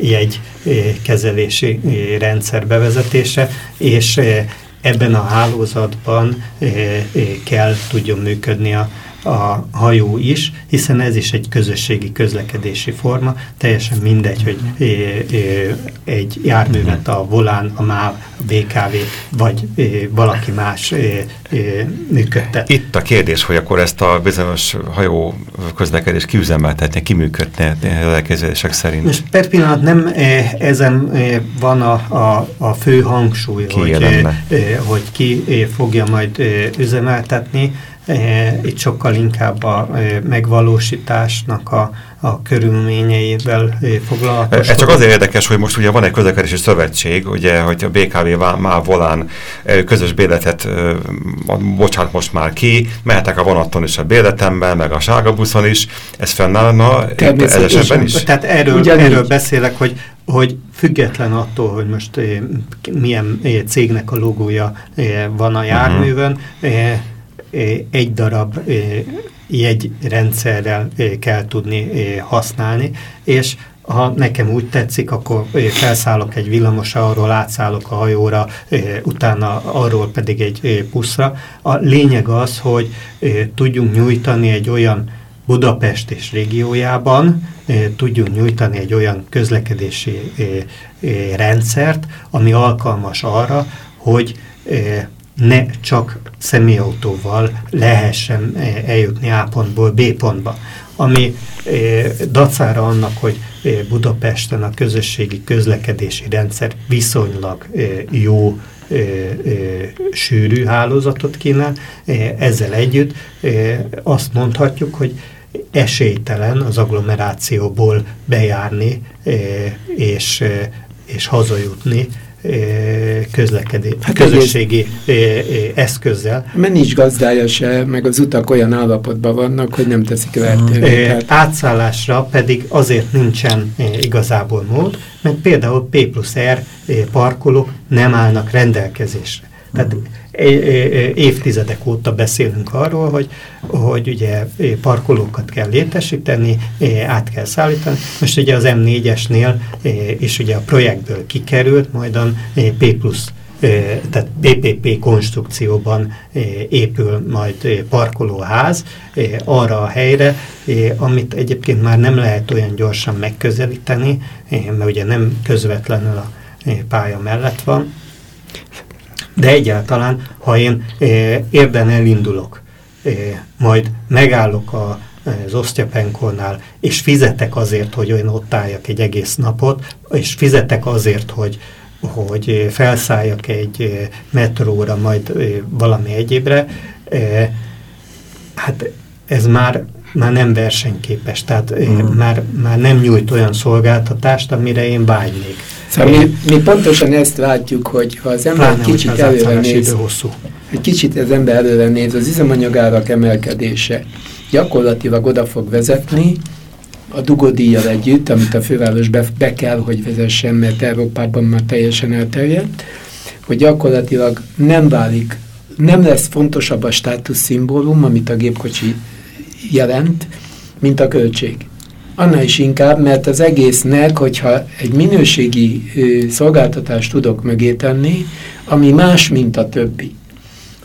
jegykezelési rendszer bevezetése, és ebben a hálózatban kell tudjon működni a a hajó is, hiszen ez is egy közösségi közlekedési forma, teljesen mindegy, hogy egy járművet a volán, a MÁV, a BKV, vagy valaki más működtet. Itt a kérdés, hogy akkor ezt a bizonyos hajó közlekedést kiüzemeltetni, kiműködni a elkezések szerint. Most per pillanat nem ezen van a, a, a fő hangsúly, ki hogy, hogy ki fogja majd üzemeltetni, itt sokkal inkább a megvalósításnak a, a körülményeivel foglalatosak. Ez csak azért érdekes, hogy most ugye van egy közlekedési szövetség, ugye, hogy a BKV már volán közös béletet, bocsánat most már ki, mehetek a vonaton is a béletemben, meg a sárga buszon is, ez fennállna ez esetben is? Tehát erről, erről beszélek, hogy hogy független attól, hogy most eh, milyen eh, cégnek a logója eh, van a járművön, eh, egy darab jegyrendszerrel kell tudni használni, és ha nekem úgy tetszik, akkor felszállok egy villamosra, arról átszállok a hajóra, utána arról pedig egy puszra. A lényeg az, hogy tudjunk nyújtani egy olyan Budapest és régiójában, tudjunk nyújtani egy olyan közlekedési rendszert, ami alkalmas arra, hogy ne csak személyautóval lehessen eh, eljutni A pontból B pontba. Ami eh, dacára annak, hogy eh, Budapesten a közösségi közlekedési rendszer viszonylag jó sűrű hálózatot kínál, ezzel együtt azt mondhatjuk, hogy esélytelen az agglomerációból bejárni és, és hazajutni közlekedés, hát közösségi egész, eszközzel. Mert nincs gazdája se, meg az utak olyan állapotban vannak, hogy nem teszik lehetővé. Tehát... Átszállásra pedig azért nincsen igazából mód, mert például P plusz R parkolók nem állnak rendelkezésre. Tehát évtizedek óta beszélünk arról, hogy, hogy ugye parkolókat kell létesíteni, át kell szállítani. Most ugye az M4-esnél és ugye a projektből kikerült, majd a P plusz tehát PPP konstrukcióban épül majd parkolóház arra a helyre, amit egyébként már nem lehet olyan gyorsan megközelíteni, mert ugye nem közvetlenül a pálya mellett van, de egyáltalán, ha én eh, érden elindulok, eh, majd megállok a, az osztyapenkornál, és fizetek azért, hogy én ott álljak egy egész napot, és fizetek azért, hogy, hogy felszálljak egy eh, metróra, majd valami egyébre, hát ez már már nem versenyképes, tehát mm. már, már nem nyújt olyan szolgáltatást, amire én vágynék. Szóval mi, mi pontosan ezt látjuk, hogy ha az ember Pláne, kicsit előre néz, egy kicsit az ember előre néz, az üzemanyagárak emelkedése gyakorlatilag oda fog vezetni, a dugodíjjal együtt, amit a főváros be, be kell, hogy vezessen, mert Európában már teljesen elterjedt, hogy gyakorlatilag nem válik, nem lesz fontosabb a státuszszimbólum, amit a gépkocsi jelent, mint a költség. Annál is inkább, mert az egésznek, hogyha egy minőségi ö, szolgáltatást tudok mögé tenni, ami más, mint a többi,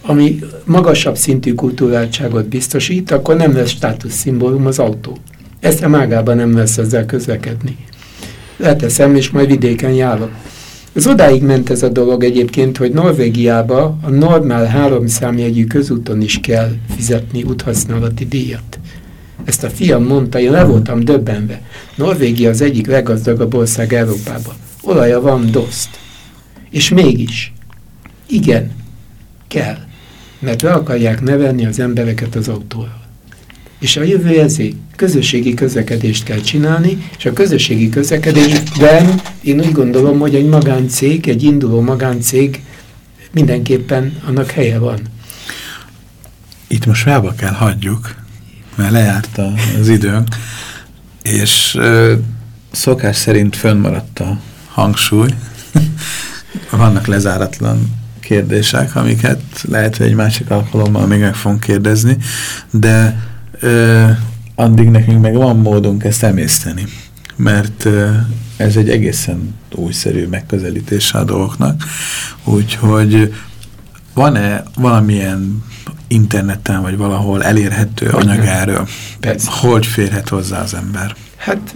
ami magasabb szintű kultúráltságot biztosít, akkor nem lesz státuszszimbólum az autó. Ezt a mágában nem lesz ezzel közlekedni. Leteszem, és majd vidéken járok. Ez odáig ment ez a dolog egyébként, hogy Norvégiába a normál háromszámjegyű közúton is kell fizetni úthasználati díjat. Ezt a fiam mondta, én le voltam döbbenve. Norvégia az egyik leggazdagabb ország Európában. Olaja van doszt. És mégis, igen, kell. Mert le akarják nevelni az embereket az autóra. És a jövő ezért közösségi közlekedést kell csinálni, és a közösségi közlekedésben én úgy gondolom, hogy egy magáncég, egy induló magáncég mindenképpen annak helye van. Itt most felba kell hagyjuk, mert lejárt az időnk, és ö, szokás szerint fönnmaradt a hangsúly. Vannak lezáratlan kérdések, amiket lehet, hogy egy másik alkalommal még meg fogunk kérdezni, de ö, addig nekünk meg van módunk ezt emészteni. Mert ö, ez egy egészen újszerű megközelítése a dolgoknak. Úgyhogy van-e valamilyen interneten, vagy valahol elérhető anyag erről? Hogy férhet hozzá az ember? Hát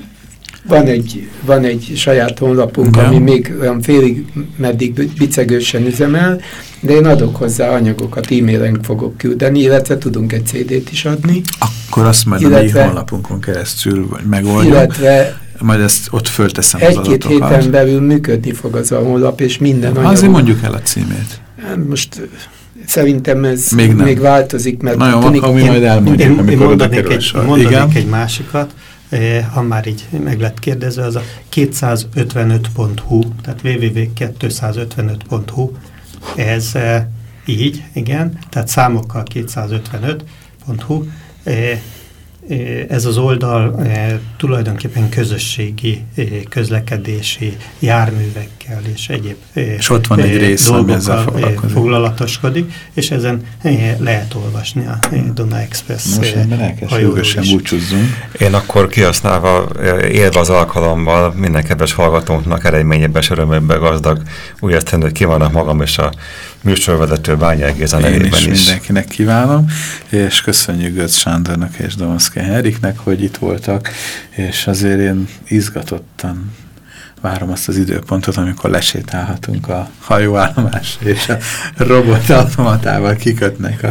van egy, van egy saját honlapunk, Igen. ami még olyan félig meddig bicegősen üzemel, de én adok hozzá anyagokat, e-mailen fogok küldeni, illetve tudunk egy CD-t is adni, Akkor azt majd a mi Illetve- honlapunkon keresztül megoldjuk. illetve Majd ezt ott fölteszem az egy-két héten belül működni fog az a honlap, és minden Azért anyagunk- mondjuk el a címét. Hát Most szerintem ez Még még, nem. még változik, mert Na jó, tűnik- akkor mi majd elmondjuk, én, én amikor mondanék, egy, sor. mondanék Igen? egy másikat, eh, ha már így meg lett kérdezve, az a 255.hu, tehát www.255.hu, ez eh, így, igen, tehát számokkal 255.hu, eh, eh, ez az oldal eh, tulajdonképpen közösségi eh, közlekedési járművekkel és egyéb És ott van egy rész, ami ezzel foglalkozik. foglalatoskodik, és ezen eh, lehet olvasni a Duna Express Most hajóról is. búcsúzzunk. Én akkor kihasználva, élve az alkalommal minden kedves hallgatónknak eredményebben, örömökben gazdag új esztendőt kívánok magam és a műsorvezető Bányai Géza Én nevében is mindenkinek kívánom, és köszönjük Götz Sándornak és Domszki Henriknek, hogy itt voltak, és azért én izgatottan várom azt az időpontot, amikor lesétálhatunk a hajóállomásra, és a robotautomatával kikötnek a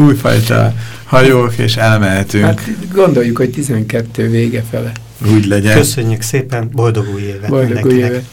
újfajta hajók, és elmehetünk. Hát gondoljuk, hogy 12 vége fele. Úgy legyen. Köszönjük szépen, boldog új évet Boldog új évet!